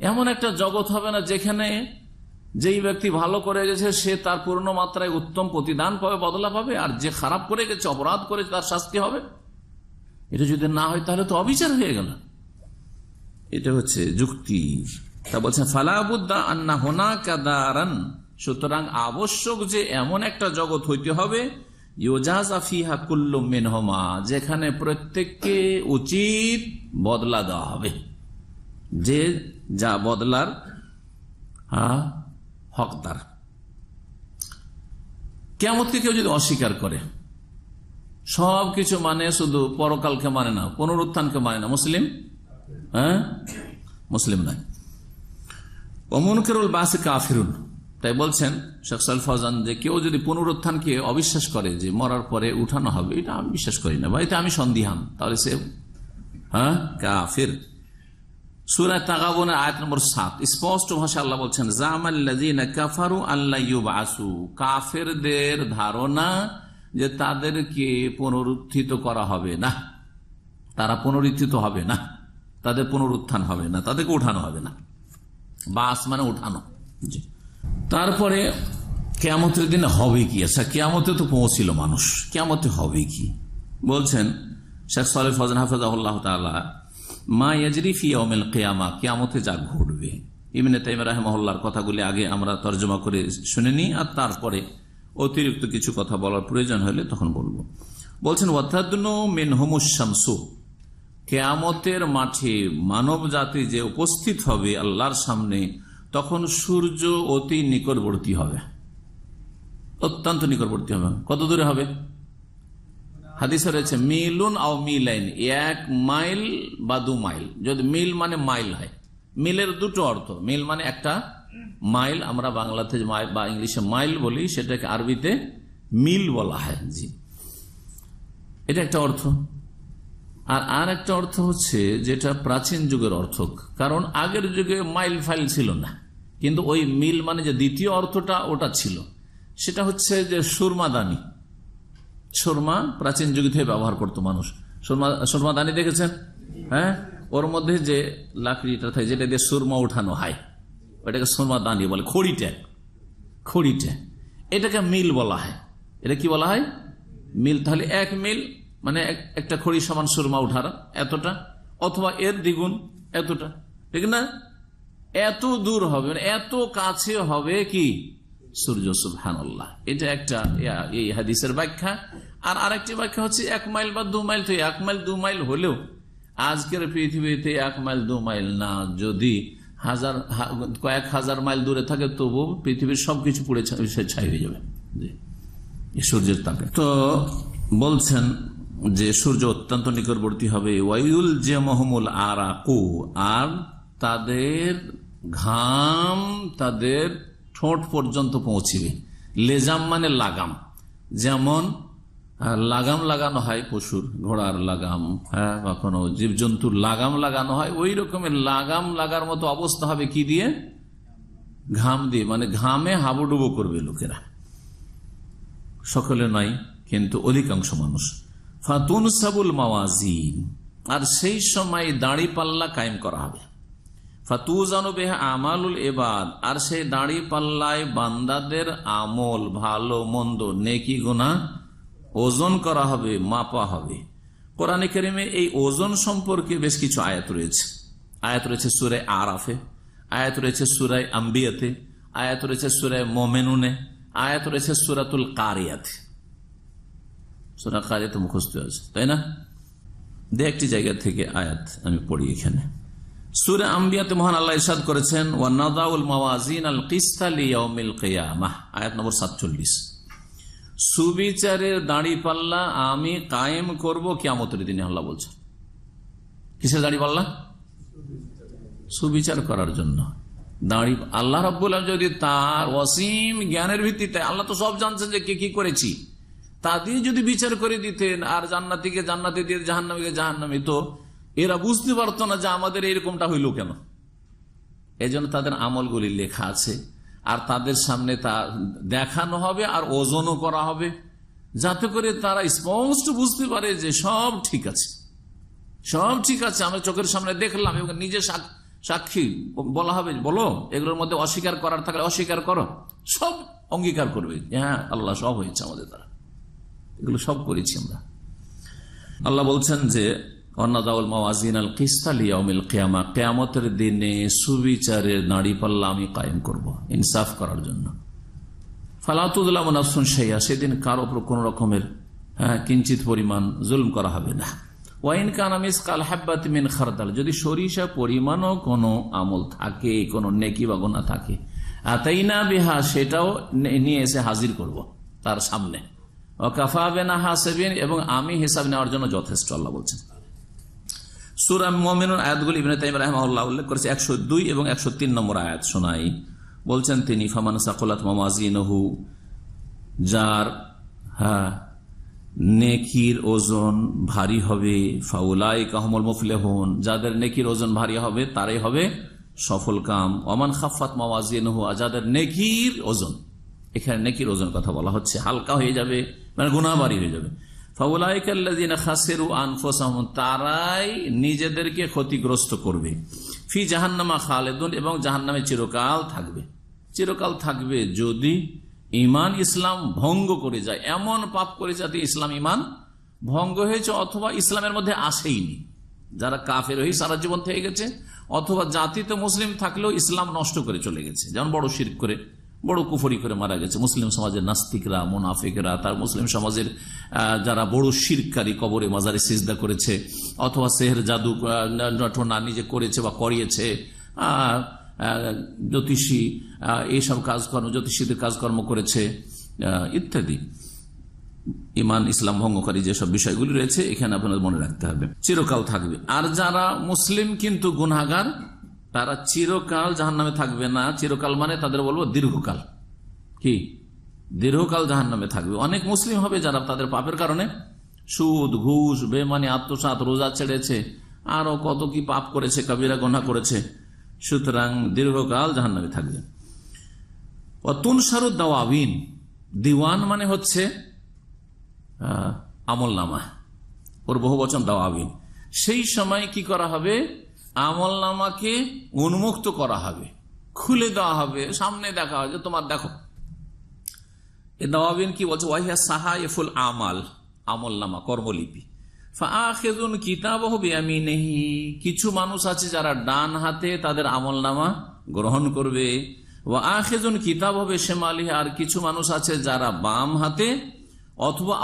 এমন একটা জগৎ হবে না যেখানে যেই ব্যক্তি ভালো করে গেছে, সে তার পূর্ণ মাত্রায় উত্তম প্রতিদান পাবে, বদলা পাবে, আর যে খারাপ করে গেছে, অপরাধ করে, তার শাস্তি হবে। এটা যদি না হয়, তাহলে তো অবিচার হয়ে গেল। এটা হচ্ছে যুক্তি। তা বলছেন ফালাবুদ্দা আন্না হোনা কাদারান সুতরাং আবশ্যক যে এমন একটা জগৎ হইতে হবে যেখানে প্রত্যেককে উচিত বদলা দেওয়া হবে। যে যা বদলার হকদার। কেমতকে কেউ যদি অস্বীকার করে সব কিছু মানে শুধু পরকালকে মানে না, পুনরুত্থানকে মানে না। মুসলিম? হ্যাঁ? মুসলিম নয়। অমনকেরুল বাসে কাফিরুন। তাই বলছেন শেখ সাল ফজান যে কেউ যদি পুনরুত্থানকে অবিশ্বাস করে যে মরার পরে উঠানো হবে, এটা আমি বিশ্বাস করি না। বা এটা আমি সন্দিহান। তাহলে সে হ্যাঁ কাফির। সুরায় তাগাবনের আয়াত নম্বর সাত। স্পষ্ট ভাষা আল্লাহ বলছেন জামাল্লাযীনা কাফারু আল্লাহ কাফেরদের ধারণা যে তাদেরকে পুনরুত্থিত করা হবে না। তারা পুনরুত্থিত হবে না। তাদের পুনরুত্থান হবে না। তাদেরকে হবে না। বাস মানে উঠানো। তারপরে কেয়ামতের দিনে হবে কি? আচ্ছা কেয়ামতে তো পৌঁছিল মানুষ। কেয়ামতে হবে কি? বলছেন শেখ সালে ফজন হাফিজাহুল্লাহ তালা মা ইয়াজরি ফি অমেল কেয়ামা, কেয়ামতে যা ঘটবে। ইমিনে তাইম রাহমহল্লার কথাগুলি আগে আমরা তর্জমা করে শুনে আর তারপরে অতিরিক্ত কিছু কথা বলার প্রয়োজন হলে তখন বলব। বলছেন ওয়াথাদনু মিন হুমুশামসু কেয়ামতের মাঠে মানব জাতি যে উপস্থিত হবে আল্লাহর সামনে, তখন সূর্য অতি নিকটবর্তী হবে। অত্যন্ত নিকটবর্তী হবে। কত দূরে হবে? হাদিসে রয়েছে, মিলুন আও মিলাইন, এক মাইল বা দু মাইল। যদি মিল মানে মাইল হয়, মিলের দুটো অর্থ। মিল মানে একটা মাইল, আমরা বাংলাতে বা ইংলিশে মাইল বলি, সেটাকে আরবিতে মিল বলা হয়, জি। এটা একটা অর্থ। আর আর একটা অর্থ হচ্ছে, যেটা প্রাচীন যুগের অর্থ কারণ আগের যুগে মাইল ফাইল ছিল না। কিন্তু ওই মিল মানে যে দ্বিতীয় অর্থটা, ওটা ছিল। সেটা হচ্ছে যে সুরমাদানি। সুরমা প্রাচীন যুগ থেকে ব্যবহার করতো মানুষ। সুরমা সুরমা দানি দেখেছেন? হ্যাঁ? ওর মধ্যে যে লাকড়িটা থাকে, যেটা দিয়ে সুরমা উঠানো হয়, ওটাকে সুরমা দানি বলে, খড়িটা। খড়িটা। এটাকে মিল বলা হয়। এটা কি বলা হয়? মিল। তাহলে এক মিল মানে এক- একটা খড়ি সমান সুরমা উঠার এতটা, অথবা এর দ্বিগুণ এতটা। ঠিক না? এত দূর হবে মানে এত কাছে হবে কি? সূর্য, সুবহানাল্লাহ। এটা একটা এই হাদিসের ব্যাখ্যা। আর আরেকটি ব্যাখ্যা হচ্ছে, এক মাইল বা দু মাইল তো, এক মাইল দু মাইল হলেও আজকের পৃথিবীতে এক মাইল দু মাইল না। যদি হাজার কয়েক হাজার মাইল দূরে থাকে তবু পৃথিবীর সবকিছু পুড়ে ছাই হয়ে যাবে। সূর্যের তাপে। তো বলছেন যে সূর্য অত্যন্ত নিকটবর্তী হবে। ওয়াইউল যে মহমুল আরাকু। আর তাদের ঘাম, তাদের ঠোঁট পর্যন্ত পৌঁছিবে। লেজাম মানে লাগাম। যেমন লাগাম লাগানো হয় পশুর, ঘোড়ার লাগাম হ্যাঁ কখনো জীবজন্তুর লাগাম লাগানো হয়, ওই রকমের লাগাম লাগার মতো অবস্থা হবে কি দিয়ে? ঘাম দিয়ে মানে ঘামে হাবুডুবু করবে লোকেরা। সকলে নয়, কিন্তু অধিকাংশ মানুষ। ফাতুন সাবুল মাওয়াজিন। আর সেই সময় দাড়ি পাল্লা কায়েম করা হবে। ফাতুজানু বেহা আমালুল এবাদ আর সেই দাড়ি পাল্লায় বান্দাদের আমল, ভালো, মন্দ, নেকি গুণা ওজন করা হবে, মাপা হবে। কোরআনে কেরিমে এই ওজন সম্পর্কে বেশ কিছু আয়াত রয়েছে। আয়াত রয়েছে সুরায় আরাফে, আয়াত রয়েছে সুরায় আম্বিয়াতে, আয়াত রয়েছে সুরায় মোমেনুনে, আয়াত রয়েছে সুরাতুল কারিয়াতে। সুরা কারিয়াতে মুখস্থ আছে, তাই না? দে একটি জায়গা থেকে আয়াত আমি পড়ি এখানে। সুরে আম্বিয়াতে মহান আল্লাহ ইরশাদ করেছেন ওয়ানাদাউল মাওয়াজিন আল কিস্তা লিয়াউমিল কিয়ামাহ আয়াত নম্বর 47 সুবিচারের দাঁড়ি পাল্লা আমি কায়েম করব কিয়ামতের দিনে, আল্লাহ বলছেন। কিসের দাড়ি পাল্লা? সুবিচার করার জন্য। দাঁড়ি, আল্লাহ রব্বুল যদি তার অসীম জ্ঞানের ভিত্তিতে, আল্লাহ তো সব জানছেন যে কে কি করেছি, তা দিয়ে যদি বিচার করে দিতেন, আর জান্নাতিকে জান্নাতি দিয়ে জাহান্নামীকে জাহান্নামি, তো এরা বুঝতে পারতো না যে আমাদের এরকমটা হইল কেন। এই তাদের আমলগুলি লেখা আছে। আর তাদের সামনে তা দেখানো হবে আর ওজনও করা হবে। যাতে করে তারা স্পষ্ট বুঝতে পারে যে সব ঠিক আছে। সব ঠিক আছে, আমরা চোখের সামনে দেখলাম এবং নিজে সাক- সাক্ষী বলা হবে, বলো, এগুলোর মধ্যে অস্বীকার করার থাকলে অস্বীকার করো। সব অঙ্গীকার করবে। হ্যাঁ আল্লাহ সব হয়েছে আমাদের দ্বারা। এগুলো সব করেছি আমরা। আল্লাহ বলছেন যে অন্নাদাউল কিয়ামতের দিনে সুবিচারের নাড়ি পাল্লা আমি কায়েম করব ইনসাফ করার জন্য। ফালাতুল্লাহ নাফসুন সাইয়া সেদিন কার ওপর কোন রকমের হ্যাঁ, কিঞ্চিত পরিমাণ জুলম করা হবে না। ওয়াইন কানামিস কাল মিন খারদাল যদি সরিষা পরিমাণও কোনো আমল থাকে কোনো নেকি বা গোনা থাকে তাই না বিহা সেটাও নিয়ে এসে হাজির করব তার সামনে। ও কাফা বেনা হাসেবিন এবং আমি হিসাব নেওয়ার জন্য যথেষ্ট আল্লাহ বলছেন। উল্লেখ একশো দুই এবং একশো তিন নম্বর শোনাই। বলছেন তিনি, ফামান সাকুলাত মামাজিনহু যার হ্যাঁ নেকির ওজন ভারী হবে ফাউলাই কাহমল যাদের নেকির ওজন ভারী হবে, তারাই হবে সফল কাম। অমান খাফাত মাওয়াজিনহু, আর যাদের নেকির ওজন, এখানে নেকির ওজন কথা বলা হচ্ছে, হালকা হয়ে যাবে মানে গুণাবাড়ি হয়ে যাবে। তারাই নিজেদেরকে ক্ষতিগ্রস্ত করবে। ফি জাহান্নামা খালেদুন, এবং জাহান্নামে চিরকাল থাকবে। চিরকাল থাকবে যদি ইমান ইসলাম ভঙ্গ করে যায়। এমন পাপ করে যাতে ইসলাম ইমান ভঙ্গ হয়েছে, অথবা ইসলামের মধ্যে আসেইনি। যারা কাফের হয়ে সারা জীবন থেকে গেছে, অথবা জাতিতে মুসলিম থাকলেও ইসলাম নষ্ট করে চলে গেছে। যেমন বড় শির করে। বড় কুফরি করে মারা গেছে। মুসলিম সমাজের নাস্তিকরা, মুনাফিকরা, তার মুসলিম সমাজের যারা বড় শিরকারী কবরে মাজারে সিজদা করেছে, অথবা সেহের জাদু নটনা নিজে করেছে বা করিয়েছে জ্যোতিষী এইসব কাজকর্ম, জ্যোতিষীদের কাজকর্ম করেছে ইত্যাদি। ইমান, ইসলাম ভঙ্গকারী যেসব বিষয়গুলি রয়েছে, এখানে আপনাদের মনে রাখতে হবে। চিরকাল থাকবে। আর যারা মুসলিম কিন্তু গুনাগার তারা চিরকাল জাহান নামে থাকবে না। চিরকাল মানে তাদের বলব দীর্ঘকাল। কি? দীর্ঘকাল জাহান নামে থাকবে। অনেক মুসলিম হবে যারা তাদের পাপের কারণে সুদ, ঘুষ বেমানি আত্মসাত রোজা ছেড়েছে, আরও কত কি পাপ করেছে, কবিরা গোনা করেছে। সুতরাং দীর্ঘকাল জাহান নামে থাকবে। অতুন সারু দাওয়াবিন। দিওয়ান মানে হচ্ছে আমল নামা ওর বহু বচন দাওয়াবিন। সেই সময় কি করা হবে? আমল নামাকে উন্মুক্ত করা হবে। খুলে দেওয়া হবে, সামনে দেখা হবে তোমার দেখো। এ দাওয়াবিন কি বলছে, ওয়াহিয়া সাহা এফুল আমাল আমল নামা কর্মলিপি। কিতাব হবে আমি নেহি কিছু মানুষ আছে যারা ডান হাতে তাদের আমল নামা গ্রহণ করবে। কিতাব হবে শেমালি আর কিছু মানুষ আছে যারা বাম হাতে, অথবা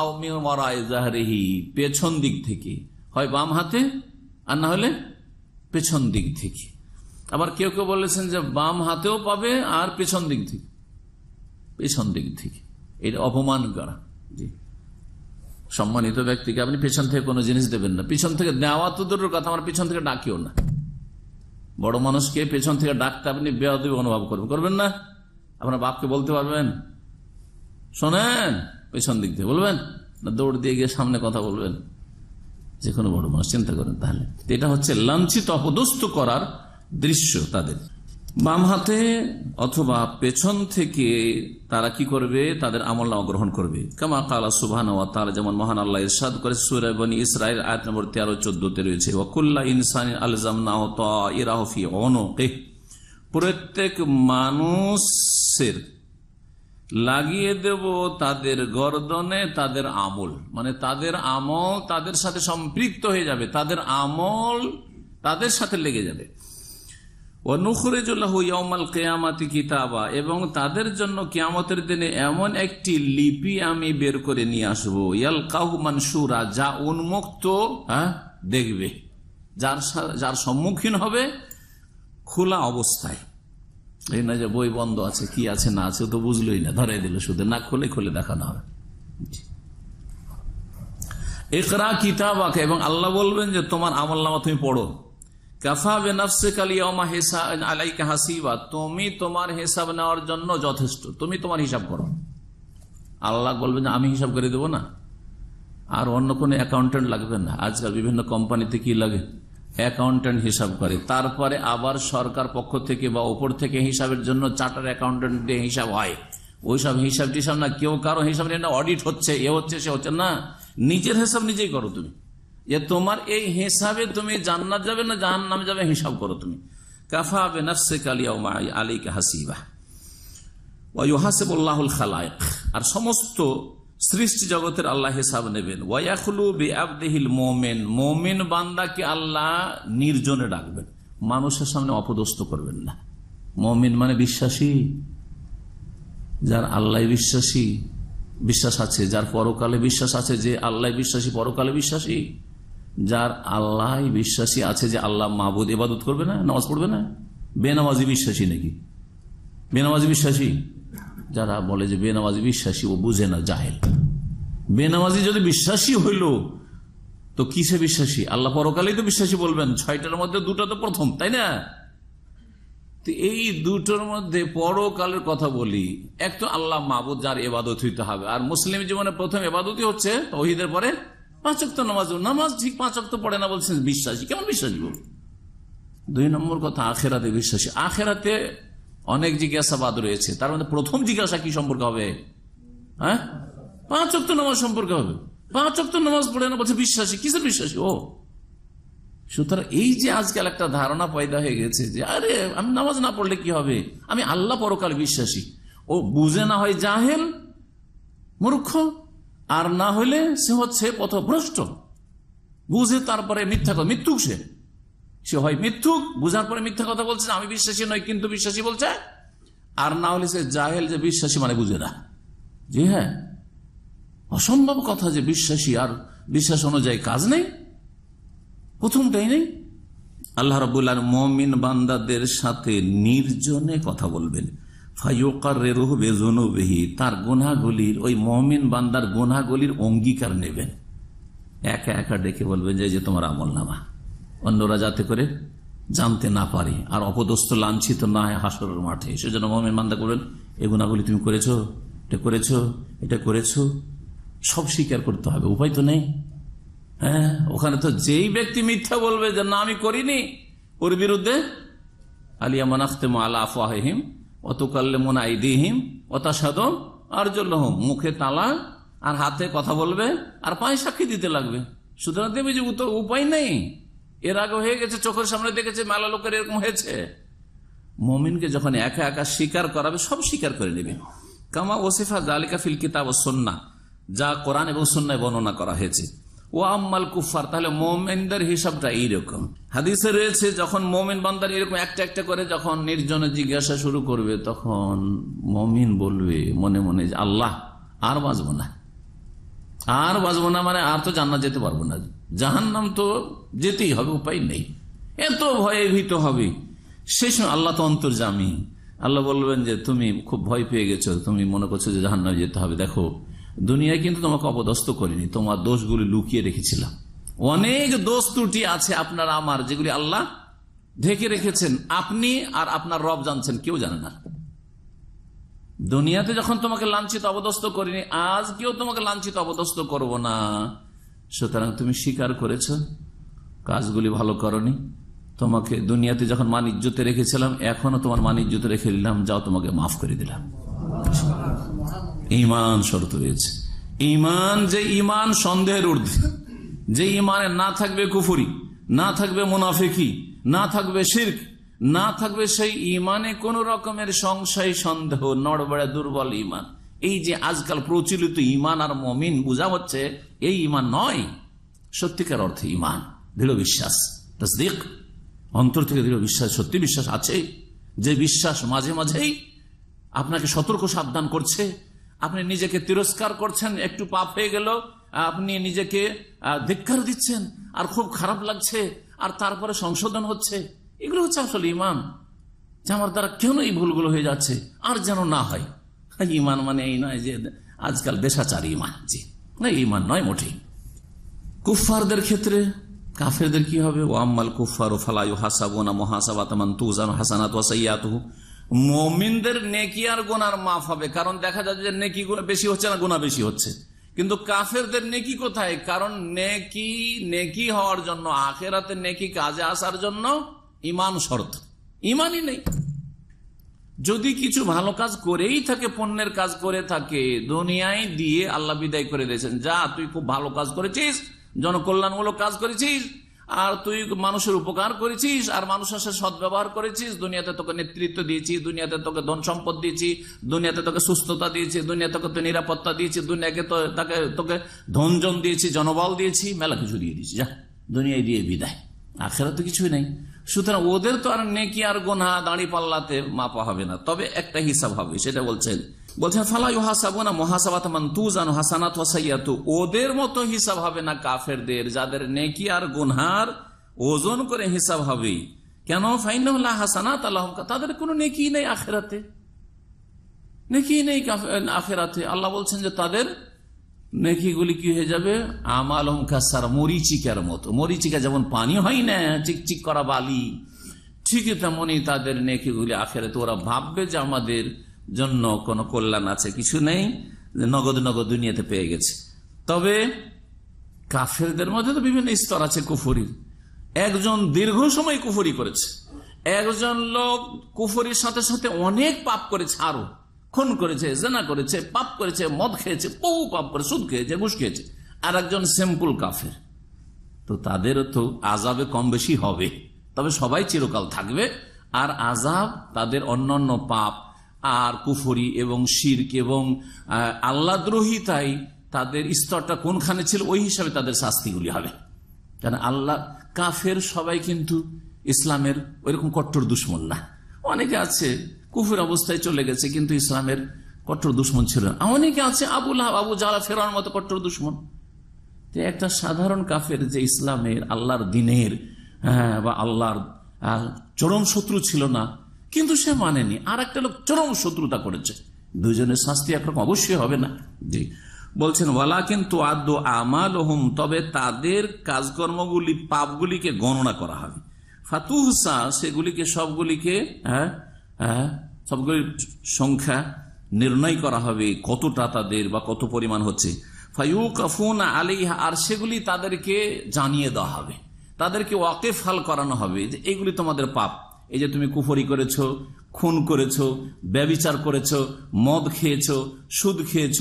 পেছন দিক থেকে। হয় বাম হাতে আর না হলে পেছন দিক থেকে। আবার কেউ কেউ বলেছেন যে বাম হাতেও পাবে আর পেছন দিক থেকে। পেছন দিক থেকে। এটা অপমান করা। সম্মানিত ব্যক্তিকে আপনি পেছন থেকে কোনো জিনিস দেবেন না। পিছন থেকে দেওয়া তো দূরের কথা, আমার পিছন থেকে ডাকিও না। বড় মানুষকে পেছন থেকে ডাকতে আপনি বেয়াদবি অনুভব করবেন করবেন না? আপনার বাপকে বলতে পারবেন? শোনেন, পেছন দিক দিয়ে বলবেন? না দৌড় দিয়ে গিয়ে সামনে কথা বলবেন? যে কোনো বড় মানুষ, চিন্তা করেন তাহলে। এটা হচ্ছে লাঞ্ছিত, অপদস্থ করার দৃশ্য তাদের। বাম হাতে অথবা পেছন থেকে তারা কি করবে? তাদের আমল নামা গ্রহণ করবে। কামা কালা সুবহান ওয়া তাআলা, যেমন মহান আল্লাহ ইরশাদ করে সূরা বনি ইসরাইল আয়াত নম্বর 13 14 তে রয়েছে, ওয়া কুল্লা ইনসানি আলজামনাহু তাইরাহু ফি উনুকিহ। প্রত্যেক মানুষের লাগিয়ে দেব তাদের গর্দনে তাদের আমল। মানে তাদের আমল তাদের সাথে সম্পৃক্ত হয়ে যাবে। তাদের আমল তাদের সাথে লেগে যাবে। কিতাবা। এবং তাদের জন্য কেয়ামতের দিনে এমন একটি লিপি আমি বের করে নিয়ে আসব। ইয়াল কাহু মানসুরা, যা উন্মুক্ত হ্যাঁ দেখবে। যার যার সম্মুখীন হবে খোলা অবস্থায়। এই না যে বই বন্ধ আছে, কি আছে, না আছে তো বুঝলোই না, ধরাই দিল শুধু, না খুলে খুলে দেখানো হবে। একরা কিতাবাকে, এবং আল্লাহ বলবেন যে, তোমার আমল নামা তুমি পড়ো। কাফা বেনাফসে কালিয়ামা হেসা আলাইকা হাসিবা, তুমি তোমার হিসাব নেওয়ার জন্য যথেষ্ট, তুমি তোমার হিসাব করো। আল্লাহ বলবেন যে, আমি হিসাব করে দেবো না? আর অন্য কোনো অ্যাকাউন্টেন্ট লাগবে না। আজকাল বিভিন্ন কোম্পানিতে কি লাগে? অ্যাকাউন্টেন্ট হিসাব করে। তারপরে আবার সরকার পক্ষ থেকে বা ওপর থেকে হিসাবের জন্য চার্টার অ্যাকাউন্টেন্ট দিয়ে হিসাব হয়। ওই সব হিসাব টিসাব না, কেউ কারও হিসাব নিয়ে অডিট হচ্ছে, এ হচ্ছে, সে হচ্ছে, না। নিজের হিসাব নিজেই করো তুমি। যে তোমার এই হিসাবে তুমি জান্নাত যাবে না জাহান নামে যাবে, হিসাব করো তুমি। কাফা বেনাফসে কালিয়া আলীকে হাসিবা। ওয়াহাসেবুল্লাহুল খালায়ক আর সমস্ত সৃষ্টি জগতের আল্লাহ হিসাব নেবেন। আবদেহিল মোমেন। মোমেন বান্দাকে আল্লাহ নির্জনে ডাকবেন। মানুষের সামনে অপদস্থ করবেন না। মমিন মানে বিশ্বাসী। যার আল্লাহ বিশ্বাসী, বিশ্বাস আছে। যার পরকালে বিশ্বাস আছে যে আল্লাহ বিশ্বাসী, পরকালে বিশ্বাসী। যার আল্লাহ বিশ্বাসী আছে যে আল্লাহ মাবুদ এবাদত করবে না, নামাজ পড়বে না। বেনামাজি বিশ্বাসী নাকি? বেনামাজি বিশ্বাসী? যারা বলে যে বেনামাজি বিশ্বাসী, ও বুঝে না, জাহেল। বেনামাজি যদি বিশ্বাসী হইল, তো কিসে বিশ্বাসী? আল্লাহ পরকালেই তো বিশ্বাসী বলবেন, ছয়টার মধ্যে দুটো তো প্রথম, তাই না? তো এই দুটোর মধ্যে পরকালের কথা বলি, এক তো আল্লাহ মাহবুদ যার এবাদত হইতে হবে। আর মুসলিম জীবনে প্রথম এবাদতই হচ্ছে তহিদের পরে পাঁচক তো নামাজ। নামাজ ঠিক পাঁচক পড়ে না বলছেন, বিশ্বাসী, কেমন বিশ্বাসী বল দুই নম্বর কথা, আখেরাতে বিশ্বাসী। আখেরাতে অনেক জিজ্ঞাসাবাদ রয়েছে। তার মধ্যে প্রথম জিজ্ঞাসা কি সম্পর্কে হবে? হ্যাঁ? পাঁচ অক্ট নামাজ সম্পর্কে হবে। পাঁচ অক্ট নামাজ পড়ে না, বলছে বিশ্বাসী। কিসের বিশ্বাসী? ও। সুতরাং এই যে আজকাল একটা ধারণা পয়দা হয়ে গেছে যে, আরে, আমি নামাজ না পড়লে কি হবে? আমি আল্লাহ পরকাল বিশ্বাসী। ও বুঝে না হয় জাহেল, মূর্খ, আর না হলে সে হচ্ছে পথভ্রষ্ট। বুঝে তারপরে মিথ্যা মিথ্যুক সে। সে হয় মিথ্যুক, বুঝার পরে মিথ্যা কথা বলছে, আমি বিশ্বাসী নয় কিন্তু বিশ্বাসী বলছে, আর না হলে সে জাহেল যে বিশ্বাসী মানে বুঝে না। জি হ্যাঁ। অসম্ভব কথা যে বিশ্বাসী আর বিশ্বাস অনুযায়ী কাজ নেই। প্রথমটাই নেই। আল্লাহ রবুল্লাহ মমিন বান্দাদের সাথে নির্জনে কথা বলবেন। তার গুনাগুলির ওই মমিন বান্দার গুনাগুলির অঙ্গীকার নেবেন। একা একা ডেকে বলবেন যে তোমার আমল নামা অন্যরা যাতে করে জানতে না পারে আর অপদস্থ লাঞ্ছিত না হয় হাসরের মাঠে। সেজন্য মমিন বান্দা করবেন এই গুণাগুলি তুমি করেছ, এটা করেছ এটা করেছ, সব স্বীকার করতে হবে, উপায় তো নেই। হ্যাঁ ওখানে তো যেই ব্যক্তি মিথ্যা বলবে যে, না, আমি করিনি, ওর বিরুদ্ধে আলিয়া মানাফতে আলা আফাহিম অত কাল্লে মন আইদিহিম অতাসাদ আর জল্লহম মুখে তালা আর হাতে কথা বলবে আর পায়ে সাক্ষী দিতে লাগবে। সুতরাং দেবে যে উপায় নেই। এর আগে হয়ে গেছে, চোখের সামনে দেখেছে, মেলা লোকের এরকম হয়েছে। মমিনকে যখন একা একা স্বীকার করাবে, সব স্বীকার করে নেবে। কামা ওসিফা জালিকা ফিল কিতাব সন্না, যা কোরআন এবং সন্ন্যায় বর্ণনা করা হয়েছে। ও আম্মাল কুফার তাহলে মোমেনদের হিসাবটা এইরকম। হাদিসে রয়েছে, যখন মোমেন বান্দার এরকম একটা একটা করে যখন নির্জনে জিজ্ঞাসা শুরু করবে, তখন মমিন বলবে মনে মনে আল্লাহ, আর বাঁচবো না। আর বাঁচবো না মানে আর তো জান্নাত যেতে পারব না। জাহান নাম তো যেতেই হবে, উপায় নেই। এত ভয়ে ভীত হবে। সেই সময় আল্লাহ তো অন্তর্জামী। আল্লাহ বলবেন যে, তুমি খুব ভয় পেয়ে গেছো। তুমি মনে করছ যে জাহান নামে যেতে হবে। দেখো, দুনিয়ায় কিন্তু তোমাকে অপদস্থ করিনি। তোমার দোষগুলি লুকিয়ে রেখেছিলাম। অনেক দোষ ত্রুটি আছে আপনার আমার, যেগুলি আল্লাহ ঢেকে রেখেছেন। আপনি আর আপনার রব জানছেন, কেউ জানে না। দুনিয়াতে যখন তোমাকে লাঞ্ছিত অবদস্ত করিনি আজ কেউ তোমাকে লাঞ্ছিত অবদস্ত করব না। সুতরাং তুমি স্বীকার করেছ, কাজগুলি ভালো করনি। তোমাকে দুনিয়াতে যখন মান ইজ্জতে রেখেছিলাম এখনও তোমার মান ইজ্জতে রেখে দিলাম, যাও তোমাকে মাফ করে দিলাম। ইমান শর্ত রয়েছে। ইমান যে ইমান সন্দেহের ঊর্ধ্বে। যে ইমানে না থাকবে কুফুরি, না থাকবে মুনাফিকি, না থাকবে শির্ক, না থাকবে সেই ইমানে কোন রকমের সংশয়, সন্দেহ, নড়বড়ে, দুর্বল ইমান এই যে আজকাল প্রচলিত ইমান আর মমিন বোঝা হচ্ছে এই ইমান নয়, সত্যিকার অর্থে ইমান দৃঢ় বিশ্বাস, তসদিক। অন্তর থেকে দৃঢ় বিশ্বাস, সত্যি বিশ্বাস আছে। যে বিশ্বাস মাঝে মাঝেই আপনাকে সতর্ক সাবধান করছে, আপনি নিজেকে তিরস্কার করছেন, একটু পাপ হয়ে গেল, আপনি নিজেকে ধিক্ষার দিচ্ছেন, আর খুব খারাপ লাগছে, আর তারপরে সংশোধন হচ্ছে, এগুলো হচ্ছে আসলে ইমান যে আমার দ্বারা কেন এই ভুলগুলো হয়ে যাচ্ছে, আর যেন না হয়। ইমান মানে এই নয় যে আজকাল দেশাচারী ইমান জি। না ইমান নয় মোটেই। কুফফারদের ক্ষেত্রে কাফেরদের কি হবে? ও আম্মাল কুফার ও ফালায়ু হাসাবুনা মহাসাবাতামান তুজান হাসানাত ওয়াসাইয়াতুহু মুমিনদের নেকি আর গুনার মাফ হবে। কারণ দেখা যাচ্ছে যে নেকি বেশি হচ্ছে না গুনাহ বেশি হচ্ছে। কিন্তু কাফেরদের নেকি কোথায়? কারণ নেকি নেকি হওয়ার জন্য, আখেরাতে নেকি কাজে আসার জন্য ইমান শর্ত। ইমানই নেই। যদি কিছু ভালো কাজ করেই থাকে, পণ্যের কাজ করে থাকে, দুনিয়ায় দিয়ে আল্লাহ বিদায় করে দিয়েছেন। যা, তুই খুব ভালো কাজ করেছিস, জনকল্যাণমূলক কাজ করেছিস, আর তুই মানুষের উপকার করেছিস, আর মানুষের সাথে সদ্ব্যবহার করেছিস, দুনিয়াতে তোকে নেতৃত্ব দিয়েছি, দুনিয়াতে তোকে ধন সম্পদ দিয়েছি, দুনিয়াতে তোকে সুস্থতা দিয়েছি দুনিয়া তোকে তো নিরাপত্তা দিয়েছি, দুনিয়াকে তাকে, তোকে ধনজন দিয়েছি, জনবল দিয়েছি মেলা কিছু দিয়ে দিয়েছি। যা, দুনিয়ায় দিয়ে বিদায়। আখেরা তো কিছুই নেই। সুতরাং ওদের তো আর নেকি আর গোনা, দাঁড়ি পাল্লাতে মাপা হবে না। তবে একটা হিসাব হবে, সেটা বলছেন বলছেন ফালাই হাসাবো না মহাসাবাত তুজান হাসানাত ওয়াসাইয়াতু ওদের মতো হিসাব হবে না কাফেরদের, যাদের নেকি আর গুনহার ওজন করে হিসাব হবে। কেন? ফাইনাল্লাহ হাসানাত আল্লাহ তাদের কোনো নেকি নেই আখেরাতে। নেকি নেই আখেরাতে। আল্লাহ বলছেন যে তাদের নেকিগুলি কি হয়ে যাবে? আমাল কাসার, মরিচিকার মতো। মরিচিকা যেমন পানি হয় না চিকচিক করা বালি, ঠিকই তেমনই তাদের নেকিগুলি আখেরে তো ওরা ভাববে যে আমাদের জন্য কোনো কল্যাণ আছে, কিছু নেই নগদ নগদ দুনিয়াতে পেয়ে গেছে। তবে কাফেরদের মধ্যে তো বিভিন্ন স্তর আছে কুফুরির। একজন দীর্ঘ সময় কুফুরি করেছে। একজন লোক কুফুরির সাথে সাথে অনেক পাপ করেছে আরও। খুন করেছে, জেনা করেছে, পাপ করেছে, মদ খেয়েছে, বহু পাপ করে, সুদ খেয়েছে, ঘুষ খেয়েছে। আর একজন সিম্পল কাফের। তো তাদেরও তো আজাবে কম বেশি হবে। তবে সবাই চিরকাল থাকবে। আর আজাব তাদের অন্যান্য পাপ, আর কুফরি এবং শির্ক এবং আল্লাদ্রোহিতাই তাদের স্তরটা কোনখানে ছিল, ওই হিসাবে তাদের শাস্তিগুলি হবে। কারণ আল্লাহ, কাফের সবাই কিন্তু ইসলামের ওইরকম কট্টর দুশ্মন না। অনেকে আছে কুফের অবস্থায় চলে গেছে কিন্তু ইসলামের কট্টর দুশ্মন ছিল না। অনেকে আছে আবুল আবু জালা ফেরার মতো কট্টর দুশ্মন। একটা সাধারণ কাফের যে ইসলামের আল্লাহর দিনের হ্যাঁ, বা আল্লাহর চরম শত্রু ছিল না কিন্তু সে মানেনি। আর একটা লোক চরম শত্রুতা করেছে। দুজনের শাস্তি একরকম অবশ্যই হবে না। জি। বলছেন ওয়ালা কিন্তু আদ্য আমাল হুম তবে তাদের কাজকর্মগুলি পাপগুলিকে গণনা করা হবে। ফাতুহসা সেগুলিকে সবগুলিকে হ্যাঁ হ্যাঁ সবগুলির সংখ্যা নির্ণয় করা হবে কতটা তাদের বা কত পরিমাণ হচ্ছে। ফাইউকাফুন আলিহা আর সেগুলি তাদেরকে জানিয়ে দেওয়া হবে। তাদেরকে ওয়াকেফ হাল করানো হবে যে এগুলি তোমাদের পাপ। এই যে তুমি কুফরি করেছ, খুন করেছ, ব্যবিচার করেছ, মদ খেয়েছো, সুদ খেয়েছ,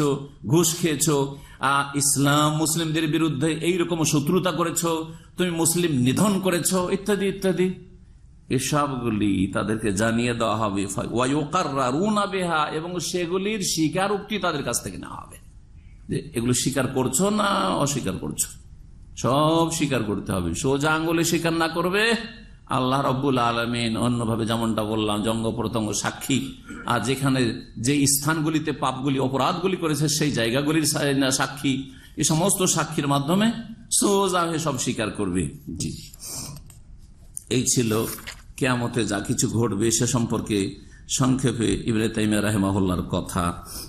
ঘুষ খেয়েছো ইসলাম মুসলিমদের বিরুদ্ধে এইরকম শত্রুতা করেছ, তুমি মুসলিম নিধন করেছ, ইত্যাদি ইত্যাদি। এসবগুলি তাদেরকে জানিয়ে দেওয়া হবে। বেহা, এবং সেগুলির স্বীকার উক্তি তাদের কাছ থেকে নেওয়া হবে। যে এগুলো স্বীকার করছ না অস্বীকার করছ? সব স্বীকার করতে হবে। সোজা আঙ্গুলে স্বীকার না করবে আল্লাহ রব্বুল আলমিন। অন্যভাবে যেমনটা বললাম, জঙ্গ প্রত্যঙ্গ সাক্ষী। আর যেখানে যে স্থানগুলিতে পাপগুলি, অপরাধগুলি করেছে, সেই জায়গাগুলির সাক্ষী। এই সমস্ত সাক্ষীর মাধ্যমে সোজা হয়ে সব স্বীকার করবে। জি। এই ছিল কেয়ামতে যা কিছু ঘটবে সে সম্পর্কে সংক্ষেপে ইবনে তাইমিয়া রাহেমাহুল্লার কথা।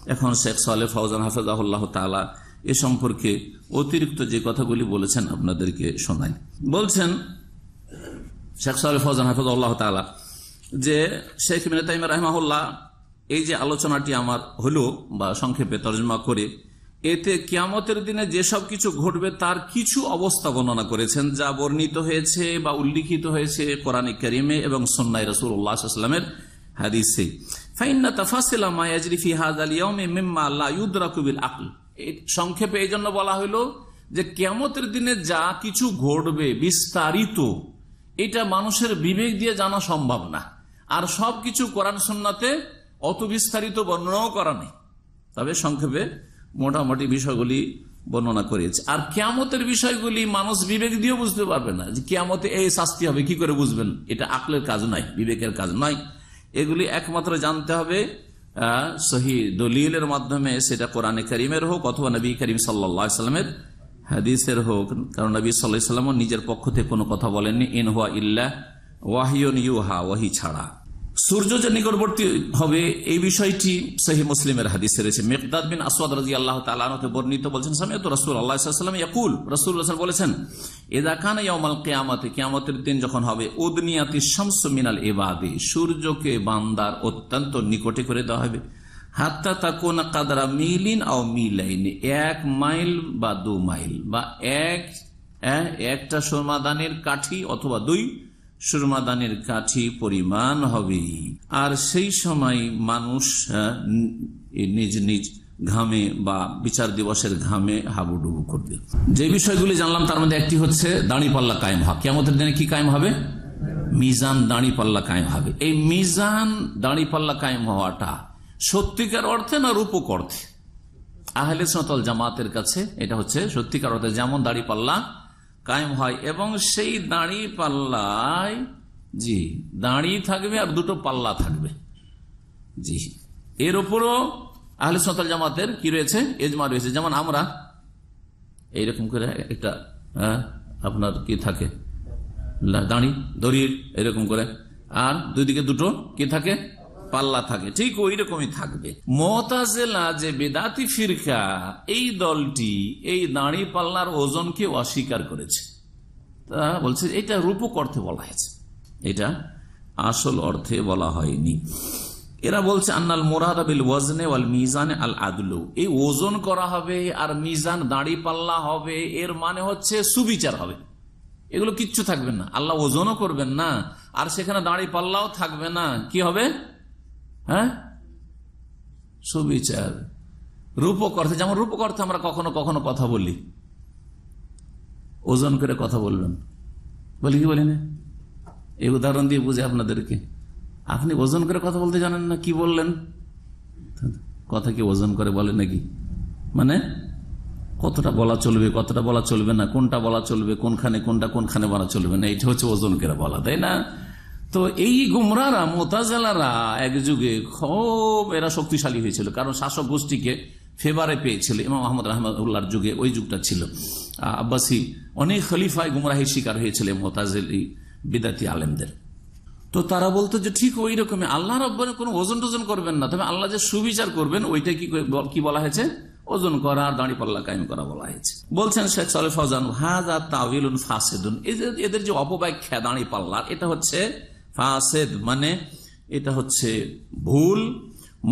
এখন শেখ সালে ফৌজান হাফেজাহুল্লাহ তালা এ সম্পর্কে অতিরিক্ত যে কথাগুলি বলেছেন আপনাদেরকে শোনাই। বলছেন শেখ সালে ফৌজান হাফেজাহুল্লাহ তালা যে শেখ ইবনে তাইমিয়া রাহেমাহুল্লাহ এই যে আলোচনাটি আমার হলো বা সংক্ষেপে তর্জমা করে এতে কিয়ামতের দিনে যেসব কিছু ঘটবে, তার কিছু অবস্থা বর্ণনা করেছেন, যা বর্ণিত হয়েছে বা উল্লিখিত হয়েছে কোরআন করিমে এবং সন্ন্যাই রসুল্লাহামের হাদিসে। ফাইন্না তাফাসিলা মায়াজরি ফি হাযাল ইয়াউমি মিম্মা লা ইউদরাকু বিল আকল। সংক্ষেপে এই জন্য বলা হলো যে কিয়ামতের দিনে যা কিছু ঘটবে বিস্তারিত, এটা মানুষের বিবেক দিয়ে জানা সম্ভব না। আর সবকিছু কোরআন সন্নাতে অত বিস্তারিত বর্ণনাও করা নেই। তবে সংক্ষেপে মোটামুটি বিষয়গুলি বর্ণনা করেছে। আর কেয়ামতের বিষয়গুলি মানুষ বিবেক দিয়েও বুঝতে পারবে না যে কেয়ামতে এই শাস্তি হবে, কি করে বুঝবেন? এটা আকলের কাজ নয়, বিবেকের কাজ নয়। এগুলি একমাত্র জানতে হবে সহি দলিলের মাধ্যমে সেটা কোরআনে করিমের হোক অথবা নবী করিম সাল্লা সাল্লামের হাদিসের হোক। কারণ নবী সাল্লাহ নিজের পক্ষ থেকে কোনো কথা বলেননি, ইন হুয়া ইল্লা ওয়াহিয়ন ইউহা, ওয়াহি ছাড়া। সূর্য যে নিকটবর্তী হবে এই বিষয়টি সহি মুসলিমের হাদিসে রয়েছে। মেকদাদ বিন আসওয়াদ রাজি আল্লাহ তালাতে বর্ণিত বলছেন সামিয়ত রসুল আল্লাহ সাল্লাম ইয়াকুল। রসুল রসুল বলেছেন এদা খান ইয়ামাল কেয়ামতে কেয়ামতের দিন যখন হবে উদনিয়াতি শামস মিনাল এবাদে সূর্যকে বান্দার অত্যন্ত নিকটে করে দেওয়া হবে। হাত্তা তাকুনা কাদরা মিলিন আও মিলাইন এক মাইল বা দু মাইল বা এক হ্যাঁ, একটা সমাধানের কাঠি অথবা দুই সুরমাদানের কাঠি পরিমাণ হবে। আর সেই সময় মানুষ নিজ নিজ ঘামে বা বিচার দিবসের ঘামে হাবুডুবু করবে। যে বিষয়গুলি জানলাম, তার মধ্যে একটি হচ্ছে দাঁড়ি পাল্লা কায়েম হওয়া কেমতের দিনে কি কায়েম হবে? মিজান দাঁড়ি পাল্লা কায়েম হবে। এই মিজান দাঁড়ি পাল্লা কায়েম হওয়াটা সত্যিকার অর্থে না রূপক অর্থে? আহলে সতল জামাতের কাছে এটা হচ্ছে সত্যিকার অর্থে যেমন দাড়ি পাল্লা কায়েম হয় এবং সেই দাঁড়ি পাল্লায় জি দাড়ি থাকবে আর দুটো পাল্লা থাকবে। জি এর উপরও আহলে সতল জামাতের কি রয়েছে? এজমা রয়েছে। যেমন আমরা এইরকম করে একটা হ্যাঁ, আপনার কি থাকে? দাঁড়ি দড়ির এরকম করে। আর দুই দিকে দুটো কি থাকে? পাল্লা থাকে, ঠিক ওই রকমই থাকবে। মতাজেলা যে বেদাতি ফিরকা, এই দলটি, এই দাঁড়ি পাল্লার ওজনকে অস্বীকার করেছে। তা বলছে, এটা রূপক অর্থে বলা হয়েছে। এটা আসল অর্থে বলা হয়নি। এরা বলছে, আন্নাল মোরাদ বিল ওয়াজনে ওয়াল মিজানে আল আদলু। এই ওজন করা হবে আর মিজান দাঁড়ি পাল্লা হবে, এর মানে হচ্ছে সুবিচার হবে। এগুলো কিচ্ছু থাকবে না। আল্লাহ ওজনও করবেন না, আর সেখানে দাঁড়ি পাল্লাও থাকবে না। কি হবে? হ্যাঁ? সুবিচার। রূপক অর্থে, যেমন রূপক অর্থে আমরা কখনো কখনো কথা বলি। ওজন করে কথা বলবেন। বলি কি বলি না এই উদাহরণ দিয়ে বুঝে আপনাদেরকে। আপনি ওজন করে কথা বলতে জানেন না, কি বললেন? কথা কি ওজন করে বলে নাকি? মানে কতটা বলা চলবে, কতটা বলা চলবে না, কোনটা বলা চলবে, কোনখানে কোনটা, কোনখানে বলা চলবে না এটা হচ্ছে ওজন করে বলা, তাই না? তো এই গুমরারা মোতাজালারা এক যুগে খুব এরা শক্তিশালী হয়েছিল। কারণ শাসক গোষ্ঠীকে ফেভারে পেয়েছিল ইমাম আহমদ রহমদুল্লাহর যুগে ওই যুগটা ছিল। আব্বাসী অনেক খলিফায় গুমরাহির শিকার হয়েছিল মোতাজেলি বিদাতি আলেমদের। তো তারা বলতো যে, ঠিক ওই রকমই আল্লাহ রব্বানে কোনো ওজন টোজন করবেন না। তবে আল্লাহ যে সুবিচার করবেন, ওইটা কি কি, বলা হয়েছে? ওজন করা আর দাঁড়ি পাল্লা কায়েম করা বলা হয়েছে। বলছেন শেখ সালে ফজান হাজা ফাসেদুন। এদের এদের যে অপব্যাখ্যা দাঁড়ি পাল্লার এটা হচ্ছে ফাসেদ মানে এটা হচ্ছে ভুল,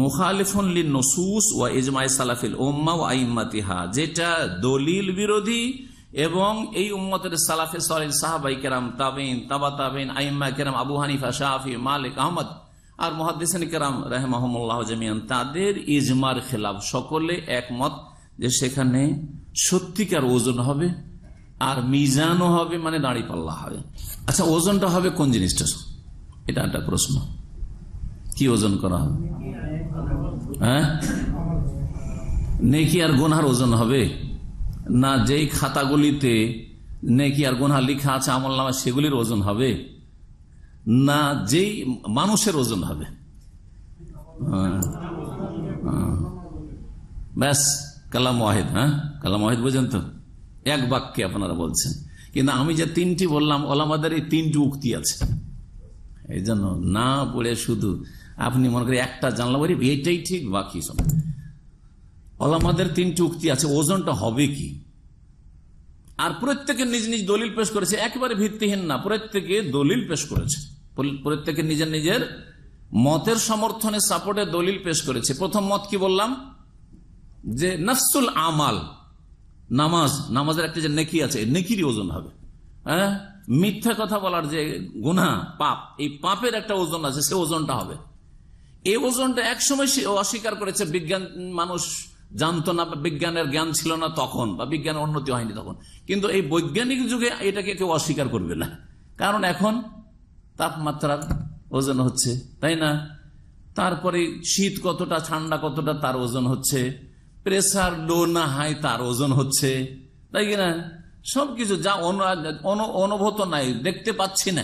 মুখালিফুন লিন নসুস ওয়া ইজমাই সালাফিল ওম্মা ওয়া আইম্মাতিহা, যেটা দলিল বিরোধী এবং এই উম্মতের সালাফে সলিন সাহাবাই কেরাম তাবিন তাবা তাবিন আইম্মা কেরাম, আবু হানিফা শাহি মালিক, আহমদ আর মহাদিসান কেরাম রাহমাহমুল্লাহ জামিয়ান তাদের ইজমার খেলাফ সকলে একমত যে সেখানে সত্যিকার ওজন হবে আর মিজানও হবে মানে দাঁড়ি পাল্লা হবে। আচ্ছা ওজনটা হবে কোন জিনিসটা? এটা একটা প্রশ্ন। কি ওজন করা হবে? হ্যাঁ? নেকি আর গোনার ওজন হবে? না যেই খাতাগুলিতে নেকি আর গোনা লিখা আছে আমল নামা সেগুলির ওজন হবে? না যেই মানুষের ওজন হবে? হ্যাঁ, হ্যাঁ। ব্যাস কালাম ওয়াহেদ হ্যাঁ? কালাম ওয়াহেদ বোঝেন তো? এক বাক্যে আপনারা বলছেন। কিন্তু আমি যে তিনটি বললাম ওলামাদের এই তিনটি উক্তি আছে। এই জন্য না পড়ে শুধু আপনি মনে করেন একটা জানলা বলি এইটাই ঠিক বাকি সব। ওলামাদের তিনটি উক্তি আছে, ওজনটা হবে কি? আর প্রত্যেকে নিজ নিজ দলিল পেশ করেছে, একেবারে ভিত্তিহীন না, প্রত্যেকে দলিল পেশ করেছে। প্রত্যেকে নিজের নিজের মতের সমর্থনে সাপোর্টে দলিল পেশ করেছে। প্রথম মত কি বললাম? যে নফসুল আমাল, নামাজ, নামাজের একটা যে নেকি আছে, নেকিরই ওজন হবে। হ্যাঁ? মিথ্যা কথা বলার যে গুনা পাপ, এই পাপের একটা ওজন আছে, সে ওজনটা হবে। এই ওজনটা একসময় অস্বীকার করেছে, বিজ্ঞান, মানুষ জানতো না, বা বিজ্ঞানের জ্ঞান ছিল না তখন, বা বিজ্ঞানের উন্নতি হয়নি তখন। কিন্তু এই বৈজ্ঞানিক যুগে এটাকে কেউ অস্বীকার করবে না। কারণ এখন তাপমাত্রার ওজন হচ্ছে, তাই না? তারপরে শীত কতটা, ঠান্ডা কতটা, তার ওজন হচ্ছে। প্রেসার লো না হাই, তার ওজন হচ্ছে। তাই কিনা সবকিছু যা অনু- অনু- অনুভূত নাই, দেখতে পাচ্ছি না।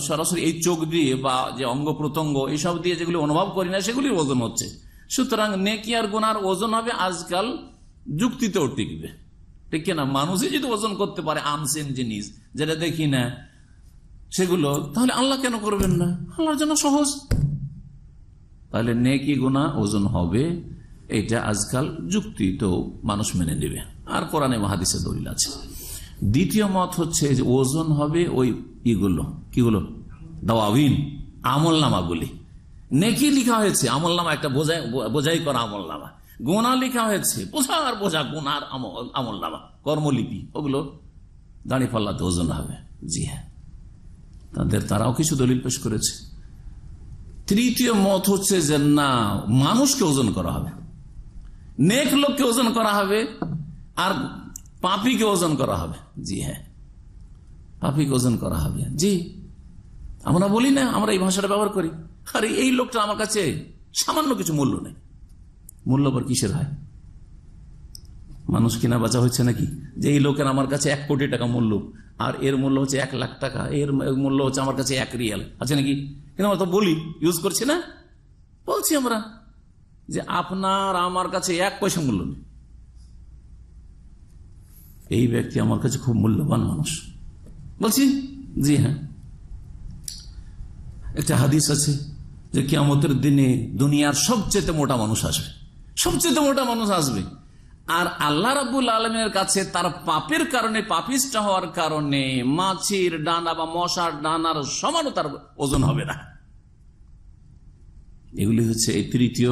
সরাসরি এই চোখ দিয়ে বা যে অঙ্গ প্রত্যঙ্গ এইসব দিয়ে যেগুলি অনুভব করি না সেগুলির ওজন হচ্ছে। সুতরাং নেকি আর গোনার ওজন হবে আজকাল যুক্তিতেও টিকবে। ঠিক কিনা? মানুষই যদি ওজন করতে পারে আনসেন জিনিস, যেটা দেখি না, সেগুলো, তাহলে আল্লাহ কেন করবেন না? আল্লাহর জন্য সহজ। তাহলে নেকি গুণা ওজন হবে, এটা আজকাল যুক্তি তো মানুষ মেনে নেবে। আর কোরআনে মহাদিসে দলিল আছে। দ্বিতীয় মত হচ্ছে যে ওজন হবে ওই ইগুলো। কিগুলো? দাওয়াবিন আমল নামাগুলি নেকি লিখা হয়েছে আমল নামা একটা বোঝাই বোঝাই করা আমল নামা গোনা লিখা হয়েছে, বোঝার বোঝা, গোনার আমল নামা কর্মলিপি, ওগুলো দাঁড়ি পাল্লাতে ওজন হবে। জি হ্যাঁ। তাদের তারাও কিছু দলিল পেশ করেছে। তৃতীয় মত হচ্ছে যে না, মানুষকে ওজন করা হবে। নেক লোককে ওজন করা হবে আর পাপিকে ওজন করা হবে। জি হ্যাঁ। পাপিকে ওজন করা হবে। জি। আমরা বলি না, আমরা এই ভাষাটা ব্যবহার করি। আরে, এই লোকটা আমার কাছে সামান্য কিছু মূল্য নেই। মূল্য আবার কিসের হয়? মানুষ কিনা বাঁচা হচ্ছে নাকি? যে এই লোকের আমার কাছে এক কোটি টাকা মূল্য, আর এর মূল্য হচ্ছে এক লাখ টাকা, এর মূল্য হচ্ছে আমার কাছে এক রিয়াল। আছে নাকি? কিন্তু আমরা তো বলি ইউজ করছি না? বলছি আমরা যে আপনার আমার কাছে এক পয়সা মূল্য নেই। এই ব্যক্তি আমার কাছে খুব মূল্যবান মানুষ। বলছি, জি হ্যাঁ। একটা হাদিস আছে যে কিয়ামতের দিনে দুনিয়ার সবচেয়ে মোটা মানুষ আসবে। সবচেয়ে মোটা মানুষ আসবে। আর আল্লাহ রাবুল আলমের কাছে তার পাপের কারণে পাপিস্টা হওয়ার কারণে মাছির ডানা বা মশার ডানার সমানও তার ওজন হবে না। এগুলি হচ্ছে এই তৃতীয়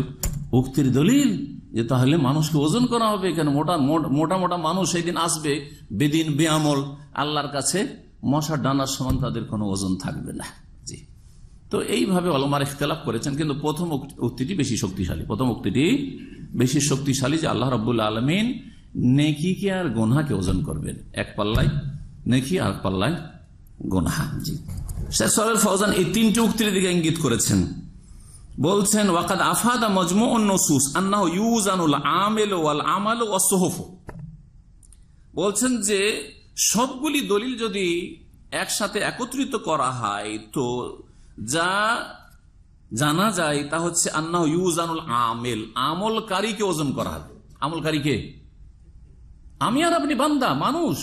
উক্তির দলিল। যে তাহলে মানুষকে ওজন করা হবে কেন? মোটা মোটা মোটা মানুষ সেই দিন আসবে, বেদিন, বেআমল, আল্লাহর কাছে মশার ডানার সমান তাদের কোনো ওজন থাকবে না। জি। তো এইভাবে অলমার ইখতলাফ করেছেন, কিন্তু প্রথম উক্তিটি বেশি শক্তিশালী। প্রথম উক্তিটি বেশি শক্তিশালী যে আল্লাহ রব্বুল আলমিন নেকিকে আর গোনাকে ওজন করবেন। এক পাল্লায় নেকি আর পাল্লায় গোনা জি। শেখ সাহেব ফৌজান এই তিনটি উক্তির দিকে ইঙ্গিত করেছেন। বলছেন, ওয়াকাদ আফাদা মজমু নসুস আন্নাহ ইউজানুল আমেল ওয়াল আমাল ওয়াসোহফ বলছেন যে, সবগুলি দলিল যদি একসাথে একত্রিত করা হয়, তো যা জানা যায় তা হচ্ছে আন্নাহ ইউজানুল আমেল, আমলকারীকে ওজন করা হবে। আমলকারীকে আমি আর আপনি বান্দা, মানুষ।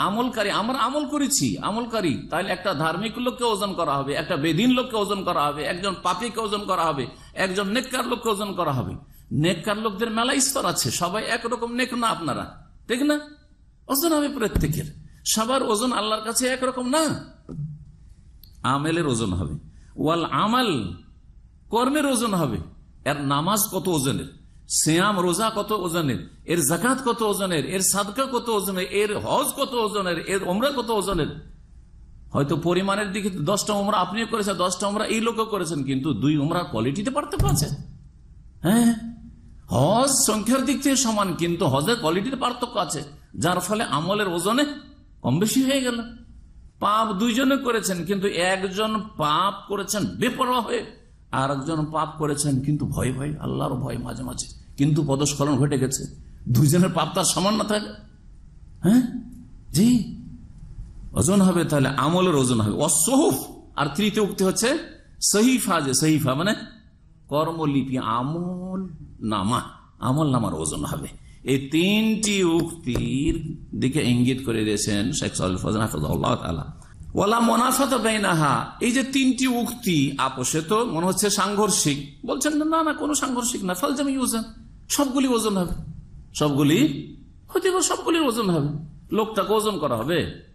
আমলকারী, আমরা আমল করেছি, আমলকারী। তাহলে একটা ধার্মিক লোককে ওজন করা হবে, একটা বেদিন লোককে ওজন করা হবে, একজন পাপিকে ওজন করা হবে, একজন নেককার লোককে ওজন করা হবে। নেককার লোকদের মেলা স্তর আছে, সবাই একরকম নেক না আপনারা, ঠিক না? ওজন হবে প্রত্যেকের। সবার ওজন আল্লাহর কাছে একরকম না। আমেলের ওজন হবে। ওয়াল আমাল, কর্মের ওজন হবে। এর নামাজ কত ওজনের? শ্যাম রোজা কত ওজনের এর জাকাত কত ওজনের এর সাদকা কত ওজনের এর হজ কত ওজনের এর ওমরা কত ওজনের হয়তো পরিমাণের দিকে দশটা ওমরা আপনিও করেছেন দশটা ওমরা এই লোকও করেছেন কিন্তু দুই ওমরা কোয়ালিটিতে পার্থক্য আছে হ্যাঁ হজ সংখ্যার দিক থেকে সমান কিন্তু হজের কোয়ালিটিতে পার্থক্য আছে যার ফলে আমলের ওজনে কম বেশি হয়ে গেল পাপ দুইজনে করেছেন কিন্তু একজন পাপ করেছেন বেপরোয়া হয়ে আর একজন পাপ করেছেন কিন্তু ভয় ভয় আল্লাহর ভয় মাঝে মাঝে কিন্তু পদস্খলন ঘটে গেছে। দুইজনের পাপ তার সমান না থাকে হ্যাঁ? জি। ওজন হবে তাহলে আমলের ওজন হবে। অসহুফ। আর তৃতীয় উক্তি হচ্ছে সহিফা যে সহিফা মানে কর্মলিপি, আমল নামা। আমল নামার ওজন হবে। এই তিনটি উক্তির দিকে ইঙ্গিত করে দিয়েছেন শেখ সাল্লাহ ওলা মোনাফাত বেনাহা এই যে তিনটি উক্তি আপোষে তো মনে হচ্ছে সাংঘর্ষিক। বলছেন না না কোনো সাংঘর্ষিক না। ফালজামি ওজন সবগুলি ওজন হবে। সবগুলি? হতে পারে সবগুলির ওজন হবে। লোকটাকে ওজন করা হবে।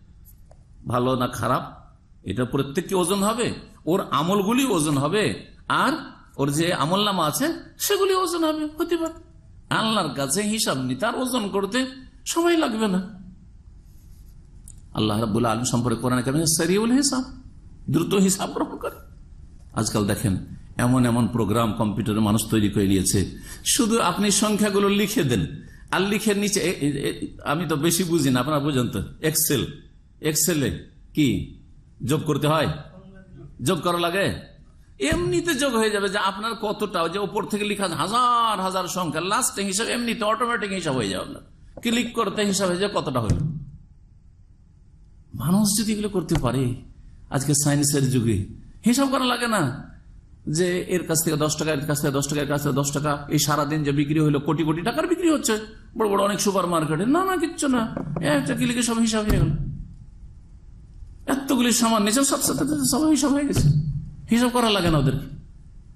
ভালো না খারাপ? এটা প্রত্যেককে ওজন হবে। ওর আমলগুলি ওজন হবে। আর ওর যে আমল নামা আছে সেগুলি ওজন হবে। হতে পারে। আল্লাহর কাছে হিসাব নি তার ওজন করতে সময় লাগবে না। আল্লাহ রাবুল আলম সম্পর্কে কোরআন সারিউল হিসাব দ্রুত হিসাব গ্রহণ করে। আজকাল দেখেন এমন এমন প্রোগ্রাম কম্পিউটারে মানুষ তৈরি করে নিয়েছে। শুধু আপনি সংখ্যাগুলো লিখে দেন। আর লিখে নিচে আমি তো বেশি বুঝি না, আপনার বুঝেন তো। এক্সেল এক্সেলে কি যোগ করতে হয়? যোগ করা লাগে? এমনিতে যোগ হয়ে যাবে যে আপনার কতটা যে উপর থেকে লিখা হাজার হাজার সংখ্যা লাস্টে হিসাব, এমনিতে অটোমেটিক হিসাব হয়ে যাবে আপনার। ক্লিক করতে হিসাব হয়ে যাবে কতটা হইল মানুষ যদি এগুলো করতে পারে, আজকে সায়েন্সের যুগে, হিসাব করা লাগে না। যে এর কাছ থেকে দশ টাকা, এর কাছ থেকে দশ টাকা, এর কাছ থেকে দশ টাকা, এই সারাদিন যে বিক্রি হলো কোটি কোটি টাকার বিক্রি হচ্ছে। বড় বড় অনেক সুপার মার্কেটে। না না, কিচ্ছু না। একটা ক্লিকে সব হিসাব হয়ে গেল। এতগুলি সামান নিজের সাথে সাথে সব হিসাব হয়ে গেছে। হিসাব করা লাগে না ওদের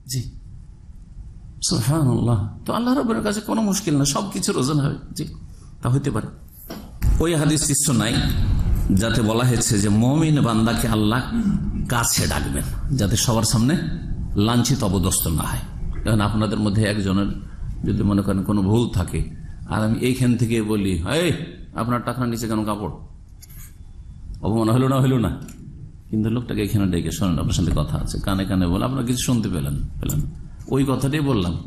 জি। সুবহানাল্লাহ। তো আল্লাহ রবের কাছে কোনো মুশকিল না সবকিছুর ওজন হবে। জি, তা হইতে পারে। ওই হাদিস শিষ্য নাই, যাতে বলা হয়েছে যে মমিন বান্দাকে আল্লাহ কাছে ডাকবেন, যাতে সবার সামনে লাঞ্ছিত অবদস্ত না হয়। কারণ আপনাদের মধ্যে একজনের যদি মনে করেন কোনো ভুল থাকে, আর আমি এইখান থেকে বলি এই আপনার টাকার নিচে কেন কাপড়? অপমান হলো না হলো না। কিন্তু লোকটাকে এখানে ডেকে শোনেন, আপনার সাথে কথা আছে, কানে কানে বলে, আপনার কিছু শুনতে পেলেন পেলেন। ওই কথাটাই বললাম।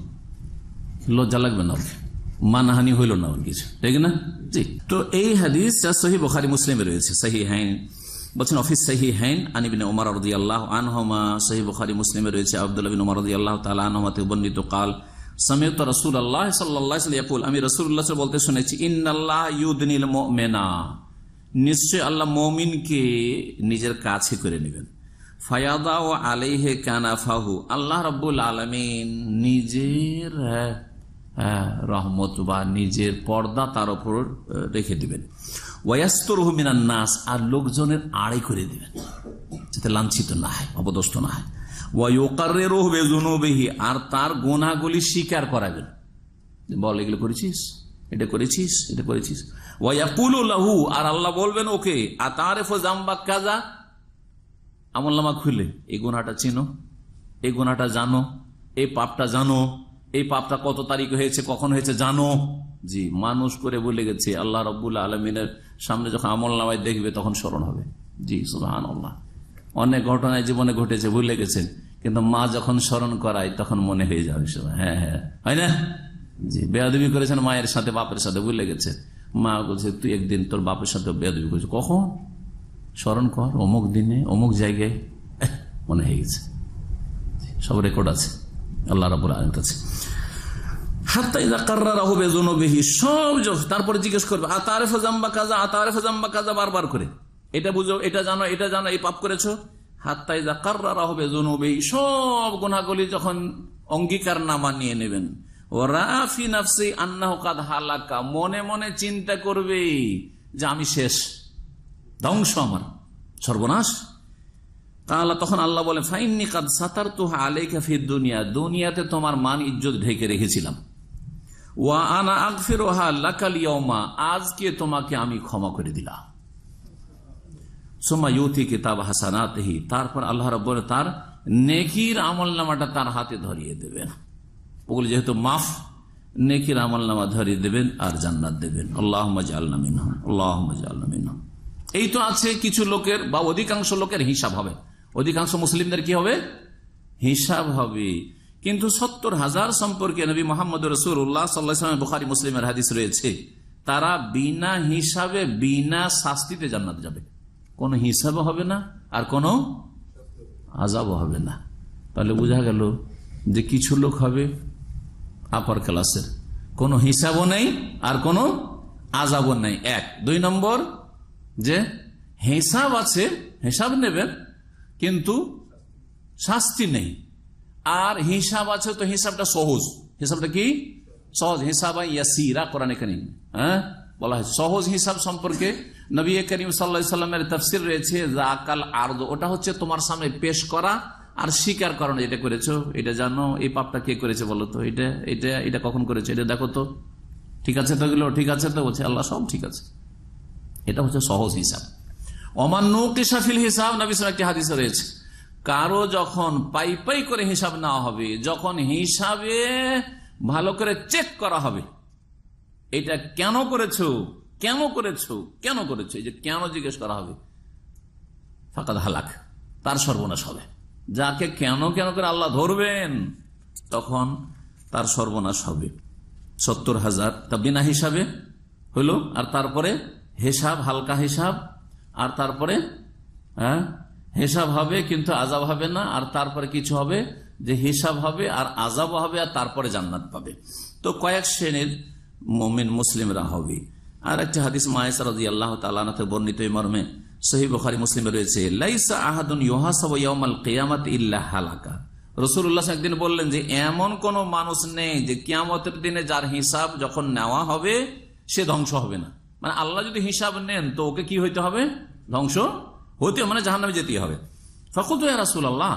লজ্জা লাগবে না ওকে। মানহানি হইল না ওর কিছু। ঠিক না? জি। তো এই হাদিস সহি বখারি, মুসলিমে রয়েছে। সহি হাইন বলছেন, অফিস সহি হাইন আনিবিন ওমর রদি আল্লাহ আনহমা। সহি বখারি, মুসলিমে রয়েছে। আব্দুল বিন ওমর রদি আল্লাহ তালা আনহমাতে বর্ণিত কাল সমেত রসুল আল্লাহ সাল্লাহ আমি রসুল্লাহ বলতে শুনেছি, ইন্নাল্লাহ ইউদিনিল মেনা নিশ্চয় আল্লাহ মমিনকে নিজের কাছে করে নেবেন। ফায়াদা ও আলাইহে কানাফাহু। আল্লাহ রব্বুল আলমিন নিজের রহমত বা নিজের পর্দা তার উপর রেখে দিবেন। ওয়াস্তর মিনান নাস, আর লোকজনের আড়ে করে দিবেন, যাতে লাঞ্ছিত না হয়, অপদস্থ না হয়। ওয়াইকারের বেজুনবেহি আর তার গোনাগুলি স্বীকার করাবেন। বল, এগুলো করেছিস? এটা করেছিস? এটা করেছিস? ওয়াকুল লাহু, আর আল্লাহ বলবেন, ওকে, আতারেফ জাম্বা কাজা আমল্লামা খুলে, এই গুণাটা চিনো, এই গুণাটা জানো, এই পাপটা জানো, এই পাপটা কত তারিখ হয়েছে, কখন হয়েছে জানো। জি, মানুষ করে বলে গেছে, আল্লাহ রব্বুল আলমিনের সামনে যখন আমল নামায় দেখবে তখন স্মরণ হবে। জি সুহান আল্লাহ অনেক ঘটনায় জীবনে ঘটেছে ভুলে গেছেন কিন্তু মা যখন স্মরণ করায় তখন মনে হয়ে যাবে হ্যাঁ হ্যাঁ হয় না? জি, বেয়াদবি করেছেন মায়ের সাথে, বাপের সাথে ভুলে গেছে। মা বলছে, তুই একদিন তোর বাপের সাথে বেয়াদবি করেছিস। কখন? স্মরণ কর, অমুক দিনে, অমুক জায়গায়। মনে হয়ে গেছে। সব রেকর্ড আছে। আল্লাহ রাবুল আলম কাছে। সব যখন- তারপরে জিজ্ঞেস করবে আতারে ফজাম্বা কাজা আতারে ফজাম্বা কাজা বারবার করে। এটা বুঝো, এটা জানো এটা জানো, এই পাপ করেছ? হাত্তাই যা কার্রা হবে জনবেহি সব গুনাগুলি যখন অঙ্গীকার নামা নিয়ে নেবেন। রাফি নাফসি আন্নাহ কাদ হালাকা, মনে মনে চিন্তা করবে যে আমি শেষ। ধ্বংস আমার, সর্বনাশ। তাহলে তখন আল্লাহ বলে ফাইননি কাদ সাতার তুহা আলেখা ফির দুনিয়া, দুনিয়াতে তোমার মান ইজ্জত ঢেকে রেখেছিলাম। ওয়া আনা আগফির ওহা লাকালিয়মা আজকে তোমাকে আমি ক্ষমা করে দিলাম। সোমা ইউথি কিতাব হাসানাতহি, তারপর আল্লাহ রব তার নেকির আমল নামাটা তার হাতে ধরিয়ে দেবেন। ওগুলো যেহেতু মাফ, নেকির আমল নামা ধরিয়ে দেবেন আর জান্নাত দেবেন। আল্লাহ মিনহম আল্লাহ মিনহম। এই তো আছে কিছু লোকের, বা অধিকাংশ লোকের হিসাব হবে। অধিকাংশ মুসলিমদের কি হবে? হিসাব হবে। কিন্তু সত্তর হাজার সম্পর্কে নবী মোহাম্মদ রসুল উল্লাহ সাল্লাহ বুখারি, মুসলিমের হাদিস রয়েছে, তারা বিনা হিসাবে, বিনা শাস্তিতে জান্নাত যাবে। কোনো হিসাব হবে না আর কোনো আজাবও হবে না। তাহলে বোঝা গেল যে কিছু লোক হবে আপার ক্লাসের কোনো হিসাবও নেই আর কোনো আজাবও নেই। এক। দুই নম্বর যে হিসাব আছে, হিসাব নেবেন, কিন্তু শাস্তি নেই। আর হিসাব আছে তো হিসাবটা সহজ। হিসাবটা কি? সহজ। হিসাব হ্যাঁ? বলা হয় সহজ হিসাব সম্পর্কে নবী করিম সাল্লা সাল্লামের তফসির রয়েছে ওটা হচ্ছে তোমার সামনে পেশ করা আর স্বীকার করানো এটা করেছ? এটা জানো? এই পাপটা কে করেছে বলো তো? এটা এটা এটা কখন করেছে? এটা দেখো তো। ঠিক আছে তো এগুলো? ঠিক আছে তো? বলছে, আল্লাহ, সব ঠিক আছে। এটা হচ্ছে সহজ হিসাব। অমান্য কিসাফিল হিসাব, নবী সাল একটি হাদিসে রয়েছে। কারও যখন পাই পাই করে হিসাব নেওয়া হবে, যখন হিসাবে ভালো করে চেক করা হবে, এটা কেন করেছ কেন করেছ কেন করেছ, এই যে কেন জিজ্ঞেস করা হবে ফাঁকা হালাক, তার সর্বনাশ হবে। যাকে কেন কেন করে আল্লাহ ধরবেন, তখন তার সর্বনাশ হবে। সত্তর হাজার, তা বিনা হিসাবে হইল, আর তারপরে হিসাব, হালকা হিসাব, আর তারপরে হ্যাঁ হিসাব হবে, কিন্তু আজাব হবে না, আর তারপরে কিছু হবে যে হিসাব হবে, আর আজাব হবে, আর তারপরে জান্নাত পাবে। তো কয়েক শ্রেণির মমিন মুসলিমরা হবে। আর একটা হাদিস মায়েসা আল্লাহ তালানাতে বর্ণিত মর্মে সহি বখারি মুসলিমে রয়েছে, লাইসা আহাদুন ইহাসাব ইয়ামাল কেয়ামাত ইল্লা হালাকা। রসুল্লাহ একদিন বললেন যে, এমন কোন মানুষ নেই যে কিয়ামতের দিনে যার হিসাব যখন নেওয়া হবে, সে ধ্বংস হবে না। মানে আল্লাহ যদি হিসাব নেন, তো ওকে কি হইতে হবে? ধ্বংস হতেও মানে জাহান্নামে যেতেই হবে। ফকুল তো রাসুল আল্লাহ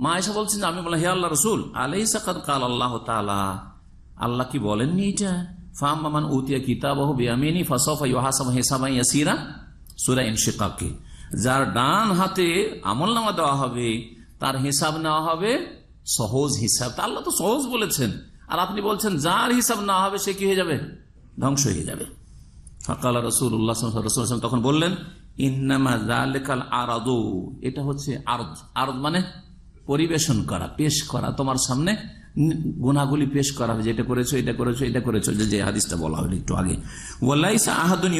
মা এসে বলছেন আমি বললাম, হে আল্লাহ রসুল আলাই সাকাত কাল আল্লাহ তালা আল্লাহ কি বলেননি এটা? ফামান উতিয়া কিতাব বিয়ামিনী ফাসফা ইহাসাম হেসামা ইয়াসিরা। সুরা ইনশিকাকে। যার ডান হাতে আমল নামা দেওয়া হবে, তার হিসাব নেওয়া হবে সহজ হিসাব। আল্লাহ তো সহজ বলেছেন। আর আপনি বলছেন, যার হিসাব না হবে সে কি হয়ে যাবে? ধ্বংস হয়ে যাবে। ফাকাল রসুল্লাহ রসুল তখন বললেন এটা হচ্ছে আরদ। আরদ মানে পরিবেশন করা, পেশ করা। তোমার সামনে গুণাগুলি পেশ করা হবে, যেটা করেছ, এটা করেছ এটা করেছ। যে হাদিসটা বলা হলো একটু আগে। আহাদুন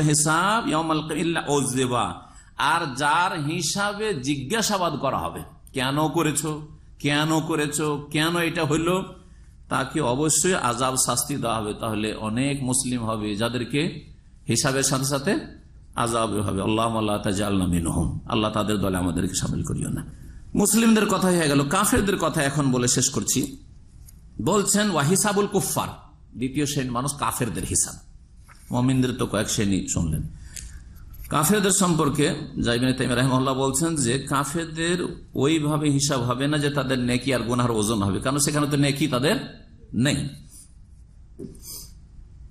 হিসাব ইয়াউমাল ইল্লা আর যার হিসাবে জিজ্ঞাসাবাদ করা হবে, কেন করেছ কেন করেছ, কেন এটা হইল তাকে অবশ্যই আজাব শাস্তি দেওয়া হবে। তাহলে অনেক মুসলিম হবে যাদেরকে হিসাবের সাথে সাথে আজাব হবে। আল্লাহ আল্লাহ তাজাল্লামিনহম আল্লাহ তাদের দলে আমাদেরকে সামিল করিও না। মুসলিমদের কথা হয়ে গেল, কাফেরদের কথা এখন বলে শেষ করছি। বলছেন ওয়াহিসাবুল কুফার দ্বিতীয় শ্রেণি মানুষ কাফেরদের হিসাব। মমিনদের তো কয়েক শ্রেণি শুনলেন। কাফেরদের সম্পর্কে বলছেন যে, কাফেরদের ওইভাবে হিসাব হবে না যে তাদের নেকি আর গুনার ওজন হবে। কারণ সেখানে তো নেকি তাদের নেই।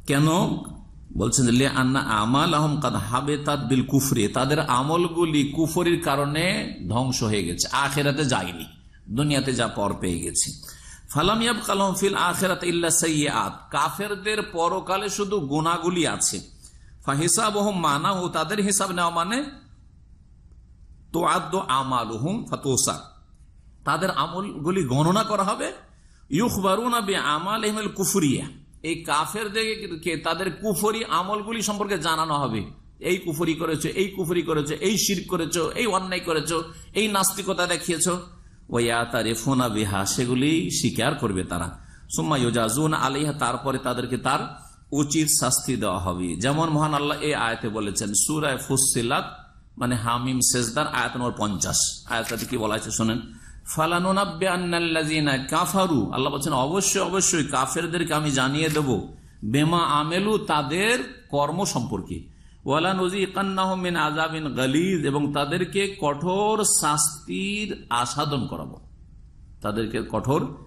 কেন? বলছেন যে আন্না আমাল আহম কাদ হাবে বিল কুফরি। তাদের আমলগুলি কুফরির কারণে ধ্বংস হয়ে গেছে। আখেরাতে যায়নি। দুনিয়াতে যা পর পেয়ে গেছে। ফালামিয়াব কালম ফিল আখেরাত ইল্লা সৈয়াত কাফেরদের পরকালে শুধু গুণাগুলি আছে। হিসাব মানা ও তাদের হিসাব নেওয়া মানে তো আদ্য আমাল হুম ফাতোসা। তাদের আমলগুলি গণনা করা হবে। ইউখবারুনা বে আমাল এহমেল কুফরিয়া এই কাফেরদেরকে তাদের কুফরি আমলগুলি সম্পর্কে জানানো হবে। এই কুফরি করেছ, এই কুফরি করেছ, এই শির করেছ, এই অন্যায় করেছ, এই নাস্তিকতা দেখিয়েছ। ওয়া তারে ফোনা বিহা, সেগুলি স্বীকার করবে তারা। সুম্মা ইউজাজুন আলিহা তারপরে তাদেরকে তার উচিত শাস্তি দেওয়া হবে। যেমন মহান আল্লাহ এই আয়তে বলেছেন সুরায় ফুসিলাত মানে হামিম শেষদার আয়াত নম্বর পঞ্চাশ। আয়াতটাতে কি বলা হয়েছে শোনেন? কাফারু। আল্লাহ বলছেন, অবশ্যই অবশ্যই কাফেরদেরকে আমি জানিয়ে বেমা আমেলু তাদের কর্ম সম্পর্কে। ওয়ালা নজি গালিজ, এবং তাদেরকে কঠোর শাস্তির আসাদন করাবো। তাদেরকে কঠোর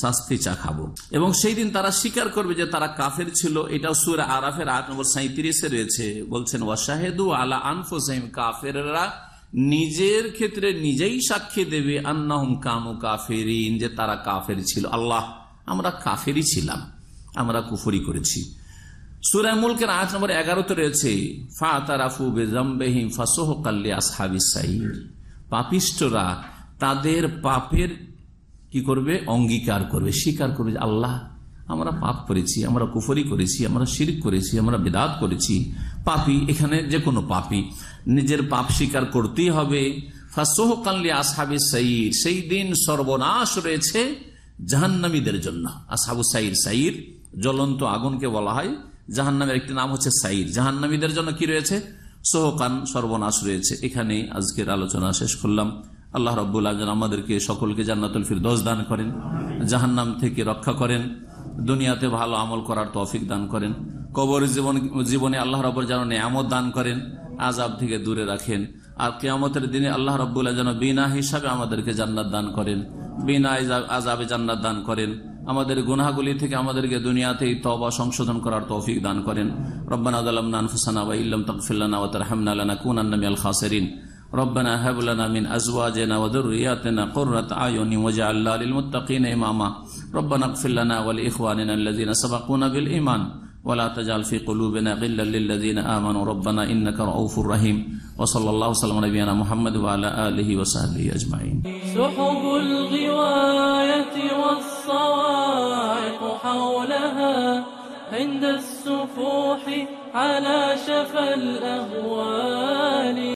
শাস্তি চাখাবো। এবং সেই দিন তারা স্বীকার করবে যে তারা কাফের ছিল। এটাও সুর আরাফের আট নম্বর সাঁত্রিশে রয়েছে। বলছেন, ওয়াশাহেদু আলা আনফোসাইম কাফেররা নিজের ক্ষেত্রে নিজেই সাক্ষী দেবে আন্নাহুম কানু কাফেরিন, যে তারা কাফের ছিল। আল্লাহ, আমরা কাফেরই ছিলাম, আমরা কুফরি করেছি। আট নম্বর ফা তারাফু ফাসোহ তাদের পাপের কি করবে? অঙ্গীকার করবে, স্বীকার করবে আল্লাহ, আমরা পাপ করেছি, আমরা কুফরি করেছি, আমরা শিরিক করেছি, আমরা বেদাত করেছি। পাপি এখানে যে কোনো পাপি। নিজের পাপ স্বীকার করতেই হবে। ফাসোহকাল্লি আসহাবি সাইর, সেই দিন সর্বনাশ রয়েছে জাহান্নামীদের জন্য। আসহাবু সাইর সাইর, জ্বলন্ত আগুনকে বলা হয়। জাহান্নামের একটি নাম হচ্ছে সাইর। জাহান্নামীদের জন্য কি রয়েছে? সোহকান সর্বনাশ রয়েছে। এখানে আজকের আলোচনা শেষ করলাম। আল্লাহ রব্বুল আমাদেরকে সকলকে জান্নাতুল ফিরদোস দান করেন, জাহান্নাম থেকে রক্ষা করেন, দুনিয়াতে ভালো আমল করার তৌফিক দান করেন, কবর জীবন, জীবনে আল্লাহ রব্বর যেন নিয়ামত দান করেন আজাব থেকে দূরে রাখেন আর কেয়ামতের দিনে আল্লাহ রব্বুল্লাহ যেন বিনা হিসাবে আমাদেরকে জান্নাত দান করেন বিনা আজাবে জান্নাত দান করেন আমাদের গুনাহগুলি থেকে আমাদেরকে দুনিয়াতেই তবা সংশোধন করার তৌফিক দান করেন রব্বানা আদালামনা আনফুসানা ওয়া ইল্লাম তাগফির ওয়া তারহামনা লানাকুনান্না মিনাল খাসিরিন ربنا هب لنا من ازواجنا وذرياتنا قرة اعين واجعلنا للمتقين اماما ربنا اغفر لنا ولاخواننا الذين سبقونا بالايمان ولا تجعل في قلوبنا غلا للذين آمنوا. ربنا إنك رؤوف رحيم. وصلى الله وسلم على نبينا محمد وعلى آله وصحبه أجمعين. سحب الغواية والصواعق حولها عند السفوح على شفا الأهوال.